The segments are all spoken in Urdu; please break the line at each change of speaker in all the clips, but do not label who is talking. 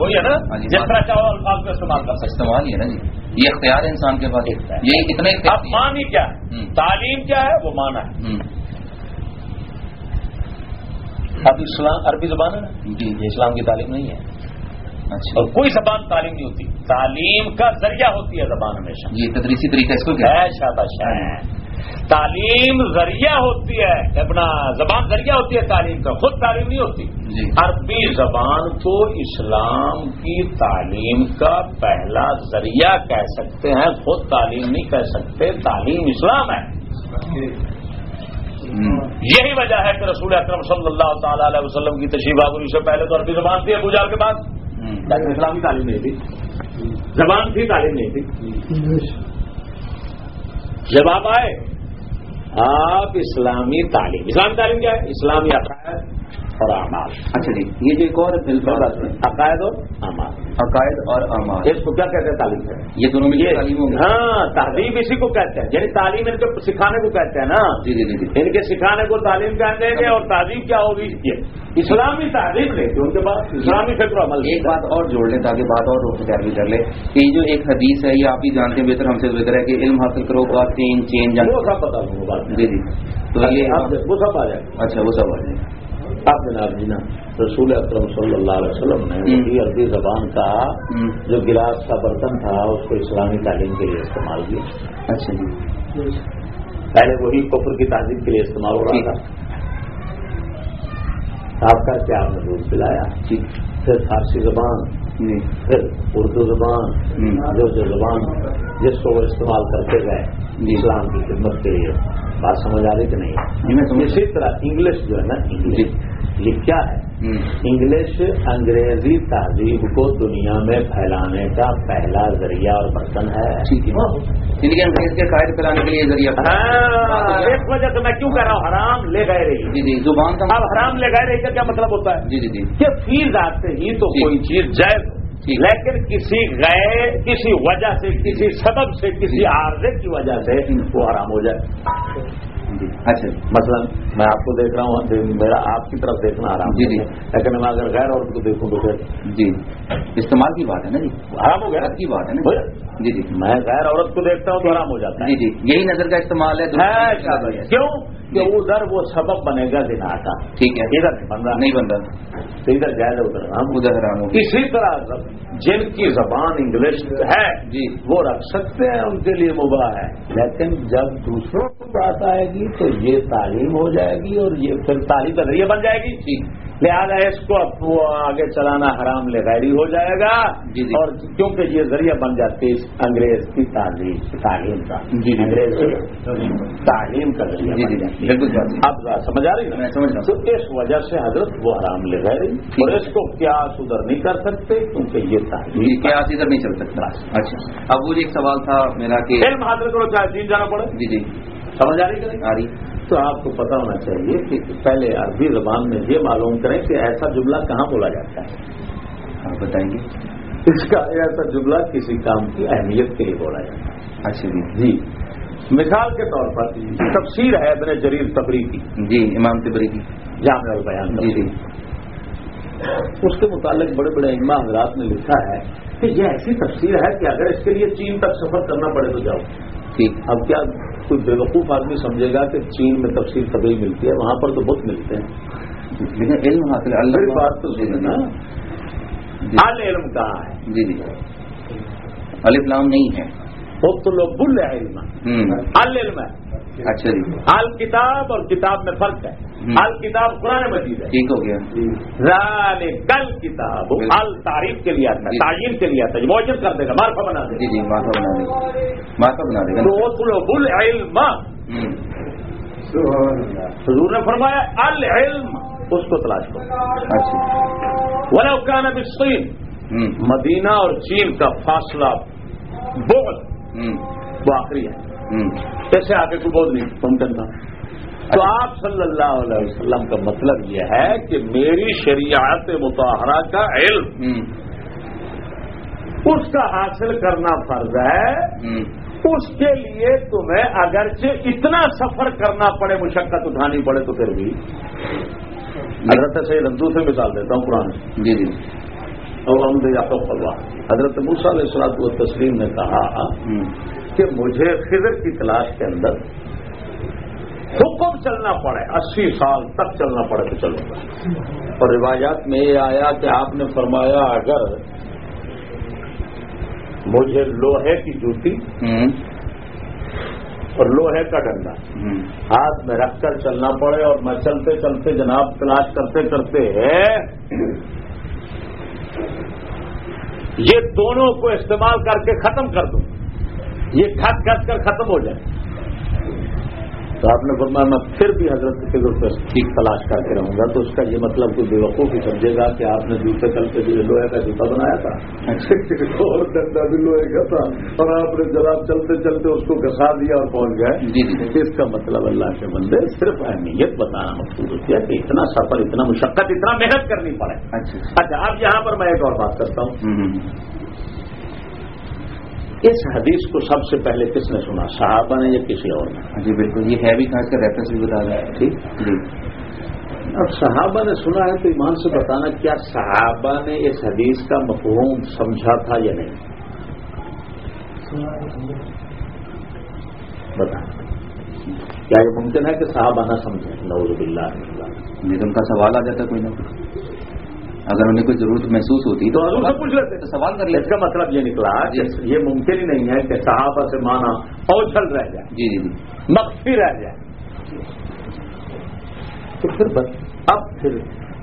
وہی ہے نا؟
ہاں جی،
جس طرح چاہو الفاظ کا استعمال کر سکتے
استعمال ہی ہے نا جی۔ یہ اختیار ہے انسان کے پاس یہ اتنے
ہیں اب معنی کیا ہے۔ تعلیم کیا ہے؟ وہ مانا ہے۔ اب اسلام عربی زبان ہے نا؟
جی
اسلام کی تعلیم نہیں ہے۔
اچھا۔
اور کوئی زبان تعلیم نہیں ہوتی۔ تعلیم کا ذریعہ ہوتی ہے زبان ہمیشہ۔
یہ تدریسی طریقہ اس کو کیا
ہے؟ شاباش ہے۔ تعلیم ذریعہ ہوتی ہے اپنا زبان ذریعہ ہوتی ہے تعلیم کا خود تعلیم نہیں ہوتی۔
جی۔
عربی زبان کو اسلام کی تعلیم کا پہلا ذریعہ کہہ سکتے ہیں خود تعلیم نہیں کہہ سکتے تعلیم اسلام ہے۔ یہی وجہ ہے کہ رسول اکرم صلی اللہ تعالی علیہ وسلم کی تشریف آوری سے پہلے تو عربی زبان تھی ابو جال کے بعد۔ لیکن اسلامی تعلیم نہیں تھی۔ زبان تھی تعلیم نہیں تھی۔ جب آپ آئے۔ آپ اسلامی تعلیم اسلامی تعلیم کیا ہے؟ اسلامی عقائد اور اعمال۔
اچھا جی یہ جو ایک اور ہے
عقائد اور اعمال۔
عقائد اور اعمال۔
اس کو کیا کہتے ہیں تعلیم سے؟
یہ دونوں میں
یہ
تعلیم
ہاں تعلیم اسی کو کہتے ہیں۔ یعنی تعلیم ان کے سکھانے کو کہتے ہیں نا۔
جی جی جی جی۔
ان کے سکھانے کو تعلیم کہیں گے اور تعلیم کیا ہوگی؟ یہ۔ اسلامی تعلیم نہیں تھی ان کے پاس اسلامی فکر عمل۔
ایک بات اور جوڑ لیں تاکہ بات اور بھی کر لیں کہ یہ جو ایک حدیث ہے یہ آپ ہی جانتے ہیں بہتر ہم سے بہتر ہے کہ علم حاصل کرو بات چین چین جان
وہ سب بتا دوں گا بات
جی جی۔ تو یہ
آپ وہ سب آ جائے
اچھا وہ سب آ جائے
آپ جناب جی نا رسول اکرم صلی اللہ علیہ وسلم نے۔ وہی عربی زبان کا جو گلاس کا برتن تھا اس کو اسلامی تعلیم کے لیے استعمال کیا۔
اچھا جی۔
پہلے وہی کفر کی تعلیم کے لیے استعمال ہو رہا تھا۔ آپ کا کیا آپ نے دودھ پلایا؟ پھر فارسی زبان
جی۔
پھر اردو زبان جو زبان جس کو وہ استعمال کرتے گئے
جی۔
اسلام کی خدمت کے لیے۔ بات سمجھ آ رہی کہ نہیں؟
جی
اسی طرح انگلش جو ہے نا انگلش یہ کیا ہے۔ انگلش انگریزی تہذیب کو دنیا میں پھیلانے کا پہلا ذریعہ اور برتن ہے۔
یعنی انگریز کے قائد پھیلانے کے لیے ذریعہ تھا۔
ہاں، ایک وجہ سے میں کیوں کہہ رہا ہوں؟ حرام لے گئے رہی۔
جی جی زبان کا
اب حرام لے گئے رہی کا کیا مطلب ہوتا ہے؟
جی جی جی۔
کہ فی ذات سے ہی تو
جی۔
کوئی چیز جائز۔ لیکن کسی غیر کسی وجہ سے کسی سبب سے کسی عارضے کی وجہ سے وہ حرام ہو جائے۔
جی۔ اچھا جی۔
مثلا میں آپ کو دیکھ رہا ہوں میرا آپ کی طرف دیکھنا حرام
جی، جی۔
ہے لیکن میں اگر غیر عورت کو دیکھوں تو پھر
جی۔ استعمال کی بات ہے نا جی۔
حرام ہو گیا۔
کی بات ہے نا
جائے۔
جی جی۔
میں غیر عورت کو دیکھتا ہوں تو حرام ہو جاتا ہے۔
جی جی۔ یہی نظر کا استعمال ہے
شاباش۔ کیوں؟ کہ ادھر وہ سبب بنے گا زنا کا
ٹھیک ہے۔
ادھر بن رہا
نہیں بنتا
تو ادھر جائز ہے ادھر حرام
ادھر حرام
اسی طرح جن کی زبان انگلش ہے
جی۔
وہ رکھ سکتے ہیں ان کے لیے مباح ہے۔ لیکن جب دوسروں کو بات آئے گی تو یہ تعلیم ہو جائے گی اور یہ پھر تعلیم کا ذریعہ بن جائے گی۔
ٹھیک
لہٰذا اس کو اب آگے چلانا حرام لغیری ہو جائے گا۔
جی، جی۔
اور کیونکہ یہ ذریعہ بن جاتی ہے انگریز کی تعلیم تعلیم کا۔
جی، جی۔
انگریز کی تعلیم کا ذریعہ
جی جی جی۔
اب سمجھ آ رہی ہے؟ تو اس وجہ سے حضرت وہ حرام لغیری۔ اور اس کو کیا ادھر نہیں کر سکتے کیونکہ یہ
جی
تعلیم
کیا ادھر نہیں چل سکتا۔ اچھا۔ اب وہ ایک سوال تھا میرا کہ
علم حاصل کرو چاہے جانا پڑے۔
جی جی۔
سمجھ آ رہی کہ نہیں؟
آ رہی
تو آپ کو پتا ہونا چاہیے کہ پہلے عربی زبان میں یہ معلوم کریں کہ ایسا جملہ کہاں بولا جاتا ہے۔
آپ بتائیں گے
اس کا ایسا جملہ کسی کام کی اہمیت کے لیے بولا جاتا ہے۔
اچھا جی۔
جی۔ مثال کے طور پر تفسیر ہے ابن جریر تفریح کی۔
جی امام تبری کی۔
جامع البیان
جی جی۔
اس کے متعلق بڑے بڑے اما حضرات نے لکھا ہے کہ یہ ایسی تفسیر ہے کہ اگر اس کے لیے چین تک سفر کرنا پڑے تو جاؤ۔
ٹھیک
اب کیا کوئی بیوقوف آدمی سمجھے گا کہ چین میں تفسیر کبھی ملتی ہے وہاں پر تو بہت ملتے ہیں۔
لیکن علم حاصل اللہ
بات تو
جی
سننا
جی۔
علم کہاں ہے؟
جی جی۔ لام نہیں ہے۔
اطلب العلم العلم
اچھا جی.
ال کتاب اور کتاب میں فرق ہے.
ہم۔
ال کتاب قرآن مجید ہے.
ٹھیک ہو گیا.
کل کتاب
بالکل۔
ال تعریف کے لیے آتا ہے.
جی۔
تعین کے لیے آتا ہے. موجود کر دے گا. مارفا بنا دے
جی
گا.
جی ماسا بنا دے گا. ماسا بنا دے گا.
تو اطلب العلم حضور نے فرمایا العلم اس کو تلاش کرو.
اچھا.
ولو
ہوں،
مدینہ اور چین کا فاصلہ بہت وہ آخری ہے۔ کیسے آگے کو بول نہیں۔ ممکن تھا تو آپ صلی اللہ علیہ وسلم کا مطلب یہ ہے کہ میری شریعت متحرہ کا علم۔ اس کا حاصل کرنا فرض ہے۔ اس کے لیے تمہیں اگرچہ اتنا سفر کرنا پڑے مشقت اٹھانی پڑے تو پھر بھی۔ حضرت سید ابدو سے مثال دیتا ہوں قرآن
جی جی۔
اور اللہ۔ حضرت موسیٰ علیہ السلاط و تسلیم نے کہا کہ مجھے خضر کی تلاش کے اندر حکم چلنا پڑے اسی سال تک چلنا پڑے تو چلوں گا اور روایات میں یہ آیا کہ آپ نے فرمایا اگر مجھے لوہے کی جوتی اور لوہے کا ڈنڈا ہاتھ میں رکھ کر چلنا پڑے اور میں چلتے چلتے جناب تلاش کرتے کرتے یہ دونوں کو استعمال کر کے ختم کر دوں یہ کھٹ کھٹ کر ختم ہو جائے۔ تو آپ نے فرمایا میں پھر بھی حضرت کے پہ ٹھیک تلاش کر کے رہوں گا تو اس کا یہ مطلب کوئی بے وقوف ہی سمجھے گا کہ آپ نے جوتے کل کے لیے لوہے کا جوتا بنایا تھا۔ اور ڈنڈا بھی لوہے کا تھا۔ اور آپ نے جناب چلتے چلتے اس کو گسا دیا اور پہنچ گئے۔ جی، جی۔ اس کا مطلب اللہ کے بندے صرف اہمیت بتانا مقصود ہوتی ہے کہ اتنا سفر اتنا مشقت اتنا محنت کرنی پڑے۔ اچھا, اچھا، اب یہاں پر میں ایک اور بات کرتا ہوں۔ اس حدیث کو سب سے پہلے کس نے سنا؟ صحابہ نے یا کسی اور نے؟
جی بالکل یہ ہے بھی خاص کر ریفرنس بھی بتا رہا ہے۔ ٹھیک؟ جی۔
اب صحابہ نے سنا ہے تو ایمان سے بتانا کیا صحابہ نے اس حدیث کا مفہوم سمجھا تھا یا نہیں؟ بتا کیا یہ ممکن ہے کہ صحابہ نہ سمجھیں؟ نوز
باللہ ان کا سوال آ جاتا کوئی نہ۔ اگر انہیں کوئی ضرورت محسوس ہوتی
تو پوچھ لیتے. سوال کر لیتے. اس کا مطلب یہ نکلا کہ جی۔ یہ ممکن ہی نہیں ہے کہ صحابہ سے مانا اوچھل رہ جائے.
جی جی
جی. مخفی رہ جائے. تو پھر اب پھر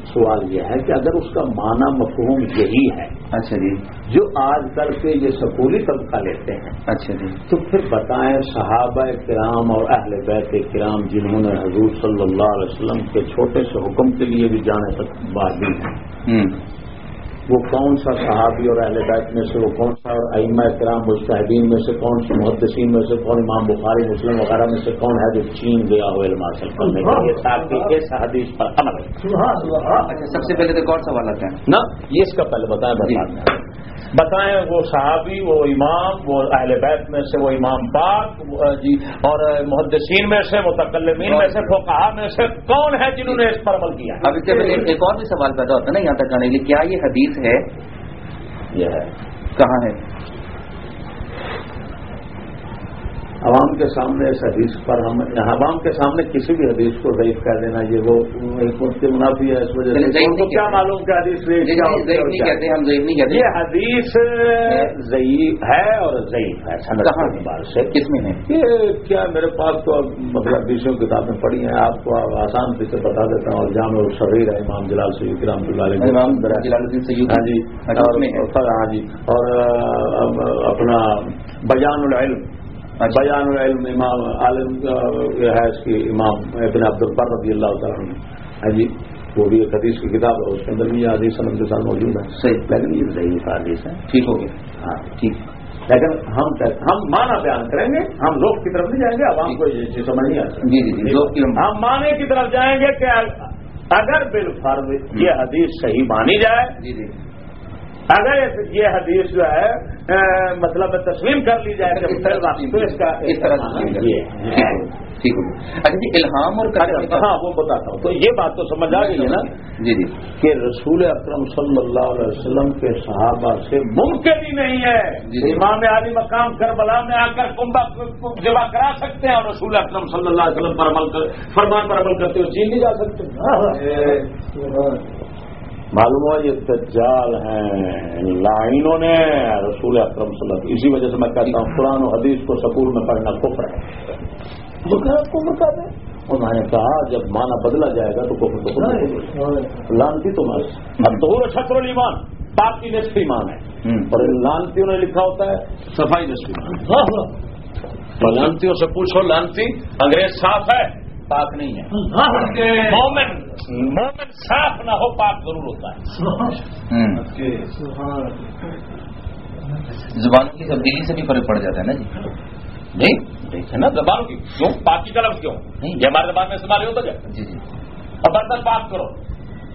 سوال یہ ہے کہ اگر اس کا معنی مفہوم یہی ہے
اچھا جی۔
جو آج کل کے یہ سکولی طبقہ لیتے ہیں
اچھا جی۔
تو پھر بتائیں صحابہ کرام اور اہل بیت کرام جنہوں نے حضور صلی اللہ علیہ وسلم کے چھوٹے سے حکم کے لیے بھی جانے تک بات ہیں۔ وہ کون سا صحابی اور اہل بیت میں سے وہ کون سا ائمہ کرام مستحدین میں سے کون سے محدثین میں سے کون امام بخاری مسلم وغیرہ میں سے کون ہے جو چین گیا ہو علم حاصل کرنے کے لیے؟ تاکہ اس حدیث پر عمل
اچھا سب سے پہلے تو کون سوال آتا ہے
نا یہ اس کا پہلے بتائیں بتائیں۔ بتائیں وہ صحابی وہ امام وہ اہل بیت میں سے وہ امام پاک جی اور محدثین میں سے متکلمین میں سے فوکہ میں سے کون ہے جنہوں نے اس پر عمل کیا
اب اس کے ایک اور بھی سوال پیدا ہوتا ہے نا یہاں تک آنے کے لیے کیا یہ حدیث ہے؟
یہ ہے۔
کہاں ہے؟
عوام کے سامنے اس حدیث پر ہم عوام کے سامنے کسی بھی حدیث کو ضعیف کر دینا یہ وہ کے منافی ہے اس وجہ سے۔ کو کیا معلوم کہ حدیث یہ حدیث ضعیف ہے اور ضعیف ہے
سے کس میں ہے؟
یہ کیا میرے پاس تو مطلب حدیثوں کتابیں پڑھی ہیں آپ کو آسان سے بتا دیتا ہوں۔ اور جامع شریر ہے امام جلال سید رحمۃ اللہ علیہ۔ ہاں جی۔ ہاں جی اور اپنا بیان العلم۔ بیان العلم امام عالم ہے اس کی امام ابن عبد البر رضی اللہ تعالیٰ ہاں جی وہ بھی ایک حدیث کی کتاب ہے اس کے اندر بھی یہ حدیث سنم کے ساتھ موجود ہے۔
صحیح لیکن یہ صحیح حدیث ہے۔ ٹھیک ہو گیا۔
ہاں۔ ٹھیک۔ لیکن ہم ہم مانا بیان کریں گے ہم لوگ کی طرف نہیں جائیں گے اب ہم کو یہ چیز سمجھ نہیں آتی۔
جی جی, جی،
ہم مانے کی طرف جائیں گے کہ اگر بالفرض یہ حدیث صحیح مانی جائے
جی جی۔
اگر یہ حدیث جو ہے مطلب تسلیم کر لی جائے
تو اس کا اس طرح ٹھیک اچھا جی الہام اور
ہاں وہ بتاتا ہوں۔ تو یہ بات تو سمجھ آ گئی ہے نا
جی جی۔
کہ رسول اکرم صلی اللہ علیہ وسلم کے صحابہ سے ممکن ہی نہیں ہے جی، جی۔ امام علی مقام کربلا میں آ کر کمبا جمع کرا سکتے ہیں اور رسول اکرم صلی اللہ علیہ وسلم پر عمل کر فرمان پر عمل کرتے ہوئے چین نہیں جا سکتے۔ ہاں، ہاں۔ معلوم ہوا یہ دجال ہیں لائنوں نے رسول اکرم صلی اللہ اسی وجہ سے میں کہتا ہوں قرآن و حدیث کو سکول میں پڑھنا کفر ہے۔ انہوں نے کہا جب مانا بدلا جائے گا تو کفر تو لانتی تو اب تو شکر المان پاک کی نصف ایمان ہے۔ اور لانتیوں نے لکھا ہوتا ہے صفائی نصف ایمان۔ لانتیوں سے پوچھو لانتی انگریز صاف ہے۔ پاک نہیں ہے۔ مومن مومن صاف نہ ہو پاک ضرور ہوتا ہے۔
زبان کی تبدیلی سے بھی فرق پڑ جاتا ہے نا جی؟
نہیں دیکھیں نا زبان کی۔ کیوں؟ پاکی کا لفظ کیوں؟ یہ ہمارے زبان میں استعمال ہوتا جائے
جی جی۔
اور برتن پاک کرو۔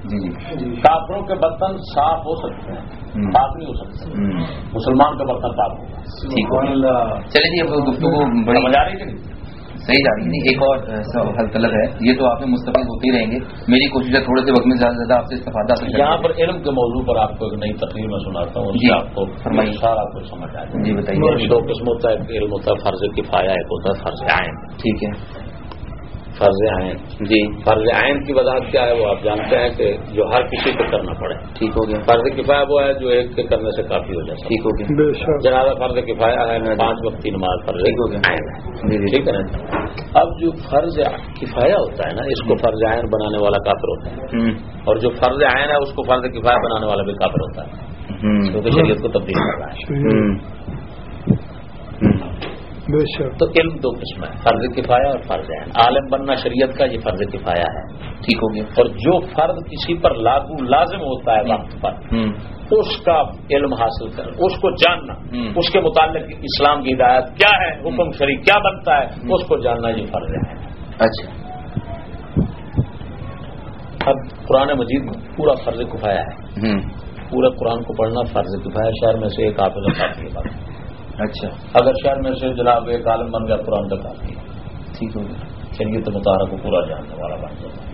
جی جی۔ کافروں کے برتن صاف ہو سکتے ہیں پاک نہیں ہو سکتے۔ مسلمان کا برتن پاک ہوگا
چلیے جی گفتگو بڑی
مزہ آ رہی ہے
صحیح جا رہی ہے ایک اور حل طلب ہے. یہ تو آپ میں مستقل ہوتے ہی رہیں گے. میری کوشش ہے تھوڑے سے وقت میں زیادہ زیادہ آپ سے استفادہ
یہاں پر علم کے موضوع پر آپ کو ایک نئی تقریر میں سناتا ہوں
جی.
آپ کو سارا کچھ سمجھ آ جائے
جی بتائیے.
دو قسم ہوتا ہے علم ہوتا ہے فرض کفایا ایک ہوتا ہے فرض عین
ٹھیک ہے.
فرض عین۔
جی۔
فرض عین کی وضاحت کیا ہے وہ آپ جانتے ہیں کہ جو ہر کسی کو کرنا پڑے۔
ٹھیک ہو گیا۔
فرض کفایا وہ ہے جو ایک کے کرنے سے کافی ہو جاتا
ٹھیک ہو گیا۔
بے شک۔
جنازہ فرض کفایا ہے پانچ وقت کی نماز فرض
ٹھیک ہو گیا۔ جی جی۔
ٹھیک ہے نا؟ اب جو فرض کفایا ہوتا ہے نا اس کو فرض عین بنانے والا کافر ہوتا ہے۔ اور جو فرض عین ہے اس کو فرض کفایا بنانے والا بھی کافر ہوتا ہے۔ کیونکہ شریعت کو تبدیل کر رہا ہے۔
بے شک۔
تو علم دو قسم ہے فرض کفایا اور فرض عین۔ عالم بننا شریعت کا یہ فرض کفایا ہے۔
ٹھیک ہو گیا۔
اور جو فرض کسی پر لاگو لازم ہوتا ہے وقت پر اس کا علم حاصل کر اس کو جاننا۔ اس کے متعلق اسلام کی ہدایت کیا ہے حکم شریف کیا بنتا ہے اس کو جاننا یہ فرض ہے۔
اچھا۔
اب قرآن مجید میں پورا فرض کفایا ہے۔ پورا قرآن کو پڑھنا فرض کفایا شہر میں سے ایک کافی ہے۔ بات
اچھا۔
اگر شہر میں سے جناب ایک عالم بن گیا قرآن کا کافی ہے
ٹھیک ہو گیا۔
شریعت مطالعہ کو پورا جاننے والا بن جاتا۔ ہے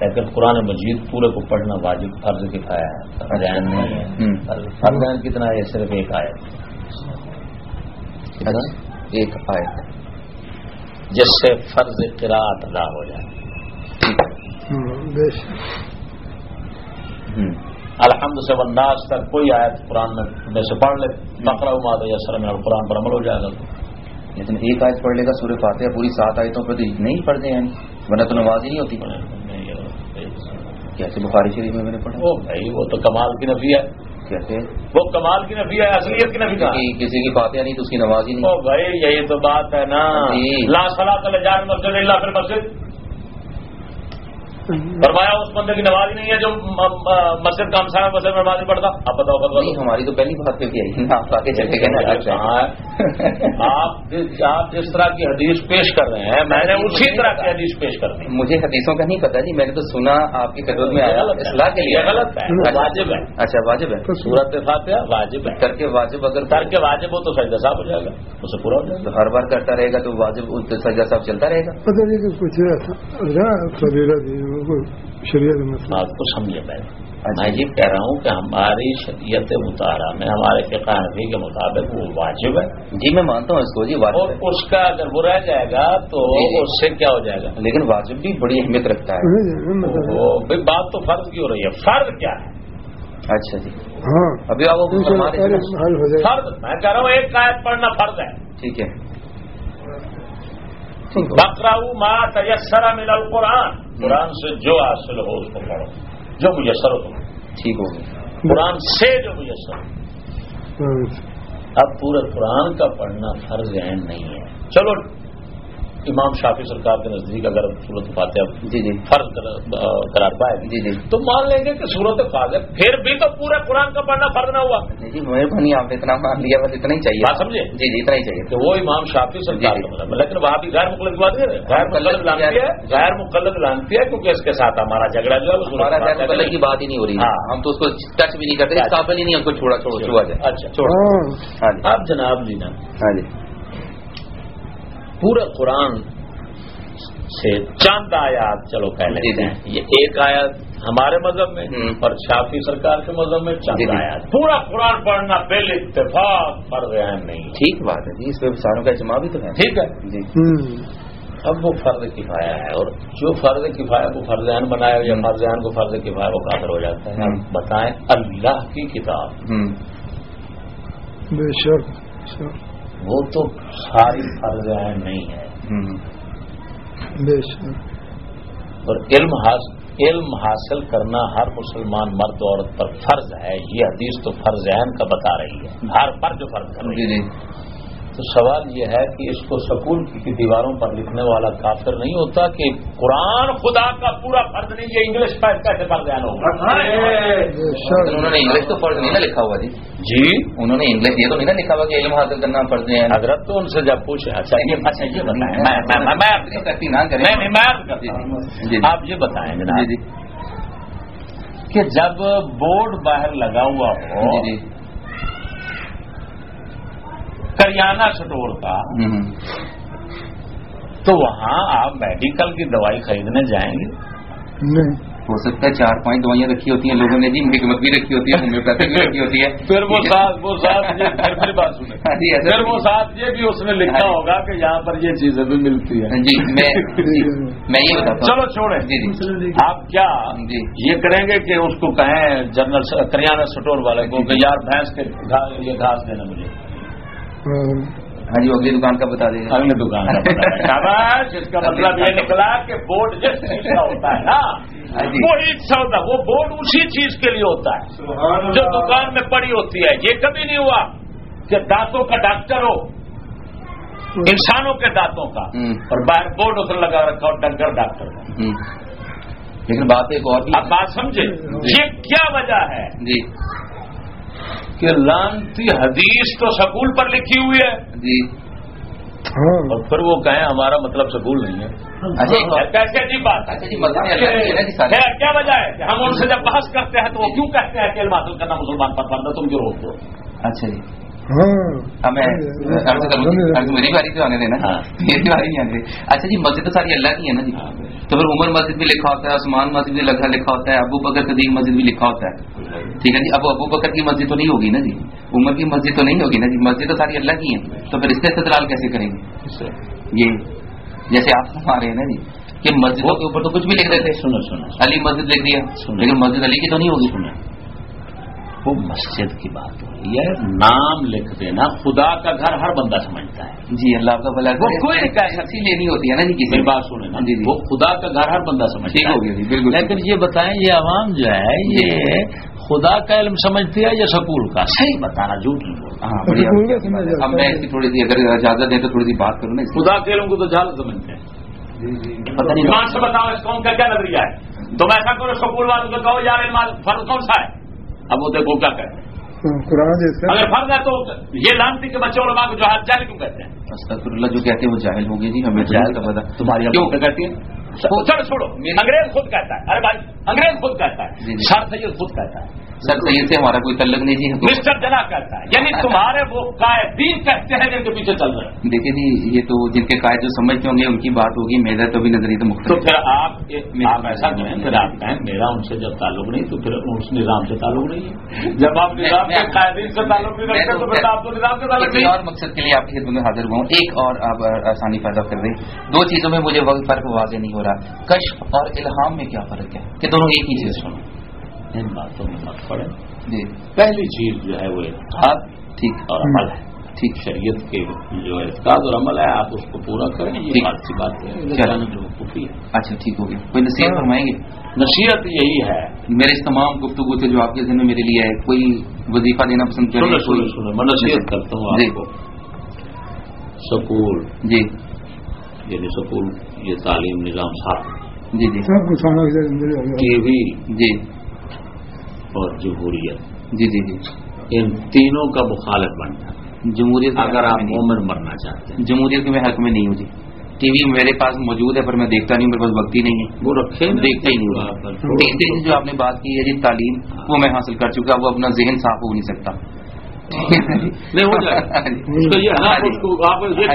لیکن قرآن مجید پورے کو پڑھنا واجب فرض کفایا ہے۔ فرض عین نہیں ہے۔ فرض- کتنا ہے؟ صرف ایک آئے
اچھا۔ ایک آیت۔
جس سے فرض قرآت ادا ہو جائے۔
ٹھیک۔ ہے
الحمد سے والناس تک کوئی آیت قرآن میں میں سے پڑھ لے۔ بکرا ماد یا سر میں قرآن پر عمل ہو جائے گا۔
لیکن ایک آیت پڑھ لے گا سورہ فاتحہ پوری سات آیتوں پہ تو نہیں پڑھتے ہیں۔ ورنہ تو نماز ہی نہیں ہوتی۔ کیسے بخاری شریف میں میں نے پڑھا؟
بھائی وہ تو کمال کی نفی ہے۔
کیسے؟
وہ کمال کی نفی ہے اصلیت کی نفی کہاں ہے؟
کسی کی فاتحہ نہیں تو اس کی نماز ہی نہیں۔
بھائی یہی تو بات ہے نا۔
جی۔
لا صلاۃ جان مسجد اللہ پھر مسجد فرمایا اس بندے کی نماز ہی نہیں ہے جو مسجد کا ہمسایہ مسجد میں نماز پڑھتا۔ اب بتاؤ دو۔
ہماری تو پہلی بات پہ بھی آئی نا آپ آگے
ہے آپ جس- آپ جس طرح کی حدیث پیش کر رہے ہیں میں نے اسی طرح کی حدیث پیش کر دی
مجھے حدیثوں کا نہیں پتا جی میں نے تو سنا آپ کی خدمت میں آیا۔ اصلاح کے لیے۔
غلط ہے۔
اچھا۔
واجب ہے۔
اچھا واجب ہے۔
صورت فاتحہ واجب ہے۔
کر کے واجب اگر
کر کے واجب ہو تو سجدہ صاحب ہو جائے گا۔ اسے پورا ہو جائے گا۔
تو ہر بار کرتا رہے گا تو واجب سجا صاحب چلتا رہے گا۔
پتہ نہیں کہ کچھ کوئی شریعت مسئلہ
بات کو سمجھے پہلے میں یہ کہہ رہا ہوں کہ ہماری شریعت مطالعہ میں ہمارے فقہ حنفی کے مطابق وہ واجب ہے۔
جی میں مانتا ہوں اس کو جی
اور
واجب ہے۔
اس کا اگر وہ رہ جائے گا تو
جی، جی۔
اس سے کیا ہو جائے گا؟
لیکن واجب بھی بڑی اہمیت رکھتا ہے۔
مطلب
وہ بھائی بات تو فرض کی ہو رہی ہے۔ فرض کیا ہے؟
اچھا جی۔
ہاں۔
ابھی آپ
فرض میں کہہ رہا ہوں ایک آیت پڑھنا فرض ہے۔
ٹھیک ہے۔
بکرا ما تیسر مل القرآن۔ قرآن سے جو حاصل ہو اس کو پڑھو جو میسر ہو۔
ٹھیک ہو گیا۔
قرآن سے جو میسر ہو۔
ہاں،
اب پورے قرآن کا پڑھنا فرض عین نہیں ہے۔ چلو امام شافی سرکار کے نزدیک اگر صورت فاتحہ
جی جی۔
فرض قرار- پائے
جی جی۔
تو مان لیں گے کہ صورت فاتحہ پھر بھی تو پورے قرآن کا پڑھنا فرض نہ ہوا۔
نہیں جی مہربانی آپ نے اتنا مان لیا بس اتنا ہی چاہیے۔
بات سمجھے؟
جی جی اتنا ہی چاہیے۔
کہ وہ امام شافی سرکار
جی، جی۔
کا مطلب ہے۔ لیکن وہاں بھی غیر مقلد بات نہیں ہے۔ غیر مقلد لانتی ہے۔ غیر مقلد لانتی ہے کیونکہ اس کے ساتھ ہمارا جھگڑا جو ہے
ہمارا
کا
مطلب کی۔ بات ہی نہیں ہو رہی۔
ہاں۔
ہم تو اس کو ٹچ بھی نہیں کرتے
اچھا۔
قابل ہی نہیں اس کو چھوڑا چھوڑو چھوا جائے۔
اچھا۔
چھوڑ
ہاں۔
جی
اب جناب جی نا۔
ہاں جی۔
پورے قرآن سے چند آیات چلو کہہ
جی،
لیتے
جی۔
ہیں یہ ایک آیت ہمارے مذہب میں۔ اور شافی سرکار کے مذہب میں چند
جی، جی۔
آیات۔ پورا قرآن پڑھنا بل اتفاق فرض عین نہیں۔
ٹھیک بات ہے جی اس پہ ساروں کا اجماع بھی تو ہے۔
ٹھیک ہے۔
جی۔
اب وہ فرض کفایا ہے اور جو فرض کفایا کو فرض عین بنایا یا فرض عین کو فرض کفایا وہ کافر ہو جاتا ہے۔ بتائیں اللہ کی کتاب۔
بے شک،
وہ تو ساری فرض عین نہیں ہے
ہوں
بے شک۔
اور علم حاصل علم حاصل کرنا ہر مسلمان مرد عورت پر فرض ہے۔ یہ حدیث تو فرض عین کا بتا رہی ہے۔ ہر پر جو فرض کر رہی
جی
ہے
جی۔
تو سوال یہ ہے کہ اس کو سکول کی دیواروں پر لکھنے والا کافر نہیں ہوتا کہ قرآن خدا کا پورا فرض نہیں یہ انگلش کا کیسے فرض عین ہوگا
انہوں نے انگلش تو فرض نہیں نا لکھا ہوا جی۔
جی۔
انہوں نے انگلش یہ تو نہیں نا لکھا ہوا کہ علم حاصل کرنا فرض ہے۔
حضرت تو ان سے جب پوچھے اچھا یہ اچھا یہ بتائیں۔ میں-
نہ کریں۔
میں
جی،۔ جی، جی۔
آپ یہ بتائیں
جی
جناب
جی۔
کہ جب بورڈ باہر لگا ہوا ہو
جی جی۔
کریانہ سٹور کا۔ تو وہاں آپ میڈیکل کی دوائی خریدنے جائیں گے۔
نہیں۔
ہو سکتا ہے چار پانچ دوائیاں رکھی ہوتی ہیں لوگوں نے جی حکمت بھی رکھی ہوتی ہے ہومیوپیتھک بھی رکھی ہوتی ہے۔
پھر وہ ساتھ وہ ساتھ یہ پھر میری بات سنیں۔
ہاں جی
پھر وہ ساتھ یہ بھی اس نے لکھا ہوگا کہ یہاں پر یہ چیزیں بھی ملتی ہیں۔
جی میں جی، میں یہ بتاتا ہوں۔
چلو چھوڑیں۔
جی جی۔
آپ کیا
جی۔
یہ کریں گے کہ اس کو کہیں جنرل کریانہ سٹور والے کو کہ یار بھینس کے گھا- یہ گھاس دینا مجھے۔
ہاں جی وہ اگلی دکان کا بتا دیں
اگلی دکان کا ہے۔ اس کا مطلب یہ نکلا کہ بورڈ جس چیز کا ہوتا ہے نا
ہاں جی۔
وہی سودا وہ بورڈ اسی چیز کے لیے ہوتا ہے۔ جو دکان میں پڑی ہوتی ہے یہ کبھی نہیں ہوا کہ دانتوں کا ڈاکٹر ہو انسانوں کے دانتوں کا
ہوں۔
اور باہر بورڈ اس لگا رکھا ہو ڈنگر ڈاکٹر کا۔
لیکن بات ایک اور
بات سمجھے یہ کیا وجہ ہے؟
جی۔
کہ لانتی حدیث تو سکول پر لکھی ہوئی ہے۔
جی۔
ہاں۔
اور پھر وہ کہیں ہمارا مطلب سکول نہیں ہے۔
اچھا اور-
کیسے عجیب بات ہے؟
اچھا جی جی
کیا وجہ ہے کہ ہم ان سے جب بحث کرتے ہیں تو وہ کیوں کہتے ہیں کہ علم حاصل کرنا مسلمان پر ہے؟ تم کیوں روکتے ہو
اچھا جی۔
ہاں۔
میری باری تو آنے دینا۔
ہاں۔
میری باری نہیں آنے دے اچھا جی مسجد تو ساری اللہ کی ہے نا جی؟
ہاں۔
تو پھر عمر مسجد بھی لکھا ہوتا ہے عثمان مسجد بھی لکھا لکھا ہوتا ہے ابو بکر صدیق مسجد بھی لکھا ہوتا ہے۔ ٹھیک ہے جی اب ابو بکر کی مسجد تو نہیں ہوگی نا جی؟ عمر کی مسجد تو نہیں ہوگی نا جی؟ مسجد تو ساری اللہ کی ہے۔ تو پھر اس کا استدلال کیسے کریں گے؟ یہ جیسے آپ فرما رہے ہیں نا جی کہ مسجدوں کے اوپر تو کچھ بھی لکھ دیتے۔
سنو سنو۔
علی مسجد لکھ دیا۔ لیکن مسجد علی کی تو نہیں ہوگی۔
وہ مسجد کی بات ہو رہی ہے۔ نام لکھ دینا خدا کا گھر ہر بندہ سمجھتا ہے۔
جی اللہ کا بھلا
وہ
کرے۔
کوئی نہیں
شخصی لینی ہوتی ہے نا جی کسی
میری بات سنیں نا۔
جی جی۔
وہ خدا کا گھر ہر بندہ سمجھتا
ٹھیک ہو گیا جی بالکل۔
لیکن یہ بتائیں یہ عوام جو ہے یہ خدا کا علم سمجھتی ہے یا سکول کا؟ صحیح۔ بتانا جھوٹ نہیں بولنا
ہاں
جاتا
اب میں اس کی تھوڑی سی اگر اجازت دیں تو تھوڑی سی بات کروں نا۔
خدا کے علم کو تو جال سمجھتے ہیں۔
پتہ نہیں۔
سے بتاؤ اس قوم کا کیا نظریہ ہے؟ تم ایسا کرو سکول والوں کو کہو یار فرض کون سا ہے؟ اب وہ دیکھو کیا کہتے ہیں
ہاں،
اگر فرض ہے تو یہ لانتی کے بچے علماء کو جو ہاتھ جائے کیوں کہتے ہیں
استغفر اللہ جو کہتے ہیں وہ جاہل ہو گئے جی ہمیں جاہل کا پتا
تمہاری
کیوں
کہتی ہے چلو چھوڑو انگریز خود کہتا ہے ارے بھائی انگریز خود کہتا
جی،
ہے
جی۔
سر سید خود کہتا ہے
سر سید سے ہمارا کوئی تعلق نہیں جی
مسٹر جنا کہتا ہے یعنی تمہارے وہ قائدین کہتے ہیں جن کے پیچھے چل رہے ہیں۔
دیکھیں جی یہ تو جن کے قائد جو سمجھتے ہوں گے ان کی بات ہوگی میرا تو بھی نظریہ تو
تو
مختلف
پھر آپ ایسا کریں پھر آپ کہیں میرا ان سے جب تعلق نہیں تو پھر اس نظام سے تعلق نہیں ہے۔ جب آپ نظام کے قائدین سے تعلق نہیں رکھتے تو پھر آپ تو نظام سے تعلق نہیں۔
اور مقصد کے لیے آپ کی خدمت میں حاضر ہوا ہوں۔ ایک اور آپ آسانی پیدا کر دیں۔ دو چیزوں میں مجھے وقت فرق واضح نہیں ہو رہا۔ کشف اور الہام میں کیا فرق ہے؟ کہ دونوں ایک ہی چیز۔ سنو
ان باتوں میں مت پڑے۔
جی۔
پہلی چیز جو ہے وہ اعتقاد
ٹھیک۔
اور عمل ہے۔
ٹھیک۔
شریعت کے جو اعتقاد اور عمل ہے آپ اس کو پورا کریں یہ۔ بات سی بات ہے۔ جو ہے۔
اچھا ٹھیک ہو گیا۔ کوئی نصیحت فرمائیں گے
نصیحت یہی ہے۔
میرے اس تمام گفتگو سے جو آپ کے ذہن میں میرے لیے ہے کوئی وظیفہ دینا پسند کریں؟
میں نصیحت کرتا ہوں
جی۔
آپ کو۔ سکول۔
جی۔
یعنی سکول یہ تعلیم نظام صاحب۔
جی جی۔
TV.
جی۔
اور جمہوریت۔
جی جی جی۔
ان تینوں کا مخالف بننا
جمہوریت
اگر آپ مومن مرنا چاہتے ہیں۔
جمہوریت کے میں حق میں نہیں ہوں جی۔ ٹی وی میرے پاس موجود ہے پر میں دیکھتا نہیں ہوں میرے پاس وقت ہی نہیں ہے۔
وہ رکھے۔
دیکھتا ہی نہیں۔ چیز جو آپ نے بات کی ہے جی تعلیم وہ میں حاصل کر چکا وہ اپنا ذہن صاف ہو نہیں سکتا۔
نہیں ہو جائے اس کا یہ ہے نا اس کو آپ یہ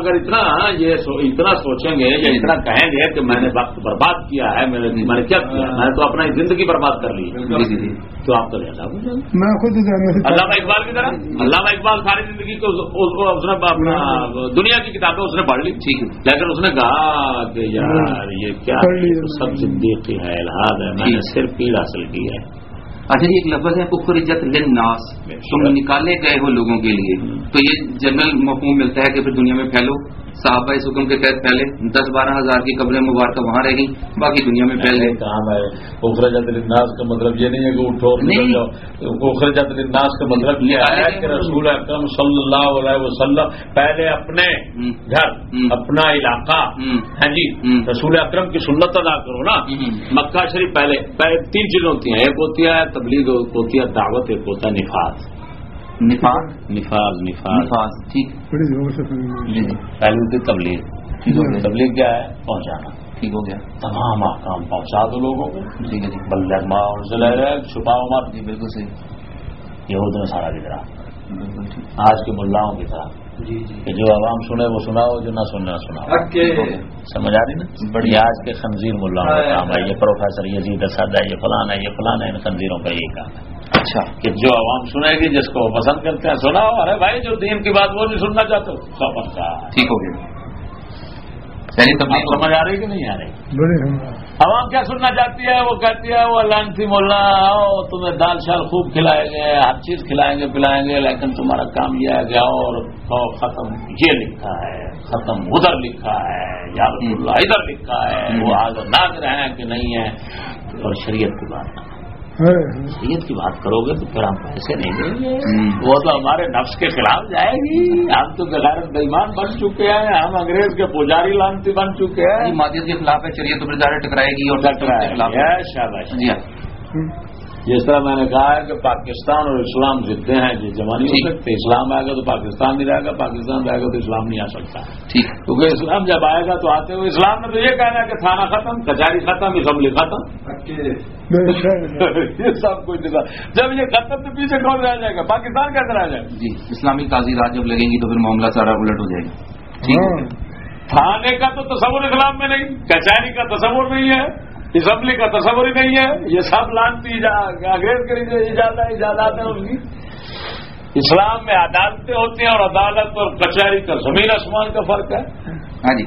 اگر اتنا یہ سو- اتنا سوچیں گے یا اتنا کہیں گے کہ میں نے وقت برباد کیا ہے میں نے کیا کیا میں نے تو اپنا زندگی برباد کر لی۔
جی جی جی۔
تو آپ تو۔
میں خود
علامہ اقبال کی طرح؟ علامہ اقبال ساری زندگی کو اس- نے دنیا کی کتابیں اس نے پڑھ لی۔
ٹھیک ہے۔
لیکن اس نے کہا کہ یار یہ کیا؟ سب زندگی ہے الحاد ہے میں نے صرف پیڑ حاصل کی ہے۔
اچھا جی ایک لفظ ہے اخرجت للناس۔ تم نکالے گئے ہو لوگوں کے لیے۔ تو یہ جنرل مفہوم ملتا ہے کہ پھر دنیا میں پھیلو۔ صحابہ اس حکم کے تحت پھیلے دس بارہ ہزار کی قبریں مبارکہ وہاں رہ گئی باقی دنیا میں پھیل
ہے اخرجت للناس کا مطلب یہ نہیں ہے کہ اٹھو اور نکل۔ جاؤ للناس کا مطلب یہ ہے کہ رسول اکرم صلی اللہ علیہ وسلم پہلے اپنے۔ گھر۔ اپنا علاقہ۔ ہاں جی۔ رسول اکرم کی سنت ادا کرو نا۔ مکہ شریف پہلے پہلے تین چیزیں ہوتی ہیں ایک ہوتی ہے تبلیغ ہوتی ہے دعوت ایک ہوتا ہے نفاذ
نفاذ.
نفاذ نفاذ.
ٹھیک. جی جی.
ہے تبلیغ. تبلیغ کیا ہے؟ پہنچانا.
ٹھیک ہو گیا.
تمام احکام پہنچا دو لوگوں کو.
ٹھیک ہے جی
بلغ ما انزل الیک چھپاؤ مت
جی بالکل صحیح.
یہود نے سارا گزرا. آج کے ملاؤں کی طرح۔
جی جی۔
کہ جو عوام سنے وہ سناؤ جو نہ سننا سناؤ۔ سمجھ آ رہی نا؟ بڑی آج کے خنزیر ملاؤں کا کام ہے۔ یہ پروفیسر یزید اسد ہے یہ فلانا ہے یہ فلانا ہے ان خنزیروں کا یہ کام ہے۔
اچھا۔
کہ جو عوام سنے گی جس کو پسند کرتے ہیں سناؤ۔ ارے بھائی جو دین کی بات وہ نہیں سننا چاہتے کا
ٹھیک ہو گیا۔ پہلی تبلیغ
سمجھ آ رہی کہ نہیں آ رہی؟ عوام کیا سننا چاہتی ہے؟ وہ کہتی ہے وہ لانتی مولا آؤ تمہیں دال شال خوب کھلائیں گے ہر چیز کھلائیں گے پلائیں گے لیکن تمہارا کام یہ ہے کہ اور ختم یہ لکھا ہے ختم ادھر لکھا ہے یا رسول اللہ ادھر لکھا ہے وہ حاضر ناظر ہیں کہ نہیں ہے؟ اور شریعت کی بات۔ شریعت کی بات کرو گے تو پھر ہم پیسے نہیں دیں گے۔ وہ تو ہمارے نفس کے خلاف جائے گی۔ ہم تو غیرت بےمان بن چکے ہیں۔ ہم انگریز کے پجاری لانتی بن چکے ہیں۔
جی مادیت کے خلاف ہے چلیے تو پھر ظاہر ٹکرائے گی اور
ٹکرا
کے خلاف ہے
ہے شاباش۔
جی۔ ہاں
جس طرح میں نے کہا ہے کہ پاکستان اور اسلام ضدیں ہیں جس زمانے ہو
ٹھیک۔
سکتے اسلام آئے گا تو پاکستان نہیں رہے گا پاکستان رہے گا تو اسلام نہیں آ سکتا۔
ٹھیک۔
کیونکہ اسلام جب آئے گا تو آتے ہوئے اسلام نے تو یہ کہنا ہے کہ تھانہ ختم کچہری ختم اسمبلی ختم
بے شک
یہ سب کچھ دکھا جب یہ ختم تو پیچھے کون رہ جائے گا؟ پاکستان کیسے رہ جائے گا؟
جی اسلامی قاضی رات جب لگیں گی تو پھر معاملہ سارا الٹ ہو جائے گا۔ ٹھیک۔
ہاں۔
تھانے کا تو تصور اسلام میں نہیں کچہری کا تصور نہیں ہے۔ اسمبلی کا تصور ہی نہیں ہے یہ سب لانتی انگریز کے لیے ایجاد ایجادات ہیں ان کی۔ اسلام میں عدالتیں ہوتی ہیں اور عدالت اور کچہری کا زمین آسمان کا فرق ہے۔
ہاں جی۔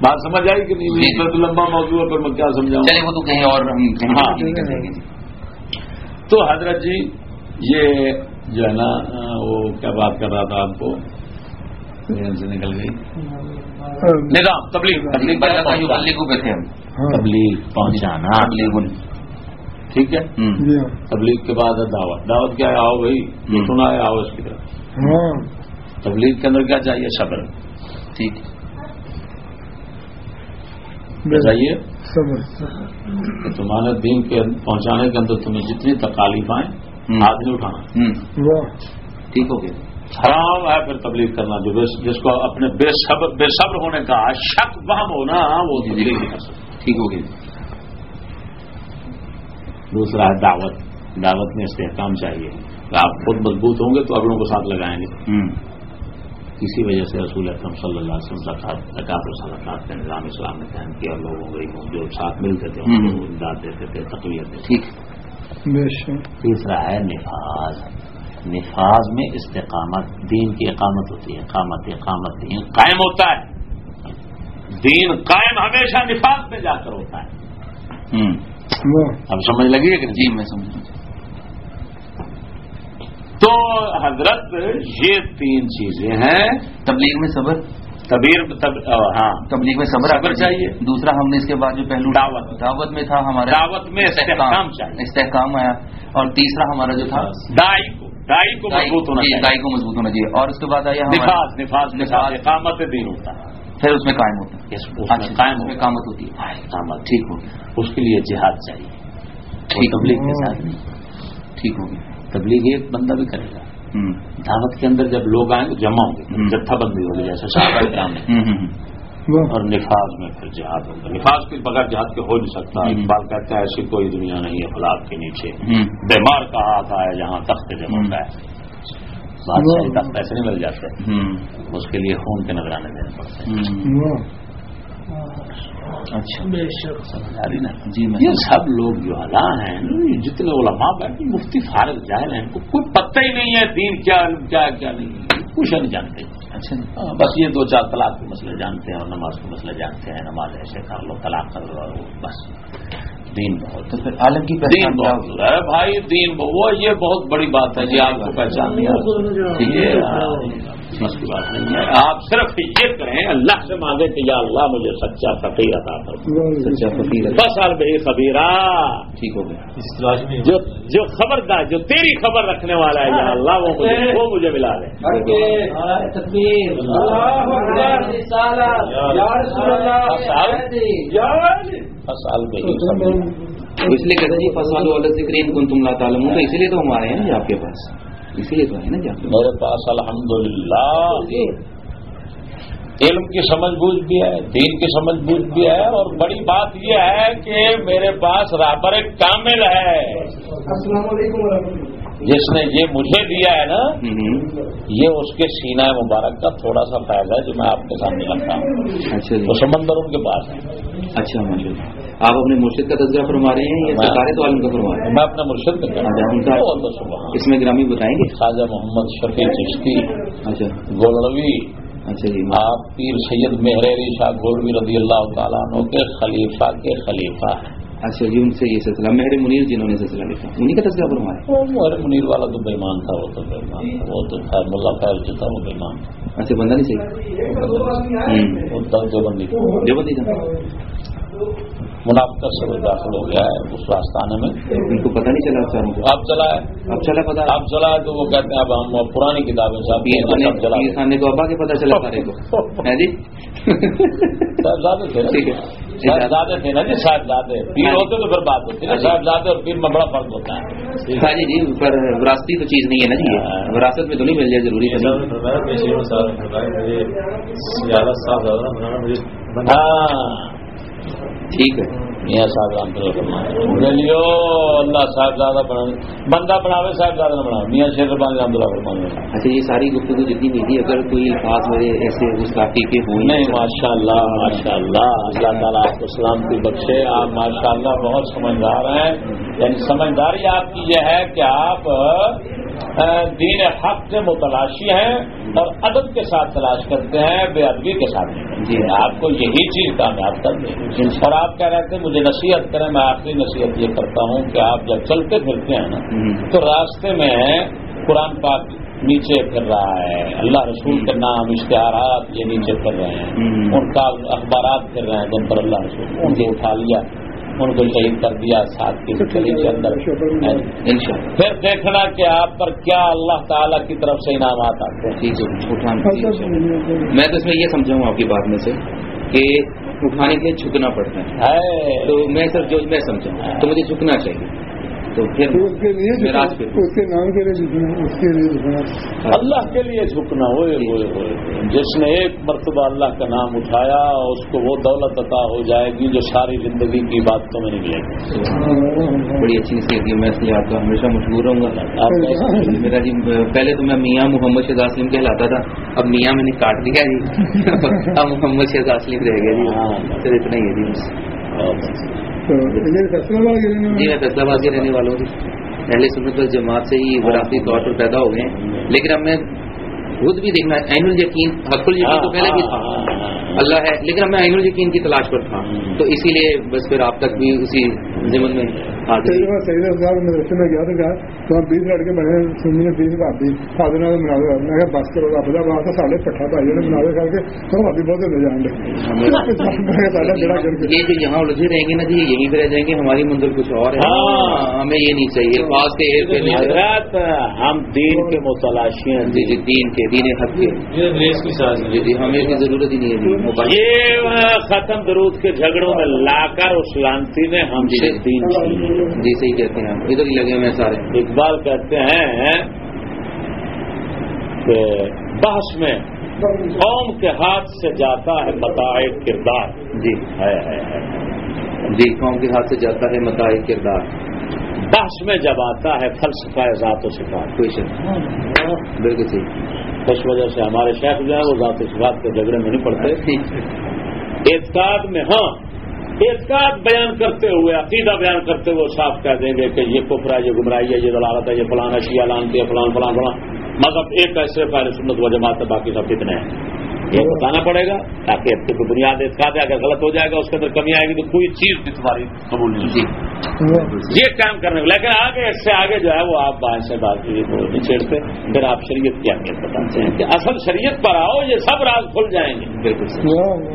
بات سمجھ آئی کہ نہیں؟
جی، جی۔
یہ تو لمبا موضوع ہے پر میں کیا سمجھاؤں؟
چلیے وہ تو کہیں اور
ہاں۔ تو حضرت جی یہ جو ہے نا وہ کیا بات کر رہا تھا آپ کو؟ سے نکل گئی۔ نظام تبلیغ۔ تبلیغ؟
بلّی کو پہ تھے ہم۔
ہاں
تبلیغ پہنچانا۔
تبلیغ
ٹھیک ہے؟
جی ہاں۔
تبلیغ کے بعد ہے دعوت۔ دعوت کیا ہے؟ آؤ بھائی۔ سنا ہے آؤ اس کی طرف۔
ہاں۔
تبلیغ کے اندر کیا چاہیے؟ صبر۔
ٹھیک۔
چاہیے
صبر۔
کہ تمہارے دین کے پہنچانے کے اندر تمہیں جتنی تکالیف آئیں۔ ہاتھ نہیں اٹھانا۔
ٹھیک ہو گیا۔
حرام ہے پھر تبلیغ کرنا جو جس کو اپنے بے صبر بے صبر ہونے کا شک وہم ہونا وہ تبلیغ نہیں کر سکتا۔
ٹھیک ہو گیا
دوسرا ہے دعوت۔ دعوت میں استحکام چاہیے۔ کہ آپ خود مضبوط ہوں گے تو اگلوں کو ساتھ لگائیں گے۔
ہوں۔
اسی وجہ سے رسول اکرم صلی اللہ علیہ وسلم زکات زکات و صدقات کا نظام اسلام نے قائم کیا۔ اور لوگوں کو جو ساتھ ملتے تھے ان کو امداد دیتے تھے تقویت دیتے تھے۔
ٹھیک
بے شک۔
تیسرا ہے نفاذ۔ نفاذ میں استقامت۔ دین کی اقامت ہوتی ہے۔ اقامت اقامت دین قائم ہوتا ہے۔ دین قائم ہمیشہ نفاذ میں جا کر ہوتا ہے۔ اب سمجھ لگی ہے کہ؟
جی میں سمجھ
تو حضرت یہ تین چیزیں ہیں۔
تبلیغ میں صبر۔
تبیر تب ہاں۔
تبلیغ میں صبر
صبر چاہیے۔
دوسرا ہم نے اس کے بعد جو پہلو
دعوت۔
دعوت میں تھا ہمارا۔
دعوت میں استحکام چاہیے۔
استحکام آیا۔ اور تیسرا ہمارا جو تھا۔
دائی کو۔ دائی کو مضبوط ہونا
جی،
چاہیے۔
دائی کو مضبوط ہونا چاہیے۔ اور اس کے بعد آیا
نفاذ نفاذ
نفاذ۔
اقامت دین ہوتا ہے۔
پھر اس میں قائم ہوتا ہے اچھا،
قائم
اس میں قامت ہوتی ہے۔
ہے
ٹھیک ہو گیا۔
اس کے لیے جہاد چاہیے۔ تبلیغ کے ساتھ۔ نہیں
ٹھیک ہو گیا۔
تبلیغ ایک بندہ بھی کرے گا۔ دعوت کے اندر جب لوگ آئیں گے جمع ہوں گے۔ جتھا بندی ہوگی جیسے
ہوں، ہوں۔
واہ
اور نفاذ میں پھر جہاد ہوگا۔ نفاذ کے بغیر جہاد کے ہو نہیں سکتا۔ اقبال کہتا ہے ایسی کوئی دنیا نہیں ہے فلاد کے نیچے۔ بیمار کا ہاتھ آئے جہاں تخت جمع ہے۔ ایسے نہیں مل جاتے۔ اس کے لیے خون کے نظرانے دینے پڑتے ہیں۔
اچھا۔ جی
یہ سب لوگ جو اعلیٰ ہیں جتنے علماء بیٹھے مفتی فارغ جاہل ہیں ان کو کوئی پتہ ہی نہیں ہے دین کیا علم کیا کیا نہیں۔ کچھ نہیں جانتے۔
اچھا۔
ہاں، بس یہ دو چار طلاق کے مسئلے جانتے ہیں اور نماز کے مسئلے جانتے ہیں نماز ایسے کر لو طلاق کر لو بس۔ دین بہت
تو پھر عالم کی پہچان
بہت؟ ارے بھائی دین وہ یہ بہت بڑی بات ہے جی آپ کو پہچان نہیں بس کی بات نہیں ہے۔ آپ صرف یہ کریں اللہ سے مانگے کہ یا اللہ مجھے سچا فقیر عطا کر
سچا فقیر۔
بس ال بھائی خبیرہ۔
ٹھیک ہو گیا۔
اس تلاش میں
جو جو خبردار جو تیری خبر رکھنے والا ہے یا اللہ وہ مجھے وہ مجھے ملا دے۔ بس ال بھائی
اس لیے کہتے ہیں جی فصال والا ذکر ان کن تم لا تعلم تو اسی لیے تو ہم آئے ہیں جی آپ کے پاس۔ اسی لیے تو ہے نا جی
میرے پاس الحمدللہ علم کی سمجھ بوجھ بھی ہے دین کی سمجھ بوجھ بھی ہے اور بڑی بات یہ ہے کہ میرے پاس رابر کامل ہے۔
السلام علیکم ورحمۃ اللہ۔
جس نے یہ مجھے دیا ہے نا۔ یہ اس کے سینہ مبارک کا تھوڑا سا فائدہ ہے جو میں آپ کے سامنے رکھتا ہوں۔
اچھا جی۔
وہ سمندر ان کے پاس ہے۔
اچھا آپ اپنے مرشد کا تذکرہ فرما رہے ہیں یا سارے تو عالم کا فرما رہے ہیں؟
میں اپنے مرشد
اچھا، کا-
سبحان
اس میں گرامی بتائیں گے؟
خواجہ محمد شفیع چشتی
اچھا۔
گولڑوی
اچھا جی
آپ پیر سید مہریری شاہ گولوی رضی اللہ تعالیٰ عنہ کے خلیفہ کے خلیفہ ہیں۔
اچھا جی ان سے یہ سلسلہ مہر منیر جنہوں نے سلسلہ لکھا انہیں کا تذکرہ فرما رہے
وہ مہر منیر والا تو بےمان تھا وہ تو بےمان تھا وہ تو خیر ملا خیر جو تھا وہ بےمان تھا۔
اچھا بندہ نہیں صحیح۔ ہوں۔
وہ تب جو بندی۔
جو بندی تھا۔
منافقت سے وہ داخل ہو گیا ہے اس راستانے میں۔
ان کو پتہ نہیں چلا
اب چلا ہے
اب چلا پتا
اب چلا ہے تو وہ کہتے ہیں اب ہم پرانی کتابیں سے
پیر
اب
خانے کو ابا کے پتہ چلا سارے کو۔ ہے جی؟
صاحبزادے تھے نا۔
ٹھیک ہے۔
صاحبزادے تھے نا جی صاحبزادے۔ پیر ہوتے تو پھر بات ہوتی ہے نا صاحبزادے اور پیر میں بڑا فرق ہوتا ہے۔
ہاں جی جی پر وراثتی تو چیز نہیں ہے نا جی یہ۔ وراثت میں تو نہیں مل جائے ضروری ہے
ہاں۔
ٹھیک ہے۔
میاں صاحب رحمۃ اللہ اللہ صاحبزادہ بنا بندہ بناوے صاحبزادہ نہ بناوے۔ میاں شیر رحمان رحمۃ اللہ فرمائے
اچھا یہ ساری گفتگو جتنی ہوئی تھی اگر کوئی الفاظ میرے ایسے گستاخی کے ہوں۔
نہیں ماشاء اللہ ماشاء اللہ اللہ تعالیٰ آپ کو اسلام کی بخشے۔ آپ ماشاء اللہ بہت سمجھدار ہیں۔ یعنی سمجھداری آپ کی یہ ہے کہ آپ دین حق سے متلاشی ہیں اور ادب کے ساتھ تلاش کرتے ہیں بے ادبی کے ساتھ
جی۔
آپ کو یہی چیز کامیاب کر دے۔ اور آپ کہہ رہے تھے مجھے نصیحت کریں میں آخری نصیحت یہ کرتا ہوں کہ آپ جب چلتے پھرتے ہیں نا
ہوں۔
تو راستے میں قرآن پاک نیچے پھر رہا ہے۔ اللہ رسول کے نام اشتہارات یہ نیچے پھر رہے ہیں۔ ان کا اخبارات پھر رہے ہیں جن پر اللہ رسول ان کو اٹھا لیا۔ ان کو شہید کر دیا ساتھ کی گلی کے اندر۔
انشاءاللہ۔
پھر دیکھنا کہ آپ پر کیا اللہ تعالیٰ کی طرف سے انعامات آتے ہیں۔
ٹھیک ہے اٹھان میں تو اس میں یہ سمجھا ہوں آپ کی بات میں سے کہ اٹھانے کے لیے جھکنا پڑتا ہے۔
ہے
تو میں سر جو میں سمجھا تو مجھے جھکنا چاہیے۔ تو پھر
تو اس کے لیے اس کے نام کے لیے جتنا اس کے لیے
اللہ کے لیے جھکنا ہوئے ہوئے ہوئے۔ جس نے ایک مرتبہ اللہ کا نام اٹھایا اس کو وہ دولت عطا ہو جائے گی جو ساری زندگی کی باتوں میں نکلے گی۔
بڑی اچھی نصیحت میں اس لیے آپ کا ہمیشہ مشہور رہوں گا۔ میرا جی پہلے تو میں میاں محمد شہزاد اسلم کہلاتا تھا اب میاں میں نے کاٹ دیا جی۔ اب محمد شہزاد اسلم رہ گیا
ہاں۔
جی سر اتنا ہی ہے جی
کے لیے
جی میں فیصلہ آباد کے رہنے والوں ہوں پہلے سنت جماعت سے ہی وراثتی طور پر پیدا ہو گئے ہیں۔ لیکن اب میں خود بھی دیکھنا عین الیقین حق الیقین تو پہلے بھی تھا۔ اللہ ہے لیکن اب میں عین الیقین کی تلاش پر تھا۔ تو اسی لیے بس پھر آپ تک بھی اسی ضمن میں
صاحب مدرسے میں گیا تو کہا تو ہم بیس لڑکے بنے سنی نے بیس بھابی فادر نے بنا دیا میں کہا بس کرو آپ وہاں سے ساڑھے پٹھا بھائی نے بنا دیا کر کے تو بھابی بہت لے
یہ جو یہاں الجھے رہیں گے نا جی یہیں پہ رہ جائیں گے ہماری منزل کچھ اور ہے۔ ہمیں یہ نہیں چاہیے پاس کے۔
حضرت ہم دین کے متلاشی ہیں
جی جی دین کے دین حق کے جی جی ہمیں اس کی ضرورت ہی نہیں ہے جی موبائل
یہ ختم درود کے جھگڑوں میں لا کر اس لانتی نے ہم سے دین چھین لیا۔
جی صحیح کہتے ہیں ہم ادھر ہی لگے ہوئے سارے۔
اقبال کہتے ہیں کہ بحث میں قوم کے ہاتھ سے جاتا ہے بتائے کردار۔
جی۔
ہے
جی قوم کے ہاتھ سے جاتا ہے متا کردار۔
بحث میں جب آتا ہے فلسفہ ذات و صفات۔
کوئی شک بالکل صحیح۔
اس وجہ سے ہمارے شیخ جو ہے وہ ذات و صفات کے جھگڑے میں نہیں پڑتے۔ اعتقاد میں ہاں اعتقاد بیان کرتے ہوئے، عقیدہ بیان کرتے ہوئے صاف کہہ دیں گے کہ یہ کفرا یہ گمراہی ہے، یہ دلالت ہے، یہ فلانا شیعہ لانتی ہے فلان فلان فلان مذہب ایک ایسے پہلے سنت و جماعت ہے باقی سب کتنے ہیں۔ یہ بتانا پڑے گا تاکہ اب کوئی بنیاد اعتقاد ہے اگر غلط ہو جائے گا اس کے اندر کمی آئے گی تو کوئی چیز بھی تمہاری قبول نہیں
جی۔
ہوگی یہ کام کرنے کو لیکن آگے اس سے آگے جو ہے وہ آپ بائیں سے بات کی کو نہیں چھیڑتے۔ پھر آپ شریعت کی اہمیت بتاتے ہیں کہ اصل شریعت پر آؤ یہ سب راز کھل جائیں گے۔
بالکل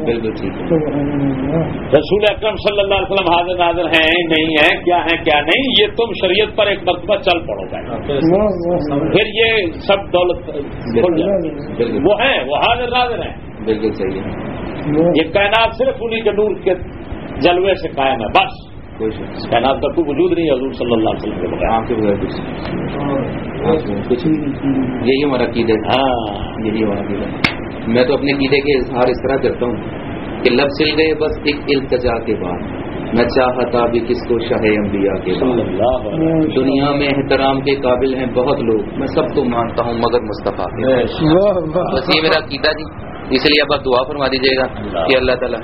بالکل ٹھیک۔ ہے
رسول اکرم صلی اللہ علیہ وسلم حاضر ناظر ہیں نہیں ہیں کیا ہیں کیا نہیں یہ تم شریعت پر ایک مرتبہ چل پڑو گے۔ پھر یہ سب دولت وہ ہیں وہ حاضر ناظر ہیں۔
بالکل صحیح ہے۔
یہ کائنات صرف انہیں کے نور کے جلوے سے قائم ہے بس۔ کائنات کا کوئی وجود نہیں ہے حضور صلی اللہ علیہ وسلم کے
آپ کے بغیر کچھ یہی ہمارا عقیدہ ہے
ہاں۔
یہی ہمارا عقیدہ ہے میں تو اپنے عقیدے کے اظہار اس طرح کرتا ہوں کہ لب چل گئے بس ایک التجا کے بعد۔ میں چاہتا بھی کس کو شاہ انبیاء کے
اللہ
دنیا میں احترام کے قابل ہیں بہت لوگ۔ میں سب کو مانتا ہوں مگر مصطفیٰ بس یہ میرا عقیدہ جی۔ اس لیے اب آپ دعا فرما دیجیے گا کہ اللہ تعالیٰ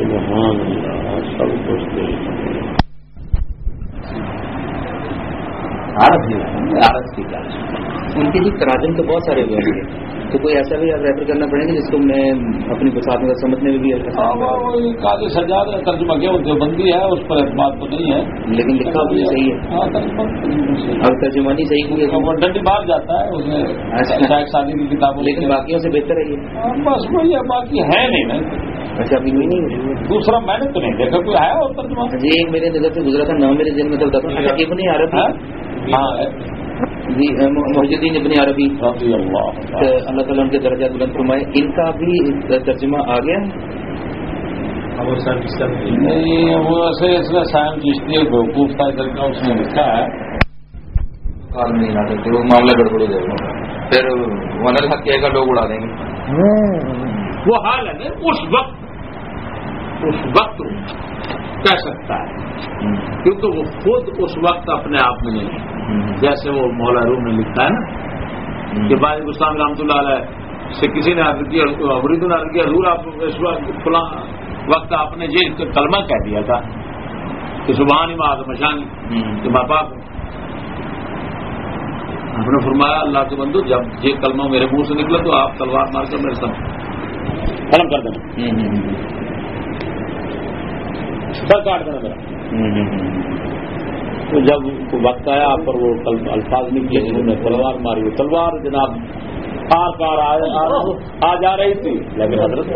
سبحان اللہ۔ سب کچھ
عرض کی ان کے بھی تراجم تو بہت سارے ہوئے ہیں۔ تو کوئی ایسا بھی آپ ریفر کرنا پڑے گا جس کو میں اپنی بسات میں سمجھنے میں بھی
کاغذ سجاد ہے ترجمہ کیا وہ دیوبندی ہے اس پر اعتماد تو نہیں ہے۔
لیکن لکھا بھی صحیح ہے۔
ہاں ترجمہ
اب ترجمانی صحیح ہوئی ہے
وہ ڈنڈی باہر جاتا ہے اس میں شاید شادی کی کتاب
لیکن باقیوں سے بہتر ہے یہ۔
بس وہی ہے باقی ہے نہیں نا۔
اچھا ابھی نہیں
دوسرا میں نے تو نہیں دیکھا کوئی آیا اور ترجمہ؟
جی ایک میرے نظر سے گزرا تھا نام میرے ذہن میں تھا بتا ابن عربی
ہاں
جی محدین ابن عربی
رضی اللہ
تعالیٰ ان کے درجہ بلند فرمائے۔ ان کا بھی ترجمہ آ گیا؟
نہیں وہ ایسے اس میں سائن چشتی بیوقوف تھا کر کے اس نے لکھا ہے۔
نہیں سکتے وہ معاملہ گڑبڑ ہو جائے گا پھر ون الحق کہے گا لوگ اڑا دیں گے۔
وہ حال ہے نا اس وقت اس وقت کہہ سکتا ہے۔ کیونکہ وہ خود اس وقت اپنے آپ میں نہیں۔ ہے جیسے وہ مولا روم نے لکھا ہے نا کہ بھائی گستان رحمۃ اللہ علیہ سے کسی نے عرض کیا ابرید نے عرض کیا حضور آپ اس وقت فلاں وقت آپ نے یہ کلمہ کہہ دیا تھا کہ سبحان ماد مشان کہ ماں باپ آپ نے فرمایا اللہ کے بندو جب یہ کلمہ میرے منہ سے نکلا تو آپ تلوار مار کر میرے ختم کر دینا سر کاٹ دینا میرا۔ تو جب وقت آیا پر وہ الفاظ نکلے انہوں نے تلوار ماری۔ وہ تلوار جناب آر پار آ جا رہی تھی۔ لیکن حضرت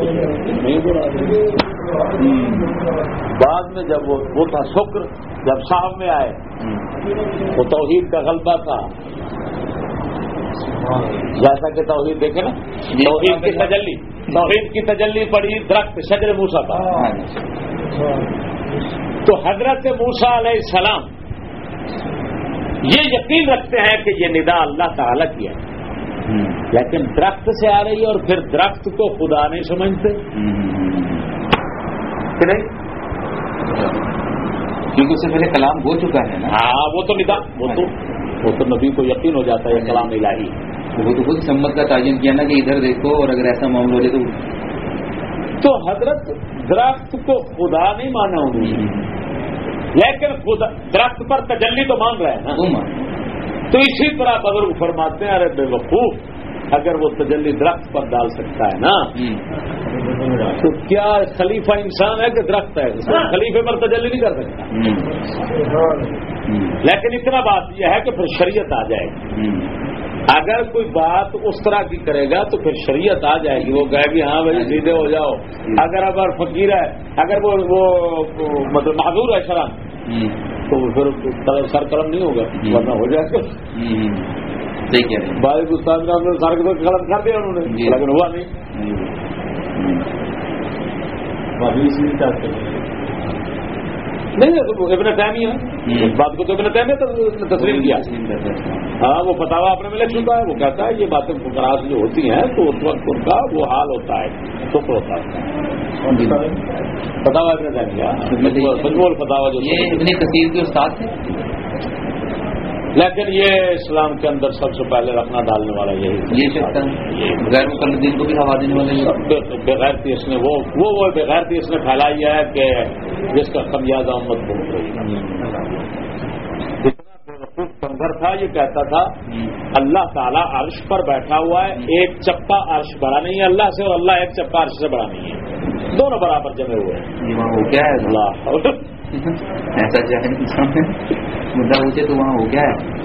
نہیں بعد میں جب وہ تھا شکر جب صاحب میں آئے وہ توحید کا غلبہ تھا۔ جیسا کہ توحید دیکھے نا توحید کی تجلی توحید کی تجلی پڑی درخت شجر موسا کا۔ تو حضرت موسا علیہ السلام یہ یقین رکھتے ہیں کہ یہ ندا اللہ تعالی کی ہے۔ لیکن درخت سے آ رہی ہے اور پھر درخت کو خدا نہیں سمجھتے۔ کہ نہیں؟
کیونکہ اس سے پہلے کلام ہو چکا ہے نا۔
ہاں وہ تو ندا وہ تو وہ تو نبی کو یقین ہو جاتا ہے کلام الہی
وہ تو خود سمت کا تعین کیا نا کہ ادھر دیکھو اور اگر ایسا معاملہ ہو جائے تو
تو حضرت درخت کو خدا نہیں مانا انہوں نے۔ لیکن خدا درخت پر تجلی تو مان رہے ہیں نا۔ تو اسی طرح بزرگ فرماتے ہیں ارے بے وقوف اگر وہ تجلی درخت پر ڈال سکتا ہے نا، تو کیا خلیفہ انسان ہے کہ درخت ہے؟ خلیفے پر تجلی نہیں کر سکتا۔ لیکن اتنا بات یہ ہے کہ پھر شریعت آ جائے گی۔ اگر کوئی بات اس طرح کی کرے گا تو پھر شریعت آ جائے گی۔ وہ کہے گی ہاں بھائی، سیدھے ہو جاؤ۔ اگر اگر فقیر ہے، اگر وہ وہ مطلب معذور ہے شرم، تو پھر سر قلم نہیں ہوگا، ورنہ ہو جائے گا۔
صحیح کہہ رہے ہیں
بھائی گستان کا سر قلم کر دیا انہوں نے۔
جی۔
لیکن ہوا نہیں۔ نہیں ابن ٹائم ہی ہے اس بات کو تو ابن ٹائم ہے تسلیم کیا۔ ہاں وہ فتوا اپنے میں لکھ چکا ہے وہ کہتا ہے یہ باتیں فکراس جو ہوتی ہیں تو اس وقت ان کا وہ حال ہوتا ہے شکر ہوتا ہے۔ فتوا ابن ٹائم کیا سجمول فتوا جو
یہ اتنی تصویر کے استاد تھے؟
لیکن یہ اسلام کے اندر سب سے پہلے رکھنا ڈالنے والا یہی
یہ غیر مقلدین کو بھی ہوا دینے والے
بغیر تیس نے وہ وہ وہ بغیر تیس نے پھیلائی ہے کہ جس کا خمیازہ امت بہت جتنا بندر تھا یہ کہتا تھا اللہ تعالیٰ عرش پر بیٹھا ہوا ہے ایک چپا عرش بڑا نہیں ہے اللہ سے اور اللہ ایک چپا عرش سے بڑا نہیں ہے۔ دونوں برابر جمے ہوئے ہیں۔
یہ وہاں ہو کیا ہے۔
اللہ۔
ایسا مدعا پوچھے تو وہاں ہو کیا ہے۔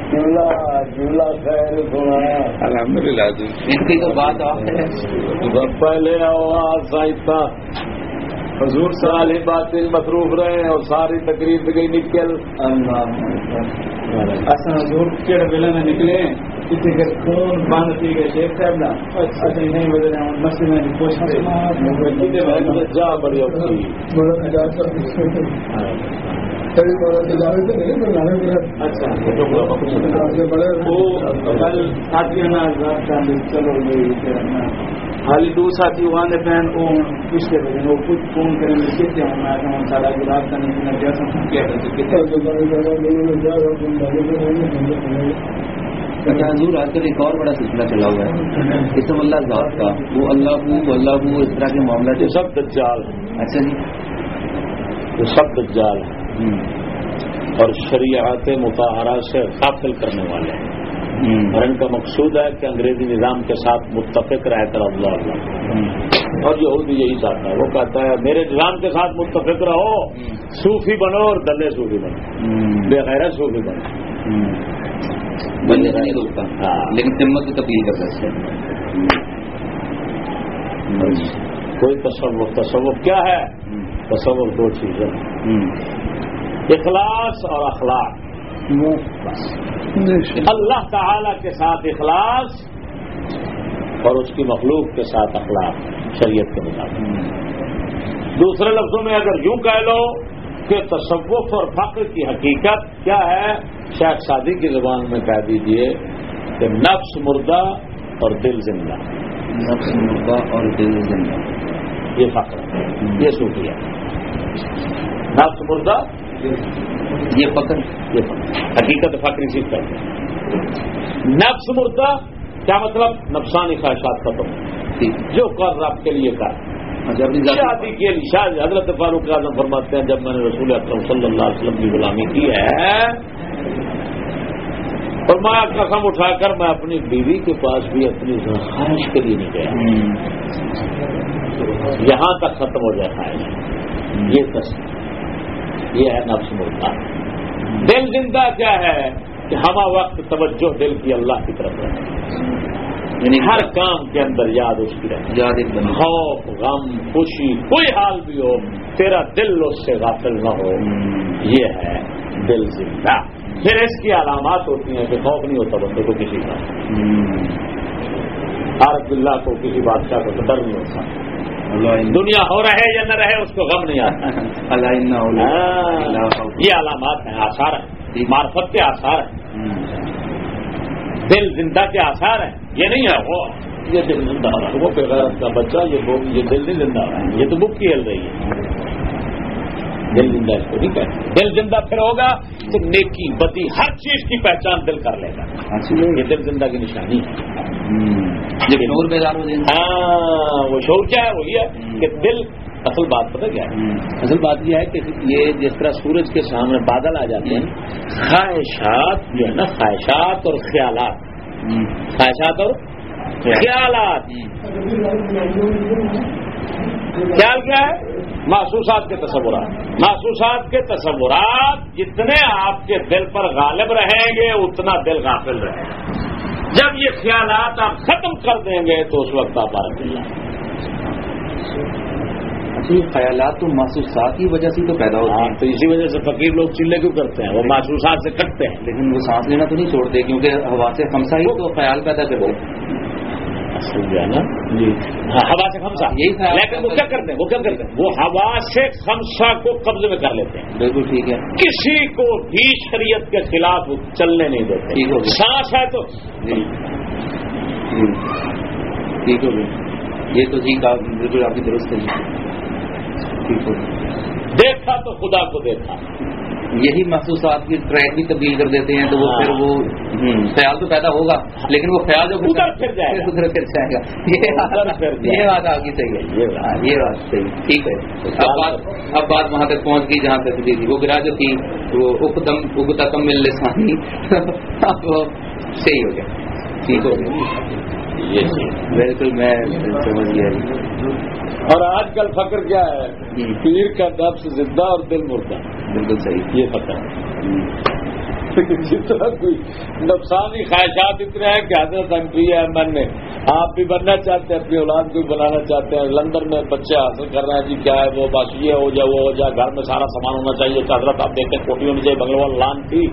الحمد للہ
ان کی تو بات آپ ہے۔
پہلے آواز آئی تھا حضور سال ہی باتیں مصروف رہے اور ساری تقریب گئی نکل۔
اصل حضور کہڑے ویلے میں نکلے۔
کسی کے خون بند تھی گئے شیخ صاحب نا اچھا۔ نہیں بدل رہے ہیں مسئلے میں کوشش
جا بڑی
اچھا۔ دو ساتھی وہاں پہن وہ پچھلے بجے وہ کچھ فون کریں گے میں کہوں سارا کی کی
حضور آج کل ایک اور بڑا سلسلہ چلا ہوا ہے اسم اللہ ذات کا۔ وہ اللہ ہو وہ اللہ ہو اس طرح کے معاملہ
سب دجال
اچھا جی۔
یہ سب دجال اور شریعت مطالعہ سے قافل کرنے والے ہیں۔ اور ان کا مقصود ہے کہ انگریزی نظام کے ساتھ متفق رہ کر اللہ اللہ اور یہودی یہی چاہتا ہے۔ وہ کہتا ہے میرے نظام کے ساتھ متفق رہو۔ صوفی بنو اور دلے صوفی بنو۔ بے غیرت صوفی بنو۔
بننے سے نہیں روکتا۔
ہاں۔
لیکن سمت کی تبدیل کر سکتے
کوئی تصور تصور کیا ہے؟ تصور دو چیزیں۔ اخلاص اور اخلاق۔ اللہ تعالی کے ساتھ اخلاص اور اس کی مخلوق کے ساتھ اخلاق شریعت کے مطابق۔ دوسرے لفظوں میں اگر یوں کہہ لو کہ تصوف اور فقر کی حقیقت کیا ہے؟ شیخ سادی کی زبان میں کہہ دیجیے کہ نفس مردہ اور دل زندہ۔
نفس مردہ اور دل زندہ۔
یہ فخر ہے یہ صوفی ہے نفس مردہ۔
یہ پکڑ
یہ فخر حقیقت فخر اسی کرتے ہیں نفس مردہ کیا مطلب؟ نفسانی خواہشات ختم۔
ٹھیک
جو کر رب کے لیے کر۔ شادی کے شاید حضرت فاروق اعظم فرماتے ہیں جب میں نے رسول اکرم صلی اللہ علیہ وسلم کی غلامی کی ہے اور میں قسم اٹھا کر میں اپنی بیوی کے پاس بھی اپنی خواہش کے لیے نہیں گیا۔ یہاں تک ختم ہو جائے خواہش یہ تصویر یہ ہے نفس مردہ دل زندہ کیا ہے کہ ہما وقت توجہ دل کی اللہ کی طرف رہے
یعنی
ہر کام کے اندر یاد اس کی رہے
یاد
خوف غم خوشی کوئی حال بھی ہو تیرا دل اس سے غافل نہ ہو۔ یہ ہے دل زندہ۔ پھر اس کی علامات ہوتی ہیں کہ خوف نہیں ہوتا بندے کو کسی کا۔ عارف اللہ کو کسی بادشاہ کو ڈر نہیں ہوتا۔ دنیا ہو رہے یا نہ رہے اس کو غم نہیں آتا۔
اللہ
ہاں، یہ علامات ہیں آثار ہیں۔ معرفت کے آثار ہیں۔ دل زندہ کے آثار ہیں۔ یہ نہیں ہے وہ یہ دل زندہ ہو رہا ہے وہ بغیرت کا بچہ یہ وہ یہ دل نہیں زندہ ہو رہا ہے یہ تو بک کی ہل رہی ہے۔ دل زندہ اس کو نہیں کہتے۔ دل زندہ پھر ہوگا تو نیکی بدی ہر چیز کی پہچان دل کر لے گا۔ یہ دل زندہ کی نشانی ہے۔
شور بیدار ہو جائیں
ہاں وہ شور کیا ہے؟ وہی ہے کہ دل اصل بات پتہ کیا ہے؟ اصل بات یہ ہے کہ یہ جس طرح سورج کے سامنے بادل آ جاتے ہیں خواہشات جو ہے نا خواہشات اور خیالات۔ خواہشات اور خیالات۔ خیال کیا ہے؟ محسوسات کے تصورات۔ محسوسات کے تصورات جتنے آپ کے دل پر غالب رہیں گے، اتنا دل غافل رہے گا۔ جب یہ خیالات آپ ختم کر دیں گے تو اس وقت آپ بارہ اللہ۔
یہ خیالات تو محسوسات کی وجہ سے تو پیدا ہوتے
ہاں
ہیں
تو اسی وجہ سے فقیر لوگ چلے کیوں کرتے ہیں؟ وہ محسوسات سے کٹتے ہیں۔
لیکن وہ سانس لینا تو نہیں چھوڑتے کیونکہ ہوا سے خمسا ہی تو خیال پیدا کرتے
نا جی۔ ہاں ہوا سے خمسا
یہی خیال
لیکن وہ کیا کرتے ہیں؟ وہ کیا کرتے ہیں؟ وہ ہوا سے خمسا کو قبضے میں کر لیتے ہیں۔
بالکل ٹھیک ہے۔
کسی کو بھی شریعت کے خلاف چلنے نہیں دیتے۔ سانس ہے تو۔
جی۔ جی۔ ٹھیک ہو گیا یہ تو ٹھیک آپ بالکل آپ کی درست ہے۔ جی ہو گیا
دیکھا تو خدا کو دیکھا۔
یہی محسوسات کی ٹریک بھی تبدیل کر دیتے ہیں تو وہ
ہاں۔
پھر وہ خیال تو پیدا ہوگا لیکن وہ خیال جو
پھر جائے گا۔
پھر جائے گا۔ یہ بات آپ کی صحیح ہے۔
یہ بات۔
ہاں، صحیح۔ ٹھیک ہے۔ اب بات اب بات وہاں تک پہنچ گئی جہاں تک تھی وہ گرا جو تھی وہ اقدم اگتا کم مل لسانی صحیح ہو گیا۔ ٹھیک ہو گیا۔
یہ
بالکل میں سمجھ گیا جی۔
اور آج کل فخر کیا ہے؟
ہم،
پیر کا نفس زندہ اور دل مردہ۔
بالکل صحیح۔
یہ فخر ہے۔
جی، ہم،
جتنا کوئی نفسانی خواہشات اتنے ہیں کہ حضرت ایم پی ایم ایل نے آپ بھی بننا چاہتے ہیں اپنی اولاد کو بھی بنانا چاہتے ہیں لندن میں بچے حاصل کر رہے ہیں جی کیا ہے وہ بس یہ ہو جائے وہ ہو جائے گھر میں سارا سامان ہونا چاہیے کہ حضرت آپ دیکھتے ہیں کوٹی ہونی چاہیے بنگلور لان تھی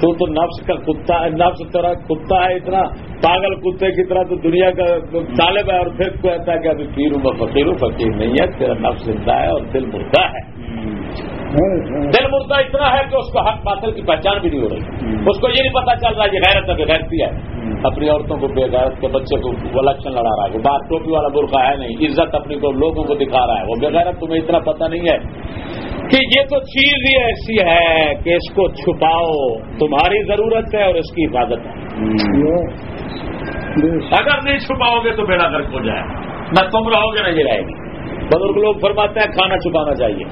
تو تو نفس کا کتا ہے نفس طرح کتا ہے اتنا پاگل کتے کی طرح تو دنیا کا طالب ہے اور پھر کہتا ہے کہ ابھی پیر ہوں میں فقیر ہوں فقیر نہیں ہے تیرا نفس زندہ ہے اور دل مردہ ہے۔ دل مردہ اتنا ہے کہ اس کو حق باطل کی پہچان بھی نہیں ہو رہی۔ اس کو یہ نہیں پتا چل رہا کہ غیرت ہے غیرتی ہے۔ اپنی عورتوں کو بے غیرت کے بچے کو الیکشن لڑا رہا ہے۔ وہ باہر ٹوپی والا برقع ہے نہیں عزت اپنی کو لوگوں کو دکھا رہا ہے۔ وہ بے غیرت تمہیں اتنا پتا نہیں ہے کہ یہ تو چیز ہی ایسی ہے کہ اس کو چھپاؤ تمہاری ضرورت ہے اور اس کی حفاظت ہے۔ اگر نہیں چھپاؤ گے تو بیڑا گرک ہو جائے نہ تم رہو گے نہ یہ رہے گی۔ بزرگ لوگ فرماتے ہیں کھانا چھپانا چاہیے۔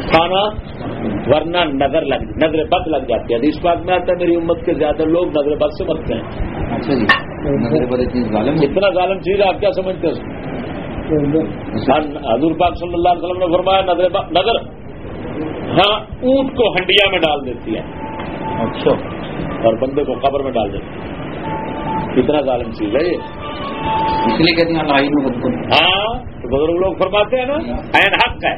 کھانا ورنہ نظر لگ نظر بد لگ جاتی ہے۔ اس بات میں آتا ہے میری امت کے زیادہ لوگ نظر بد سے مرتے ہیں۔
اچھا جی۔
اتنا ظالم چیز آپ کیا سمجھتے ہیں حضور پاک صلی اللہ علیہ وسلم نے فرمایا نظر نظر ہاں اونٹ کو ہنڈیا میں ڈال دیتی ہے۔
اچھا۔
اور بندے کو قبر میں ڈال دیتی ہے۔ کتنا ظالم چیز ہے یہ۔
اس لیے کہتے ہیں
ہاں تو بزرگ لوگ فرماتے ہیں نا این حق ہے۔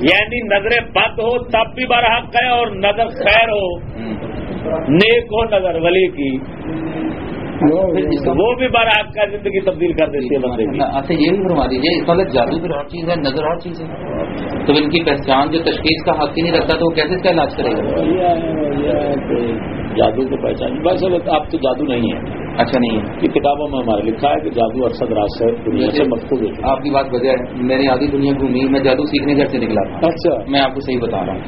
یعنی نظر بد ہو تب بھی بار حق ہے اور نظر خیر ہو۔ نیک ہو نظر ولی کی۔ وہ بھی بار حق کا زندگی تبدیل کر دیتی ہے بندے کی۔
اچھا یہ بھی فرما دیجیے اس والا جادو پھر اور چیز ہے نظر اور چیز ہے۔ تو ان کی پہچان جو تشخیص کا حق ہی نہیں رکھتا تو وہ کیسے اس کا علاج کرے گا؟
جادو کو پہچان۔ بس اب تو جادو نہیں ہے
اچھا نہیں ہے۔
کی کتابوں میں ہمارے لکھا ہے کہ جادو ارسد راج سے دنیا سے مقبول ہے۔
آپ کی بات وجہ ہے میں نے آدھی دنیا گھومی میں جادو سیکھنے گھر سے نکلا تھا۔
اچھا۔
میں آپ کو صحیح بتا رہا ہوں۔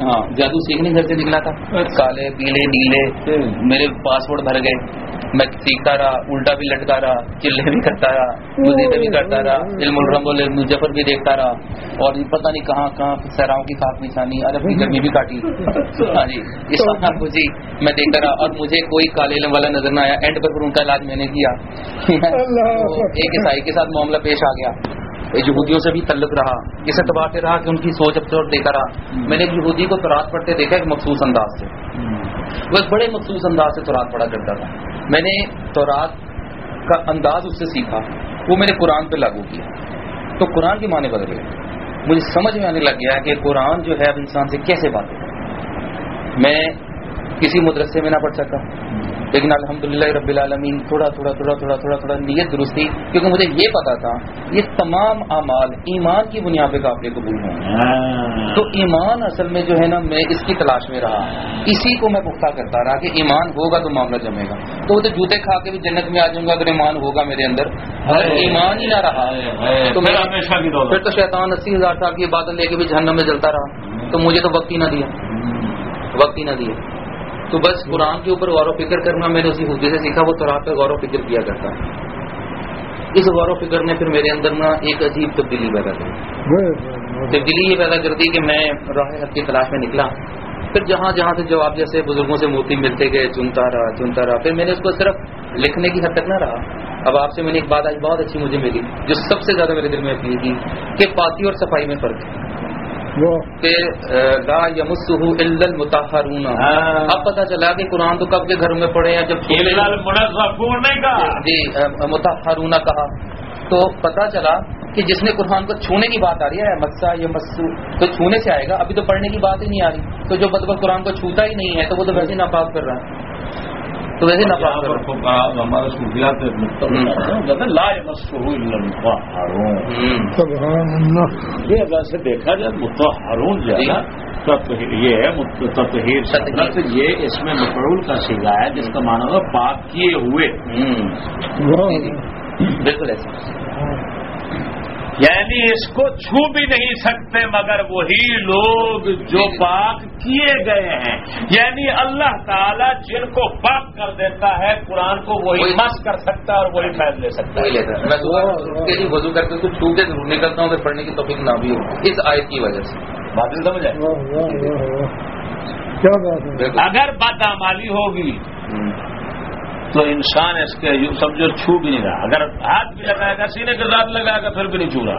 ہاں جادو سیکھنے گھر سے نکلا تھا۔ کالے پیلے نیلے میرے پاسورڈ بھر گئے۔ میں سیکھتا رہا الٹا بھی لٹکا رہا چلے بھی کرتا رہا مزید بھی کرتا رہا علم الرم مظفر بھی دیکھتا رہا۔ اور پتہ نہیں کہاں کہاں سہراؤں کی خاص نشانی عرب کی گرمی بھی کاٹی۔ ہاں جی اس وقت جی میں دیکھتا رہا اور مجھے کوئی کالے علم والا نظر نہ آیا اینڈ پر ان کا علاج میں نے کیا۔ ایک عیسائی کے ساتھ معاملہ پیش آ گیا۔ یہودیوں سے بھی تعلق رہا۔ اس اعتبار سے رہا کہ ان کی سوچ اب دیکھا رہا۔ میں نے ایک یہودی کو تورات پڑھتے دیکھا ایک مخصوص انداز سے۔ وہ ایک بڑے مخصوص انداز سے تورات پڑھا کرتا تھا۔ میں نے تورات کا انداز اس سے سیکھا۔ وہ میں نے قرآن پہ لاگو کیا۔ تو قرآن کی معنی بدل گئے مجھے سمجھ میں آنے لگ گیا کہ قرآن جو ہے اب انسان سے کیسے بات میں کسی مدرسے میں نہ پڑھ سکا۔ لیکن الحمدللہ رب العالمین تھوڑا تھوڑا تھوڑا تھوڑا تھوڑا تھوڑا نیت درست تھی کیونکہ مجھے یہ پتا تھا یہ تمام اعمال ایمان کی بنیاد پہ قابل قبول ہوں۔ تو ایمان اصل میں جو ہے نا میں اس کی تلاش میں رہا۔ اسی کو میں پختہ کرتا رہا کہ ایمان ہوگا تو معاملہ جمے گا۔ تو وہ تو جوتے کھا کے بھی جنت میں آ جاؤں گا اگر ایمان ہوگا میرے اندر اگر ایمان ہی نہ رہا۔ تو پھر تو شیطان اسی ہزار سال کی بادل لے کے بھی جہنم میں جلتا رہا۔ تو مجھے تو وقت ہی نہ دیا۔ وقت ہی نہ دیا۔ تو بس قرآن کے اوپر غور و فکر کرنا میں نے اسی حدے سے سیکھا، وہ تو پہ غور و فکر کیا کرتا اس غور و فکر نے پھر میرے اندر نا ایک عجیب تبدیلی پیدا کر تبدیلی یہ پیدا کر دی کہ میں راہ حق کی تلاش میں نکلا۔ پھر جہاں جہاں سے جواب جیسے بزرگوں سے موتی ملتے گئے، چنتا رہا چنتا رہا۔ پھر میں نے اس کو صرف لکھنے کی حد تک نہ رہا۔ اب آپ سے میں نے ایک بات آج بہت اچھی مجھے ملی، جو سب سے زیادہ میرے دل میں اپیل کی کہ پاتی اور صفائی میں فرق ہے۔ کہ لا یمسہ الا المطہرون. اب پتہ چلا کہ قرآن تو کب کے گھروں میں پڑھے ہیں؟ جب جی متحرون کہا۔ تو پتہ چلا کہ جس نے قرآن کو چھونے کی بات آ رہی ہے مسا یا مسو تو چھونے سے آئے گا ابھی تو پڑھنے کی بات ہی نہیں آ رہی۔ تو جو بدبر قرآن کو چھوتا ہی نہیں ہے تو وہ تو ویسے ناپاک کر رہا ہے۔ تو ویسے رہا ہے
یہ ویسے دیکھا جائے متحرون جو ہے نا یہ ہے یہ اس میں مقرول کا سیگا ہے جس کا معنی ہے پاک کیے ہوئے
بالکل ایسا۔
یعنی اس کو چھو بھی نہیں سکتے مگر وہی لوگ جو پاک کیے گئے ہیں۔ یعنی اللہ تعالیٰ جن کو پاک کر دیتا ہے قرآن کو وہی مس کر سکتا ہے اور وہی فیض لے سکتا ہے۔
میں لیے وضو کرتے تو چھو کے ضرور نکلتا ہوں کہ پڑھنے کی توفیق نہ بھی ہو۔ اس آیت کی وجہ سے۔
بادل سمجھ آئے؟ اگر بدامالی ہوگی تو انسان اس کے سمجھو چھو بھی نہیں رہا۔ اگر ہاتھ بھی لگائے گا سینے کے ساتھ لگائے گا پھر بھی نہیں چھو رہا۔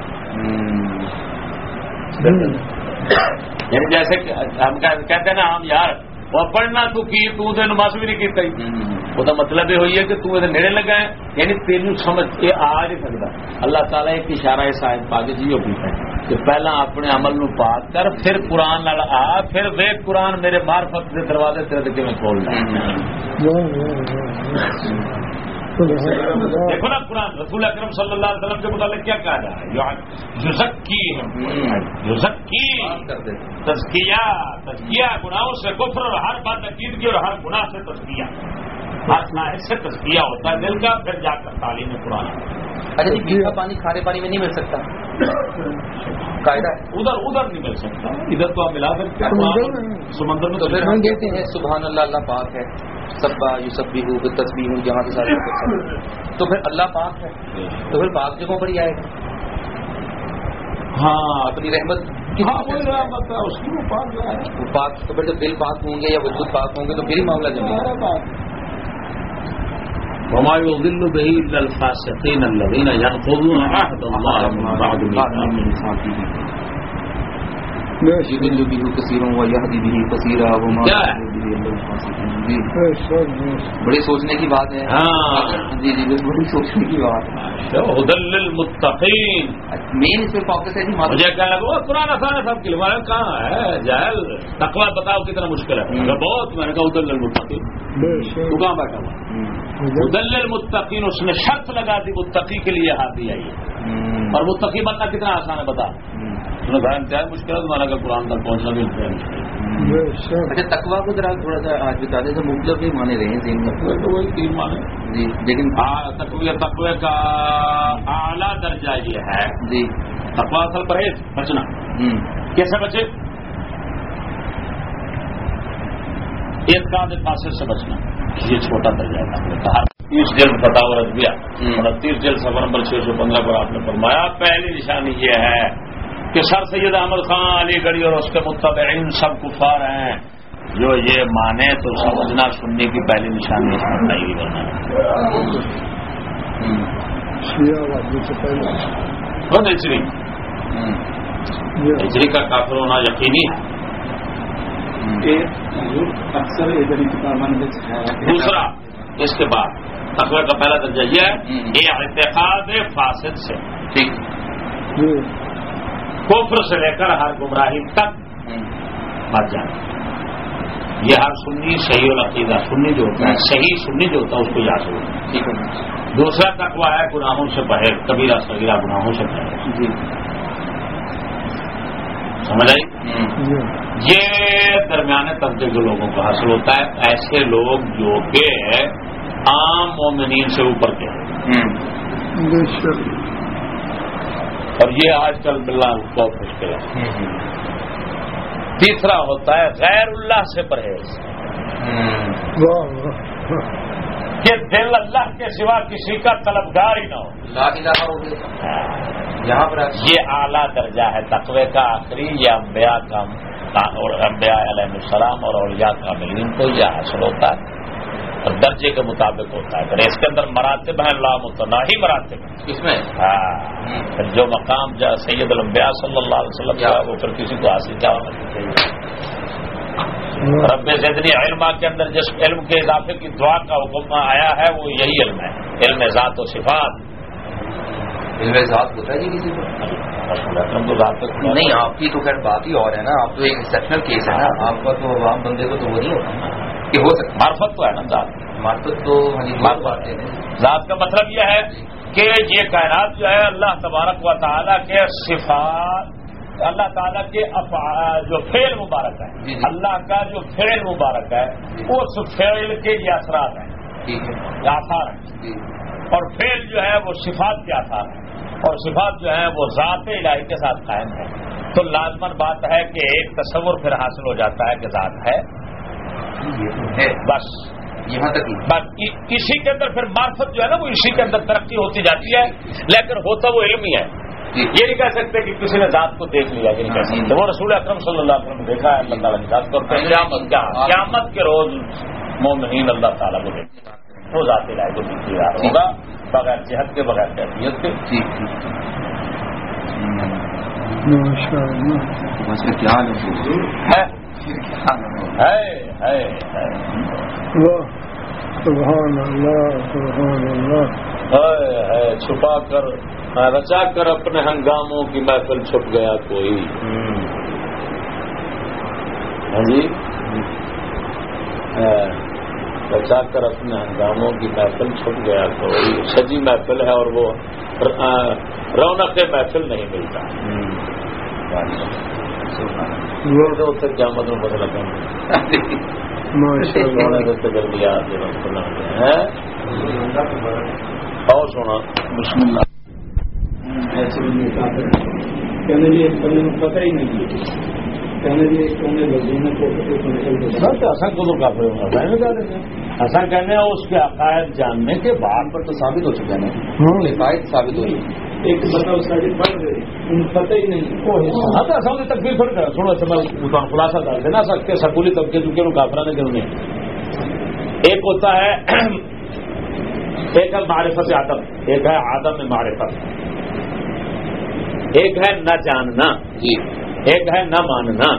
یعنی جیسے ہم کہتے ہیں نا ہم یار وہ پڑھنا تو کی تو نماز بھی نہیں کیتا ہی وہ تو مطلب یہ ہوئی ہے کہ تو یہ نیڑے لگا ہے یعنی تینوں سمجھ یہ آ نہیں سکتا اللہ تعالیٰ ایک اشارہ ہے شاید پاک جی وہ پیتا ہے کہ پہلا اپنے عمل نو پاک کر پھر قرآن نال آ پھر وہ قرآن میرے مارفت کے دروازے تیرے کے میں کھول دیکھو نا قرآن رسول اکرم صلی اللہ علیہ وسلم کے متعلق کیا کہا جا رہا ہے یوزکی یوزکی تزکیہ تزکیہ گناہوں سے کفر اور ہر بات عقیدگی اور ہر گناہ سے تزکیہ ہر سے تزکیہ ہوتا ہے دل کا پھر جا کر تعلیم قرآن۔
اچھا جی میٹھا پانی کھارے پانی میں نہیں مل سکتا؟ قاعدہ ہے۔
ادھر ادھر نہیں مل سکتا۔ ادھر تو آپ ملا کر سمندر میں
تو پھر ہم کہتے ہیں سبحان اللہ اللہ پاک ہے۔ سبا یو سب بھی ہوں تصویر ہوں جہاں سے سارے تو پھر اللہ پاک ہے۔ تو پھر پاک جگہوں پر ہی آئے۔ گا
ہاں۔
اپنی رحمت
ہاں پاک
تو پھر جب دل پاک ہوں گے یا وجود پاک ہوں گے تو پھر ہی معاملہ گا۔
وما يضل به الا الفاسقين الذين ينقضون عهد الله من بعد ميثاقه.
يضل به كثيرا ويهدي به كثيرا وما
کیا ہے؟
يضل به الا الفاسقين جی. بڑی سوچنے کی بات ہے۔
ہاں۔
جی جی بڑی سوچنے کی بات ہے۔
هدى للمتقين
مین اس پہ فوکس ہے جی
مجھے لگا وہ قرآن آسان ہے سب کے لیے۔ کہاں ہے؟ جہل۔ تقوی بتاؤ کتنا مشکل ہے۔ کہا بہت میں نے کہا ادل المتقین تو کہاں بیٹھا ہوا؟ ادل المتقین اس نے شرط لگا دی متقی کے لیے ہاتھ دیا یہ اور متقی بننا کتنا آسان ہے بتا۔ اس نے کہا انتہائی مشکل ہے تمہارا اگر قرآن تک پہنچنا بھی انتہائی مشکل ہے۔
اچھا تقوا کو ذرا تھوڑا سا آج بتا دیں تو مختلف بھی مانے رہے ہیں ذہن میں۔
تو وہی تین مانے۔
جی لیکن
تقوی تقوی کا اعلیٰ درجہ یہ ہے۔
جی۔
تقوی اصل پرہیز بچنا۔ کیسے بچے؟ ایک فاصل سے بچنا۔ یہ چھوٹا درجہ کا تیس جلد فتح اور ادبیہ
ہوں۔
انتیس جلد سفر نمبر چھ سو پندرہ پر آپ نے فرمایا پہلی نشانی یہ ہے کہ سر سید احمد خان علی گڑھی اور اس کے متبعین سب کفار ہیں۔ جو یہ مانے تو سمجھنا سننے کی پہلی نشانی اس میں خود ہجری ہجری کا کافر ہونا یقینی ہے۔
اکثر
دوسرا اس کے بعد تقوی کا پہلا درجہ یہ ہے۔ یہ اعتقاد فاسد سے۔
ٹھیک۔
کفر سے لے کر ہر گمراہی تک بچ جانا۔ یہ ہر سنی صحیح العقیدہ سنی جو ہوتا ہے صحیح سنی جو ہوتا ہے اس کو یاد ہوگا
ٹھیک ہے۔
دوسرا تقوی ہے گناہوں سے بہر کبیرہ صغیرہ گناہوں سے بہر۔
جی۔
سمجھ آئی۔ یہ درمیانے طبقے کے لوگوں کو حاصل ہوتا ہے ایسے لوگ جو کہ عام مومنین سے اوپر کے ہیں۔ اور یہ آج کل ملنا بہت مشکل ہے۔ تیسرا ہوتا ہے غیر اللہ سے پرہیز۔ کہ دل اللہ کے سوا کسی کا طلبگار ہی نہ ہو۔ یہ اعلیٰ درجہ ہے تقوی کا آخری یہ انبیاء کا اور انبیاء علیہ السلام اور اولیاء کا ملین کو یہ حاصل ہوتا ہے اور درجے کے مطابق ہوتا ہے۔ پھر اس کے اندر مراتب ہیں اللہ متناہی مراتب ہیں۔
اس میں؟
ہاں۔ جو مقام جو سید الانبیاء صلی اللہ علیہ وسلم کا وہ پھر کسی کو حاصل کیا ہونا چاہیے۔ رب زدنی علما کے اندر جس علم کے اضافے کی دعا کا حکم آیا ہے وہ یہی علم ہے۔ علم ذات و صفات۔
علم ذات ہوتا ہے جی کسی کو؟ نہیں آپ کی تو خیر بات ہی اور ہے نا۔ آپ تو ایک ایکسپشنل کیس ہے نا۔ آپ کا تو عام بندے کو تو وہ نہیں ہوتا۔ کہ ہو سکتا
معرفت تو ہے نا ذات۔
مارفت تو بات
ذات کا مطلب یہ ہے کہ یہ کائنات جو ہے اللہ تبارک و تعالیٰ کے صفات اللہ تعالیٰ کے جو فعل مبارک
جی،
ہے
جی۔
اللہ کا جو فعل مبارک ہے
جی۔
اس فعل کے یہ اثرات ہیں۔ یہ آثار ہیں۔
جی۔
اور فعل جو ہے وہ صفات کے آثار ہیں۔ اور صفات جو ہے وہ ذات الہی کے ساتھ قائم ہے تو لازمن بات ہے کہ ایک تصور پھر حاصل ہو جاتا ہے کہ ذات ہے۔ بس۔
یہاں تک۔
بس۔ اسی کے اندر پھر معرفت جو ہے نا وہ اسی کے اندر ترقی ہوتی جاتی ہے۔ لیکن ہوتا وہ علم ہی ہے۔
جی
یہ نہیں کہہ سکتے کہ کسی نے ذات کو دیکھ لیا یہ نہیں کہہ سکتے۔ وہ رسول اکرم صلی اللہ علیہ وسلم نے دیکھا ہے اللہ تعالیٰ کی ذات کو۔ پھر قیامت کیا قیامت کے روز مومنین اللہ تعالیٰ کو دیکھتے ہیں۔ وہ ذات الہی کو دیکھتے یار ہوگا بغیر جہت کے بغیر کیفیت کے۔
کیا حال ہے؟
سبحان اللہ سبحان اللہ۔
ہے ہے چھپا کر رچا کر اپنے ہنگاموں کی محفل چھپ گیا کوئی۔ ہاں جی؟ ہے، رچا کر اپنے ہنگاموں کی محفل چھپ گیا کوئی۔ سجی محفل ہے اور وہ رونق محفل نہیں ملتا۔ سنا ہے اور سونا۔
بسم اللہ۔
ایسے نہیں کہا کہنے لیے بندے کو پتہ ہی نہیں ہے۔ کہنے لیے کونے لوگوں کو
تو ایسا کو تو کافی ہوگا ایسا کہنے ہیں اس کے عقائد جاننے کے بعد
پر تو ثابت ہو چکا ہے نا
ہاں۔
لفایت ثابت ہوئی
ایک بتا اس کا پڑھ رہے ان پتہ ہی نہیں
ہاں تو پڑھ کر۔ میں خلاصہ دینا۔ سکتے سکولی طبقے چکے کافرا نے کیوں نہیں ایک ہوتا ہے ایک ہے معرفت آدم ایک ہے آدم میں معرفت۔ ایک ہے نہ جاننا
جی۔
ایک ہے نہ ماننا۔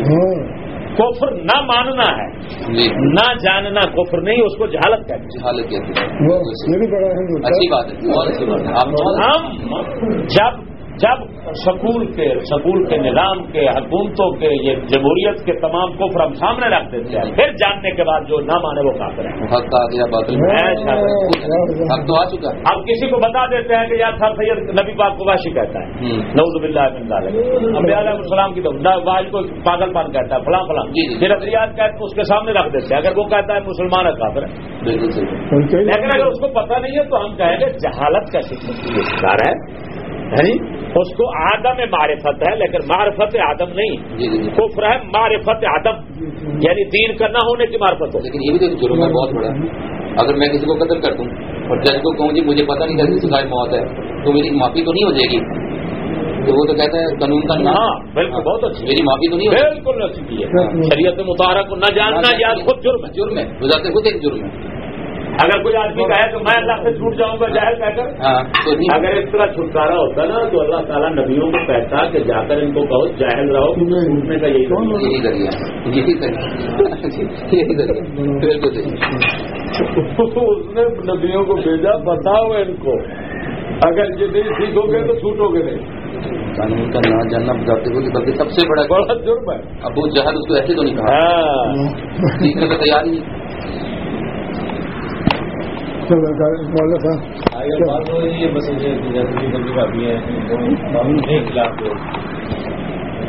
ہاں
کفر نہ ماننا ہے
جی۔
نہ جاننا کفر نہیں اس کو جہالت کہتے ہیں۔ ہم جب جب سکول کے سکول کے نظام کے حکومتوں کے یہ جمہوریت کے تمام کفر ہم سامنے رکھ دیتے ہیں پھر جاننے کے بعد جو نہ مانے وہ کافر ہیں۔ اب کسی کو بتا دیتے ہیں کہ یار تھا سید نبی پاک کو واشی کہتا ہے۔ انبیاء علیہ السلام کی تو واج کو پاگل پان کہتا ہے فلاں فلاں۔ پھر افریاد کہتے اس کے سامنے رکھ دیتے ہیں۔ اگر وہ کہتا ہے مسلمان ہے کافر ہے۔
بالکل صحیح۔
لیکن اگر اس کو پتہ نہیں ہے تو ہم کہیں گے جہالت کا شکار ہے۔ اس کو آدم معرفت ہے لیکن معرفت آدم نہیں۔
جی جی جی۔
کفر ہے معرفت آدم۔ یعنی دین کا نہ ہونے کی معرفت ہو۔
لیکن یہ بھی تو جرم ہے بہت بڑا۔ اگر میں کسی کو قتل کر دوں اور جج کو کہوں جی مجھے پتا نہیں تھا کہ سزائے موت ہے تو میری معافی تو نہیں ہو جائے گی۔ تو وہ تو کہتا ہے قانون کا نام۔
ہاں بالکل بہت اچھی۔
میری معافی تو نہیں
بالکل اچھی ہے۔ شریعت مطالعہ کو نہ جاننا یا خود جرم ہے۔
جرم ہے۔ گزارتے خود ایک جرم ہے۔
اگر کوئی آدمی کہے تو میں اللہ سے چھوٹ جاؤں گا جاہل کہہ کر
ہاں نہیں۔
اگر اس طرح چھٹکارا ہوتا نا تو اللہ تعالیٰ نبیوں کو کہتا کہ جا کر ان کو کہو جاہل رہو چھوٹنے کا یہی کون
یہی ذریعہ یہی ذریعہ صحیح
اس نے نبیوں کو بھیجا بتاؤ ان کو۔ اگر یہ نہیں سیکھو گے تو چھوٹو گے نہیں۔
قانون کا نہ جاننا بتاتے ہوئے بلکہ سب سے بڑا
بڑا جرم ہے۔
ابو جہل اس کو ایسے تو نہیں کہا۔
ہاں۔
سیکھنے کا تیار ہی
چلو مولا صاحب
آگے بات ہو رہی ہے بس یہ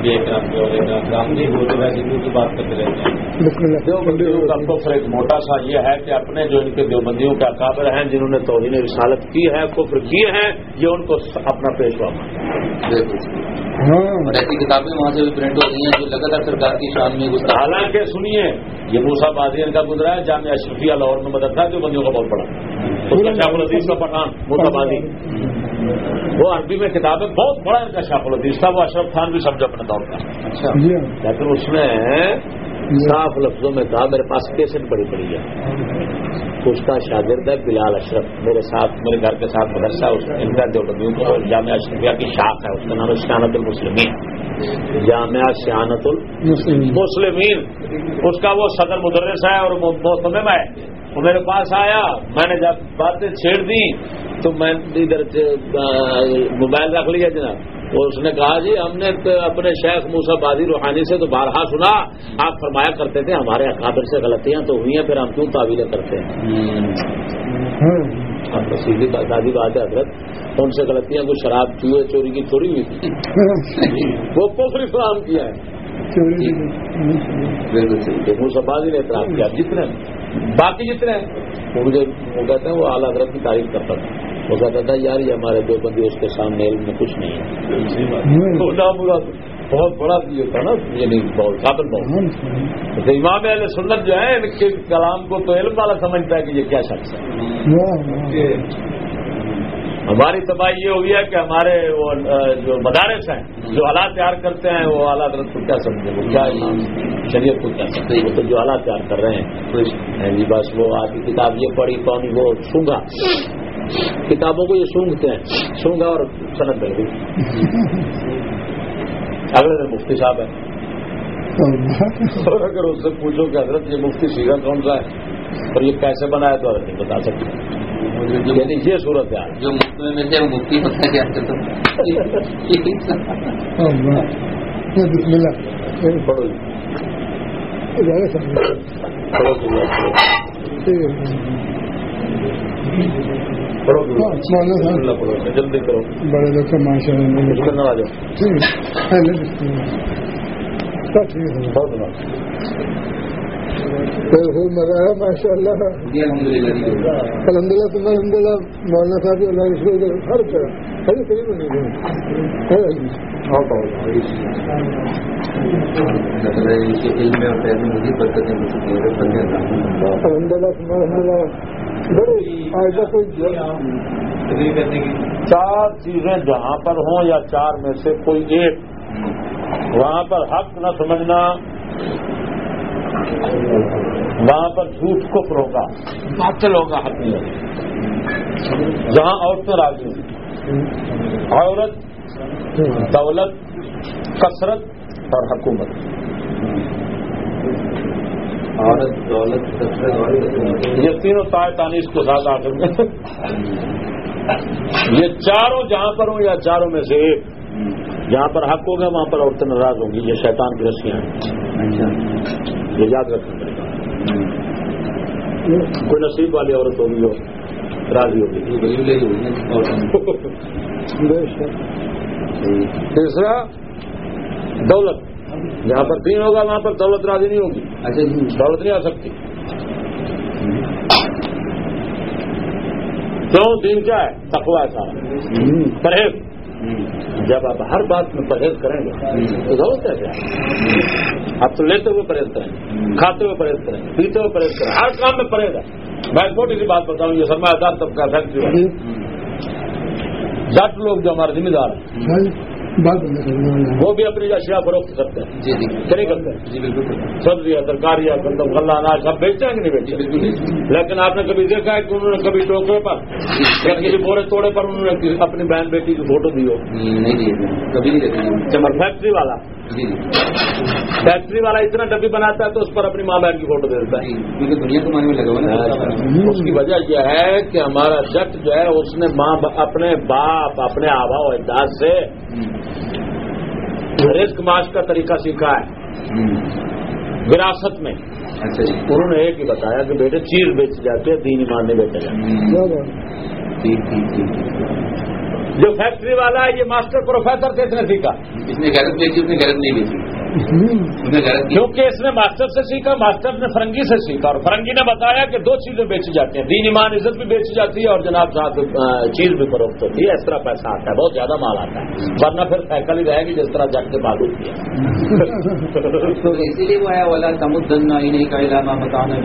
کے ویسے تو بات کرتے رہتے ہیں۔
بسم اللہ
دیوبندیوں کا کفر ایک موٹا سا یہ ہے کہ اپنے جو ان کے دیوبندیوں کے اکابر ہیں جنہوں نے توہین رسالت کی ہے کفر کیے ہیں یہ ان کو اپنا پیشوا
صحیح۔
ہاں۔
اور ایسی کتابیں وہاں سے بھی پرنٹ ہو رہی ہیں جو لگاتار سرکار کی شان میں گزرا
حالانکہ سنیے یہ موسا بادین کا گزرا ہے جامعہ اشرفیہ لاہور میں مدد تھا جو بندیوں کا بہت بڑا۔ اس کا شاخ العزیز کا پٹھان موسا بادی وہ عربی میں کتاب ہے بہت بڑا ان کا شاخ العزیز تھا وہ اشرف خان بھی سمجھا اپنے دور کا
اچھا۔
جی۔
لیکن اس نے صاف لفظوں میں کہا میرے پاس کیسٹ بڑی پڑی ہے۔ اس کا شاگرد ہے بلال اشرف۔ میرے ساتھ میرے گھر کے ساتھ مدرسہ ان کا جو بندیوں کو جامعہ اشرفیہ کی شاخ ہے اس کا نام ہے سیانت المسلمین۔ جامعہ سیانت
مسلم
المسلمین اس کا وہ صدر مدرس ہے اور محتمم ہے۔ وہ میرے پاس آیا میں نے جب باتیں چھیڑ دی تو میں ادھر موبائل رکھ لیا جناب۔ وہ اس نے کہا جی ہم نے اپنے شیخ موسا بازی روحانی سے تو بارہا سنا۔ آپ فرمایا کرتے تھے ہمارے اکابر سے غلطیاں تو ہوئی ہیں پھر ہم کیوں تعویلیں کرتے ہیں؟ اب سیدھی سادی بات ہے حضرت۔ ان سے غلطیاں کوئی شراب چوہے چوری کی تھوڑی ہوئی تھی۔ وہ کفر اسلام کیا ہے۔
چوری
بالکل صحیح
موسا بازی نے اعتراف کیا۔ جتنے باقی جتنے ہیں۔ وہ مجھے وہ کہتے ہیں وہ اعلیٰ حضرت کی تعریف کرتا تھا۔ وہ کہتا تھا یار یہ ہمارے دو بندی اس کے سامنے علم میں کچھ نہیں ہے بہت بڑا یہ ہوتا نا یعنی بہت قابل بہت۔ امام علیہ سنت جو ہے ان کے کلام کو تو علم والا سمجھتا ہے کہ یہ کیا شخص ہے۔ ہماری تباہی یہ ہوئی ہے کہ ہمارے وہ جو مدارس ہیں جو آلات تیار کرتے ہیں وہ حضرت کو کیا سمجھے؟ وہ کیا شریعت کو کیا سمجھے؟ وہ تو جو آلات تیار کر رہے ہیں۔ جی بس وہ آج کی کتاب یہ پڑھی پونی وہ سونگا کتابوں کو یہ سونگتے ہیں۔ سونگا اور مل گئی اگلے دن مفتی صاحب ہے اور اگر اس سے پوچھو کہ حضرت یہ مفتی سیگا کون سا ہے اور یہ کیسے بنا ہے تو حضرت نہیں بتا سکتے۔ یعنی یہ صورت ہے
جو مفتی میں سے وہ مفتی ہوتا ہے کیا تو
بسم اللہ۔
پڑھو
زیادہ سمجھ
پڑھو پڑھو
مولانا صاحب۔
اللہ پڑھو جلدی کرو۔
بڑے لوگ سے ماشاء اللہ
آ جاؤ
پہلے بسم اللہ مزہ ہے ماشاء اللہ
جی الحمد للہ جی
الحمد للہ تم الحمد للہ مولانا صاحب اللہ رسول ہر طرح الحمد للہ تم الحمد للہ بڑے
چار چیزیں جہاں پر ہوں یا چار میں سے کوئی ایک وہاں پر حق نہ سمجھنا وہاں پر جھوٹ کو ہوگا۔ باطل ہوگا حق نہیں ہوگا۔ جہاں عورتیں راضی ہیں عورت دولت کثرت اور حکومت۔
عورت دولت کثرت اور حکومت۔
یہ تینوں تائے تانیس کے ساتھ میں۔ یہ چاروں جہاں پر ہوں یا چاروں میں سے ایک۔ جہاں پر حق ہوگا وہاں پر عورتیں ناراض ہوں گی یہ شیطان کی رسیاں ہیں۔ یہ یاد رکھنا پڑے گا کوئی نصیب والی عورت ہوگی راضی ہوگی۔ تیسرا دولت۔ جہاں پر دین ہوگا وہاں پر دولت راضی نہیں ہوگی۔
اچھا جی۔
دولت نہیں آ سکتی۔ کیوں؟ دین کیا ہے؟ تقوا ہے سارا۔ پرہیز۔ جب آپ ہر بات میں پرہیز کریں گے تو دولت ہے کیا آپ تو لیتے ہوئے پرہیز کریں کھاتے ہوئے پرہیز کریں پیتے ہوئے پرہیز کریں ہر کام میں پرہیز ہے۔ میں چھوٹی سی بات بتاؤں یہ سرمایہ دار طبقہ فیکٹری والے۔ جٹ لوگ جو ہمارے ذمہ دار ہیں
جی،
وہ بھی اپنی اشیاء فروخت کرتے ہیں۔
جی جی۔
نہیں کرتے ہیں۔
جی بالکل
سبزی ہے ترکاری ہے گندم غلہ اناج سب بیچتے ہیں کہ نہیں
جی
بیچتے
بالکل۔
لیکن آپ نے کبھی دیکھا ہے کہ انہوں نے کبھی ٹوکرے پر یا کسی بورے توڑے پر انہوں نے اپنی بہن بیٹی کی فوٹو دی ہو؟
نہیں دیے کبھی نہیں دیتے
اور فیکٹری والا۔
جی۔ جی
فیکٹری والا اتنا ڈبی بناتا ہے تو اس پر اپنی ماں بہن کی فوٹو دے دیتا ہے۔
جی، کیونکہ دنیا کمانے میں لگا ہوا ہے نا۔
اس کی وجہ یہ ہے کہ ہمارا جٹ جو ہے اس نے ماں اپنے باپ اپنے آبا و اجداد سے رزق معاش کا طریقہ سیکھا ہے۔ وراثت میں۔
اچھا جی۔
انہوں نے ایک ہی بتایا کہ بیٹے چیز بیچی جاتی ہے دین ایمان نہیں بیچا جاتا جو فیکٹری والا ہے یہ ماسٹر پروفیسر سے اس نے سیکھا۔
اس نے غلط بیچی اس نے غلط نہیں بیچی
کیونکہ اس نے ماسٹر سے سیکھا ماسٹر نے فرنگی سے سیکھا۔ اور فرنگی نے بتایا کہ دو چیزیں بیچی جاتی ہیں۔ دین ایمان عزت بھی بیچی جاتی ہے اور جناب صاحب آ، چیز بھی فروخت ہوتی ہے۔ اس طرح پیسہ آتا ہے بہت زیادہ مال آتا ہے۔ ورنہ پھر سائیکل ہی رہے گی جس طرح جگ کے بعد ہوتی ہے
تو اسی لیے وہ ہے والا سمدن نہیں کا علامہ بتانا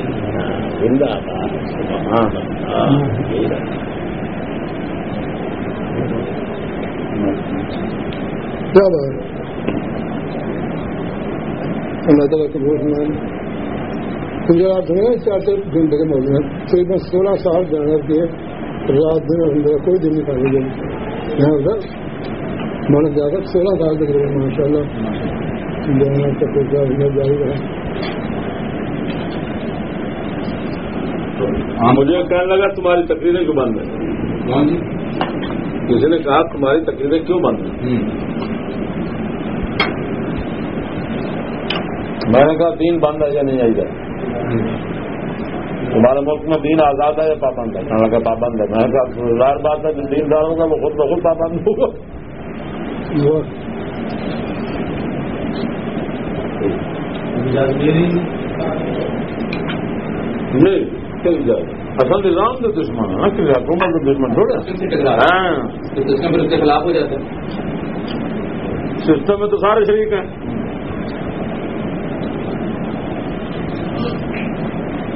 زندہ ہاں رہا۔
کیا بات ہے اللہ تعالیٰ کو بہت مان جو آپ ہیں چار چار گھنٹے کے ہے تقریباً سولہ سال جانا کیے رات دن الحمد للہ کوئی دن نہیں کھانے گئے یہاں ادھر مولانا جا کر سولہ سال تقریباً ماشاء اللہ جانا کا جاری رہا
مجھے کہنے لگا تمہاری تقریریں کیوں بند
جی
کسی نے کہا تمہاری تقریریں کیوں بند۔ میں نے کہا دین بند ہے یا نہیں آئی جائے تمہارے ملک میں دین آزاد ہے یا پابند ہے؟ میں نے کہا پابند ہے. میں نے کہا ظاہر بات ہے جو دین دار ہوگا وہ خود بخود پابند ہوگا نہیں چل جائے اصل نظام کا دشمن ہے نا حکومت دشمن تھوڑا؟ ہاں۔
تو پھر اس کے خلاف ہو جاتا ہے۔
سسٹم میں تو سارے شریک ہیں۔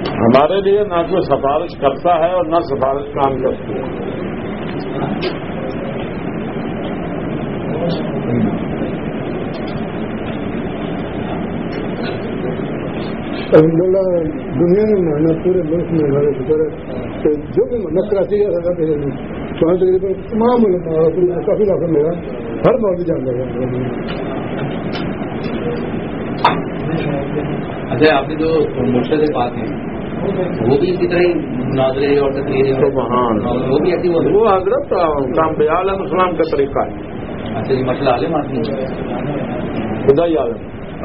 ہمارے لیے نہ کوئی سفارش کرتا ہے اور نہ سفارش کام کرتی ہے۔
الحمد للہ دنیا میں مانا پورے ملک میں ہمارے شکر ہے جو بھی مدد کراچی کا سزا پہ وہاں تقریباً تمام ملک میں کافی علاقہ میرا ہر موضوع جان رہا ہے
اچھا آپ کے جو مرشد پاک ہیں وہ بھی اسی طرح مناظرے اور تقریریں۔ وہ بھی ایسی وہ
حضرت کام عالم اسلام کا طریقہ ہے۔
اچھا یہ مسئلہ عالم آدمی ہے
خدا عالم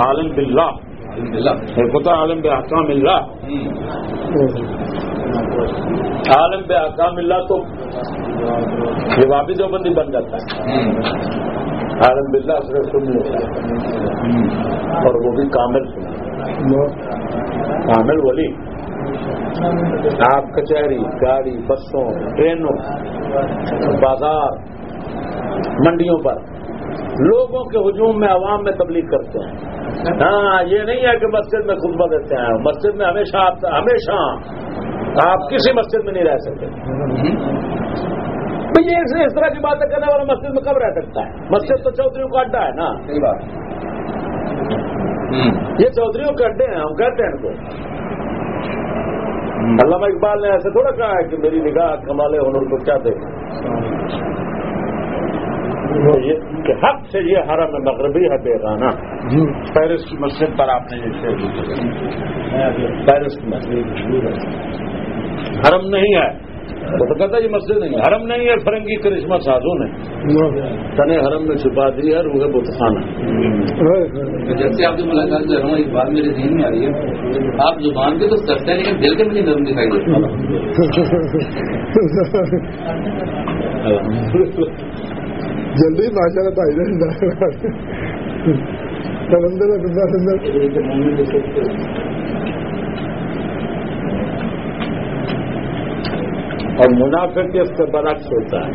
عالم باللہ۔ ہوتا عالم بے احکام اللہ. عالم بے احکام اللہ تو یہ واپس جو بندی بن جاتا ہے. عالم باللہ صرف سن لیتا ہے. اور وہ بھی کامل سنا کامل ولی. آپ کچہری، گاڑی، بسوں، ٹرینوں، بازار، منڈیوں پر لوگوں کے ہجوم میں عوام میں تبلیغ کرتے ہیں۔ ہاں یہ نہیں ہے کہ مسجد میں خطبہ دیتے ہیں۔ مسجد میں ہمیشہ آپ ہمیشہ آپ کسی مسجد میں نہیں رہ سکتے۔ یہ اس- طرح کی باتیں کرنے والا مسجد میں کب رہ سکتا ہے؟ مسجد تو چودھریوں کا اڈا ہے نا۔ یہ چودھریوں کے اڈے ہیں ہم کہتے ہیں ان کو۔ علامہ اقبال نے ایسے تھوڑا کہا ہے کہ میری نگاہ کمال ہنر کو کیا دیکھا۔ یہ کہ حق سے یہ حرم مغربی ہے بیگانہ۔ پیرس کی مسجد پر آپ نے یہ۔ پیرس کی مسجد۔ حرم نہیں ہے۔ وہ تو کہتا ہے یہ مسجد نہیں ہے۔ حرم نہیں ہے فرنگی کرشمہ سازوں نے۔ تنے حرم میں چھپا دی ہے روح بت خانہ
جب سے آپ کی ملاقات کر رہا ہوں ایک بات میرے ذہن میں آ رہی ہے۔ آپ زبان کے تو سخت ہے لیکن دل کے مجھے نرم دکھائی دیتے
جلدی ماشاء اللہ بھائی سمندر بندہ سندر
اور منافق کے اس سے برعکس ہوتا ہے۔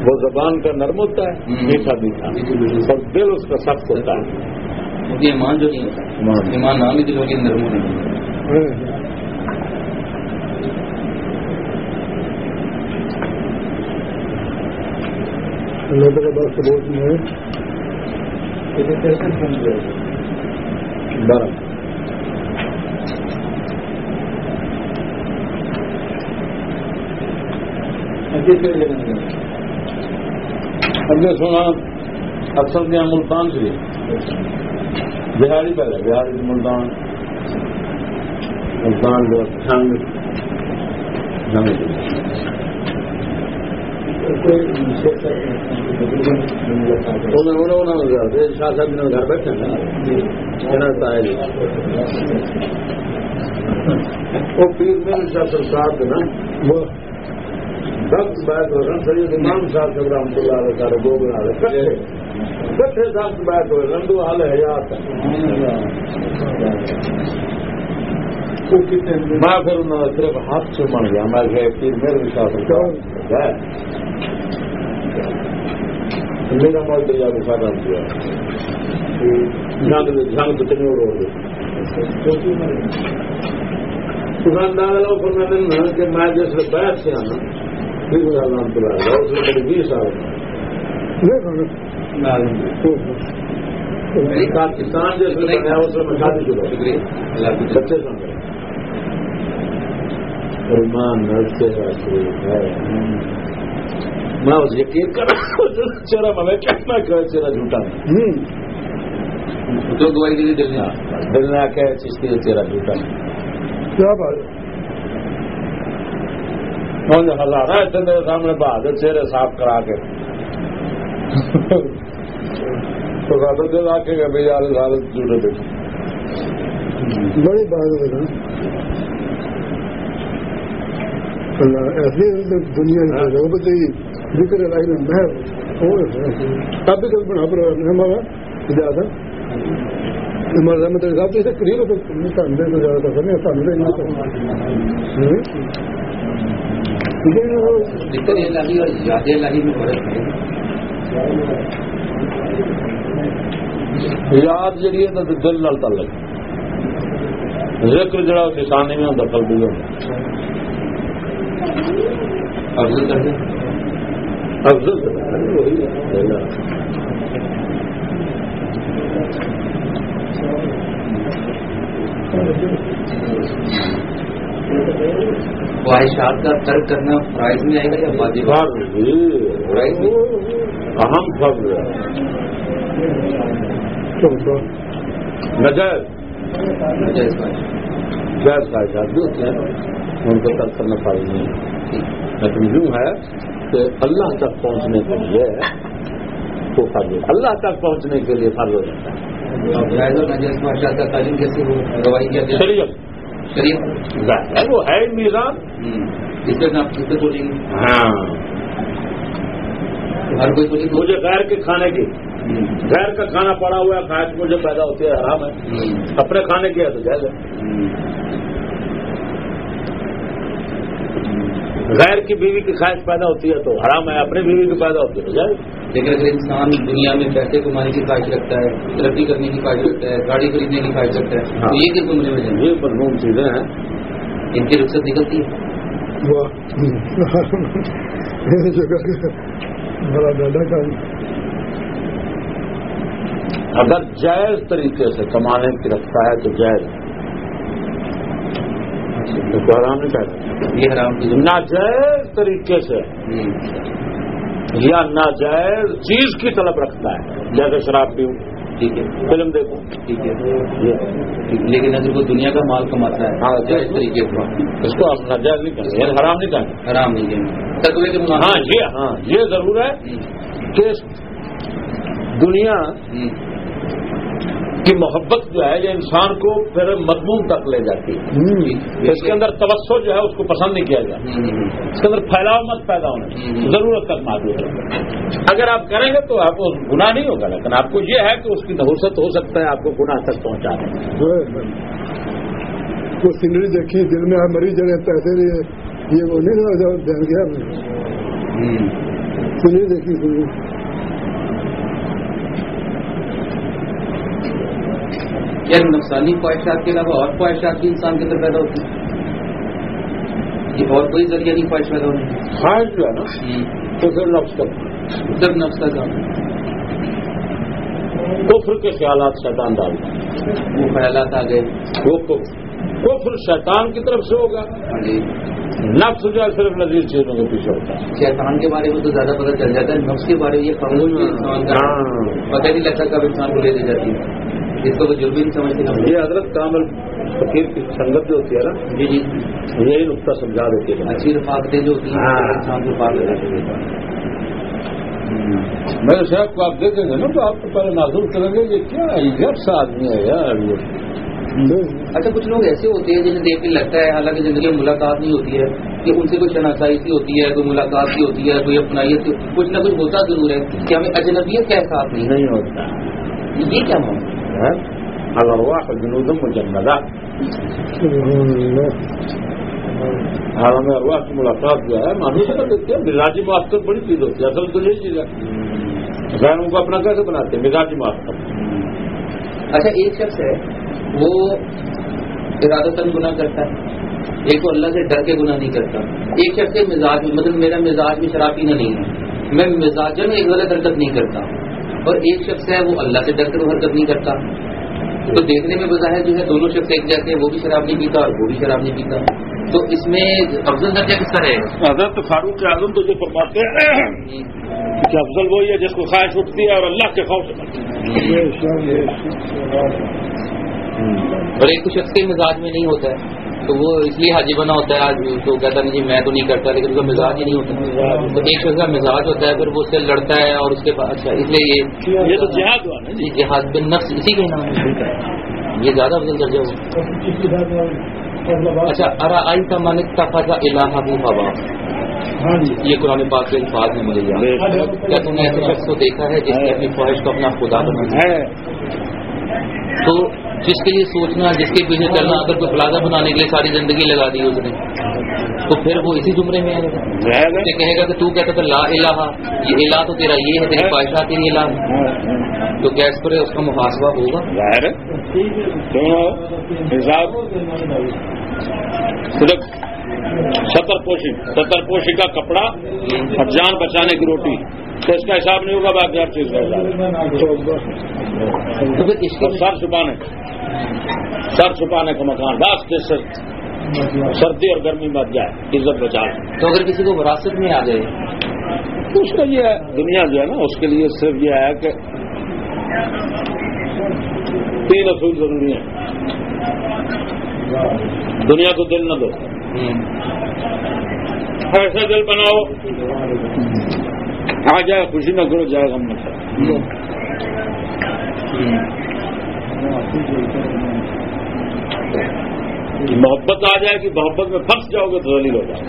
وہ زبان کا نرم ہوتا ہے۔ میٹھا میٹھا اور دل اس کا سخت ہوتا ہے۔
ایمان جو نہیں ہوتا۔
ایمان۔
نام ہی دلوں کے اندر وہ نہیں
اللہ تعالیٰ بات سبوت میں ہے۔
برم اب نے سنا اکثر دیا ملتان سے۔ بہاری پہلے بہاری ملتان۔ ملتان جو جنگ جنگ انہوں نے انہوں نے گھر سے شاہ صاحب نے گھر بیٹھے وہ پیر میں شاہ نا۔ وہ وقت بیت ہو رہا سید امام صاحب سے رحمۃ اللہ علیہ سارے دو بنا رہے کٹھے کٹھے صاحب بیت ہوئے رندو حال حیات میں پھر انہوں نے صرف ہاتھ سے بن گیا۔ میں کہ پیر میرے شاہ سرکار میرا مال تو یاد سارا کیا۔ جنگ تو چنی ہو گئی دکاندار لوگ فرماتے ہیں کہ میں جس میں بیٹھ سے آنا پھر میرا نام چلا گیا اس میں میری بیس سال پاکستان جس میں بنایا اس میں شادی
حافظ۔
بچے سمجھ فرمان نرسے ہے۔ میں اس یقین کر چہرہ میں کہنا کہ چہرہ جھوٹا۔
تو دعائی دی دل میں
دل نے آ کے چہرہ جھوٹا۔
کیا بات؟
ہزارہ میرے سامنے بہادر چہرے صاف کرا کے۔ تو کہا دل آ کے بھائی یار حالت جھوٹے بیٹھے
بڑی بات دنیا میں رغبت ہی ذکر الہی میں میں تب بھی کل بنا پر ہمارا زیادہ ہمارا صاحب تو اسے قریب ہے تو سامنے تو زیادہ کرتے ہیں سامنے نہیں کرتے ٹھیک ہے نا
ذکر الہی اور یاد الہی میں فرق ہے
یاد جڑی ہے نا تو دل نال تعلق۔ ذکر جڑا کسانی میں ہوتا قلبی ہوتا۔
افضل کر دیں۔
افضل۔
خواہشات کا ترک کرنا فرائض میں آئے گا یا واجب؟
فرض ہی،
فرائض میں
اہم فرض ہے۔ نجائز۔
نجائز خواہش
جائز خواہشات بھی ہیں۔ ان کو ترک کرنا فائدہ نہیں ہے۔ لیکن یوں ہے کہ اللہ تک پہنچنے کے لیے وہ فرض اللہ تک پہنچنے کے لیے فرض ہو جاتا ہے۔ شریعت۔ وہ ہے
آپ کس سے بولیں گے
ہاں۔
ہر کوئی
مجھے غیر کے کھانے کی۔ غیر کا کھانا پڑا ہوا ہے مجھے پیدا ہوتی ہے حرام ہے۔ اپنے کھانے کی ہے تو جائز ہے۔ غیر کی بیوی کی خواہش پیدا ہوتی ہے تو حرام ہے اپنی بیوی کی پیدا ہوتی ہے
لیکن اگر انسان دنیا میں پیسے کمانے کی خواہش رکھتا ہے ترقی کرنے کی خواہش رکھتا ہے گاڑی خریدنے کی خواہش رکھتا ہے۔ تو یہ کس عمرے میں
یہ مضمون چیزیں ہیں۔
ان کی رخصت نکلتی ہے۔
اگر جائز طریقے سے کمانے کی رکھتا ہے تو جائز۔ تو حرام نہیں کہتا
یہ حرام
ناجائز طریقے سے۔ یا ناجائز چیز کی طلب رکھتا ہے۔ جیسے شراب پیوں۔
ٹھیک ہے۔
فلم دیکھوں
ٹھیک ہے۔ لیکن اگر وہ دنیا کا مال کماتا ہے۔
ہاں،
جائز طریقے سے۔
اس کو آپ ناجائز نہیں کہیں یعنی حرام نہیں کہیں
حرام نہیں کہیں منافع
ہاں یہ ہاں یہ ضرور ہے کہ دنیا کی محبت جو ہے یہ انسان کو پھر مضمون تک لے جاتی ہے۔ اس کے اندر توسع جو ہے اس کو پسند نہیں کیا جاتا۔ اس کے اندر پھیلاؤ مت پیدا ہونا۔ ضرورت تک معلوم ہے۔ اگر آپ کریں گے تو آپ کو گناہ نہیں ہوگا لیکن آپ کو یہ ہے کہ اس کی نحوست ہو سکتا ہے آپ کو گناہ تک پہنچا دیں
وہ سینری دیکھی دل میں مری جگہ پیسے لیے یہ وہ نہیں دھیان گیا۔ سینری دیکھی۔ سینری
کیا نقصانی خواہشات کے علاوہ اور خواہشات بھی انسان کے اندر پیدا ہوتی ہیں۔ یہ اور کوئی ذریعہ نہیں خواہش پیدا ہونے؟
خواہش جو ہے نا تو پھر نفس کا۔
صرف نفس کا کام۔
کفر کے خیالات شیطان ہے
وہ خیالات آ گئے
وہ کفر شیطان کی طرف سے ہوگا۔
ہاں جی۔
نفس جو ہے صرف نظیر چیزوں کے پیچھے ہوتا ہے۔
شیطان کے بارے میں تو زیادہ پتہ چل جاتا ہے۔ نفس کے بارے میں یہ کا
ہاں۔
پتہ نہیں لگتا کب انسان کو لے دے جاتی ہے۔ اس کو تو جرم نہیں سمجھتے نا
یہ حضرت کامل فقیر کی سنگت جو ہوتی ہے نا
جی جی۔
یہی نقطہ سمجھا دیتی ہے
اچھی رفاقتیں جو ہوتی ہیں
ہاں۔
لگاتے ہیں۔
میرے صاحب کو آپ دیکھیں گے نا تو آپ کو پہلے معذور کریں گے یہ کیا ہے یہ جب سا آدمی ہے یار یہ۔
اچھا کچھ لوگ ایسے ہوتے ہیں جنہیں دیکھ کے لگتا ہے حالانکہ زندگی میں ملاقات نہیں ہوتی ہے۔ کہ ان سے کوئی شناسائی سی ہوتی ہے کوئی ملاقات سی ہوتی ہے کوئی اپنائیت سی کچھ نہ کچھ ہوتا ضرور ہے کہ ہمیں اجنبیت کا احساس نہیں۔
ہوتا۔
یہ کیا معاملہ
ہے اگر واقع جنوب مجمدہ عالم ارواح کی ملاقات جو ہے مانو سے دیکھتے ہیں مزاجی معافت بڑی چیز ہوتی ہے، اصل تو یہی چیز ہے۔ غیروں کو اپنا کیسے بناتے ہیں؟ مزاجی معافت
اچھا ایک شخص ہے، وہ ارادہ گناہ کرتا ہے۔ ایک تو اللہ سے ڈر کے گناہ نہیں کرتا۔ ایک شخص کے مزاج میں مطلب میرا مزاج میں شراب پینا نہیں ہے۔ میں مزاجن ایک غلط حرکت نہیں کرتا۔ اور ایک شخص ہے وہ اللہ سے ڈر کر وہ حرکت نہیں کرتا تو دیکھنے میں بظاہر جو ہے دونوں شخص ایک جیسے ہیں وہ بھی شراب نہیں پیتا اور وہ بھی شراب نہیں پیتا۔ تو اس میں افضل درجہ کس کا رہے؟ گا
حضرت فاروق اعظم تو یہ فرماتے ہیں کہ افضل وہی ہے جس کو خواہش اٹھتی ہے اور اللہ کے خوف سے ہے۔
اور ایک تو شخص کے مزاج میں نہیں ہوتا ہے۔ تو وہ اس لیے حاجی بنا ہوتا ہے آج تو کہتا نہیں جی میں تو نہیں کرتا لیکن اس کا مزاج ہی نہیں ہوتا۔ تو ایک شخص کا مزاج ہوتا ہے پھر وہ اس سے لڑتا ہے اور اس کے بعد اچھا اس لیے یہ
جہاد ہوا نا
جی جہاد بن نفس اسی کا نام ہے۔ یہ زیادہ افضل درجہ ہوا۔ اچھا ارا آئی کا مانک تفا الہ ابو ہوا یہ قرآن پاک کے الفاظ میں ہے کیا تم نے ایسے شخص کو دیکھا ہے جس نے اپنی خواہش کو اپنا خدا بنا
ہے۔
تو جس کے لیے سوچنا جس کے پیچھے چلنا اگر کوئی پلازا بنانے کے لیے ساری زندگی لگا دی اس نے تو پھر وہ اسی زمرے میں آئے گا۔ کہے گا کہ تو کہتا تھا لا الہ یہ الہ تو تیرا یہ ہے تیری خواہشات تیری الہ تو اس پر اس کا محاسبہ ہوگا۔
ظاہر ہے۔ صرف ستر پوشی ستر پوشی کا کپڑا اور جان بچانے کی روٹی۔ تو اس کا حساب نہیں ہوگا باقی ہر چیز کا سر چھپانے سر چھپانے کا مکان۔ بس سردی اور گرمی مت جائے عزت بچا
تو اگر کسی کو وراثت میں آ جائے۔
تو اس کا یہ ہے دنیا جو ہے نا اس کے لیے صرف یہ ہے کہ تین اصول ضروری ہیں۔ دنیا کو دل نہ دو۔ ایسا دل بناؤ. آ جائے خوشی نہ کرو جائے غم نہ کرو. محبت آ جائے کہ محبت میں پھنس جاؤ گے تو ذلیل ہو جاؤ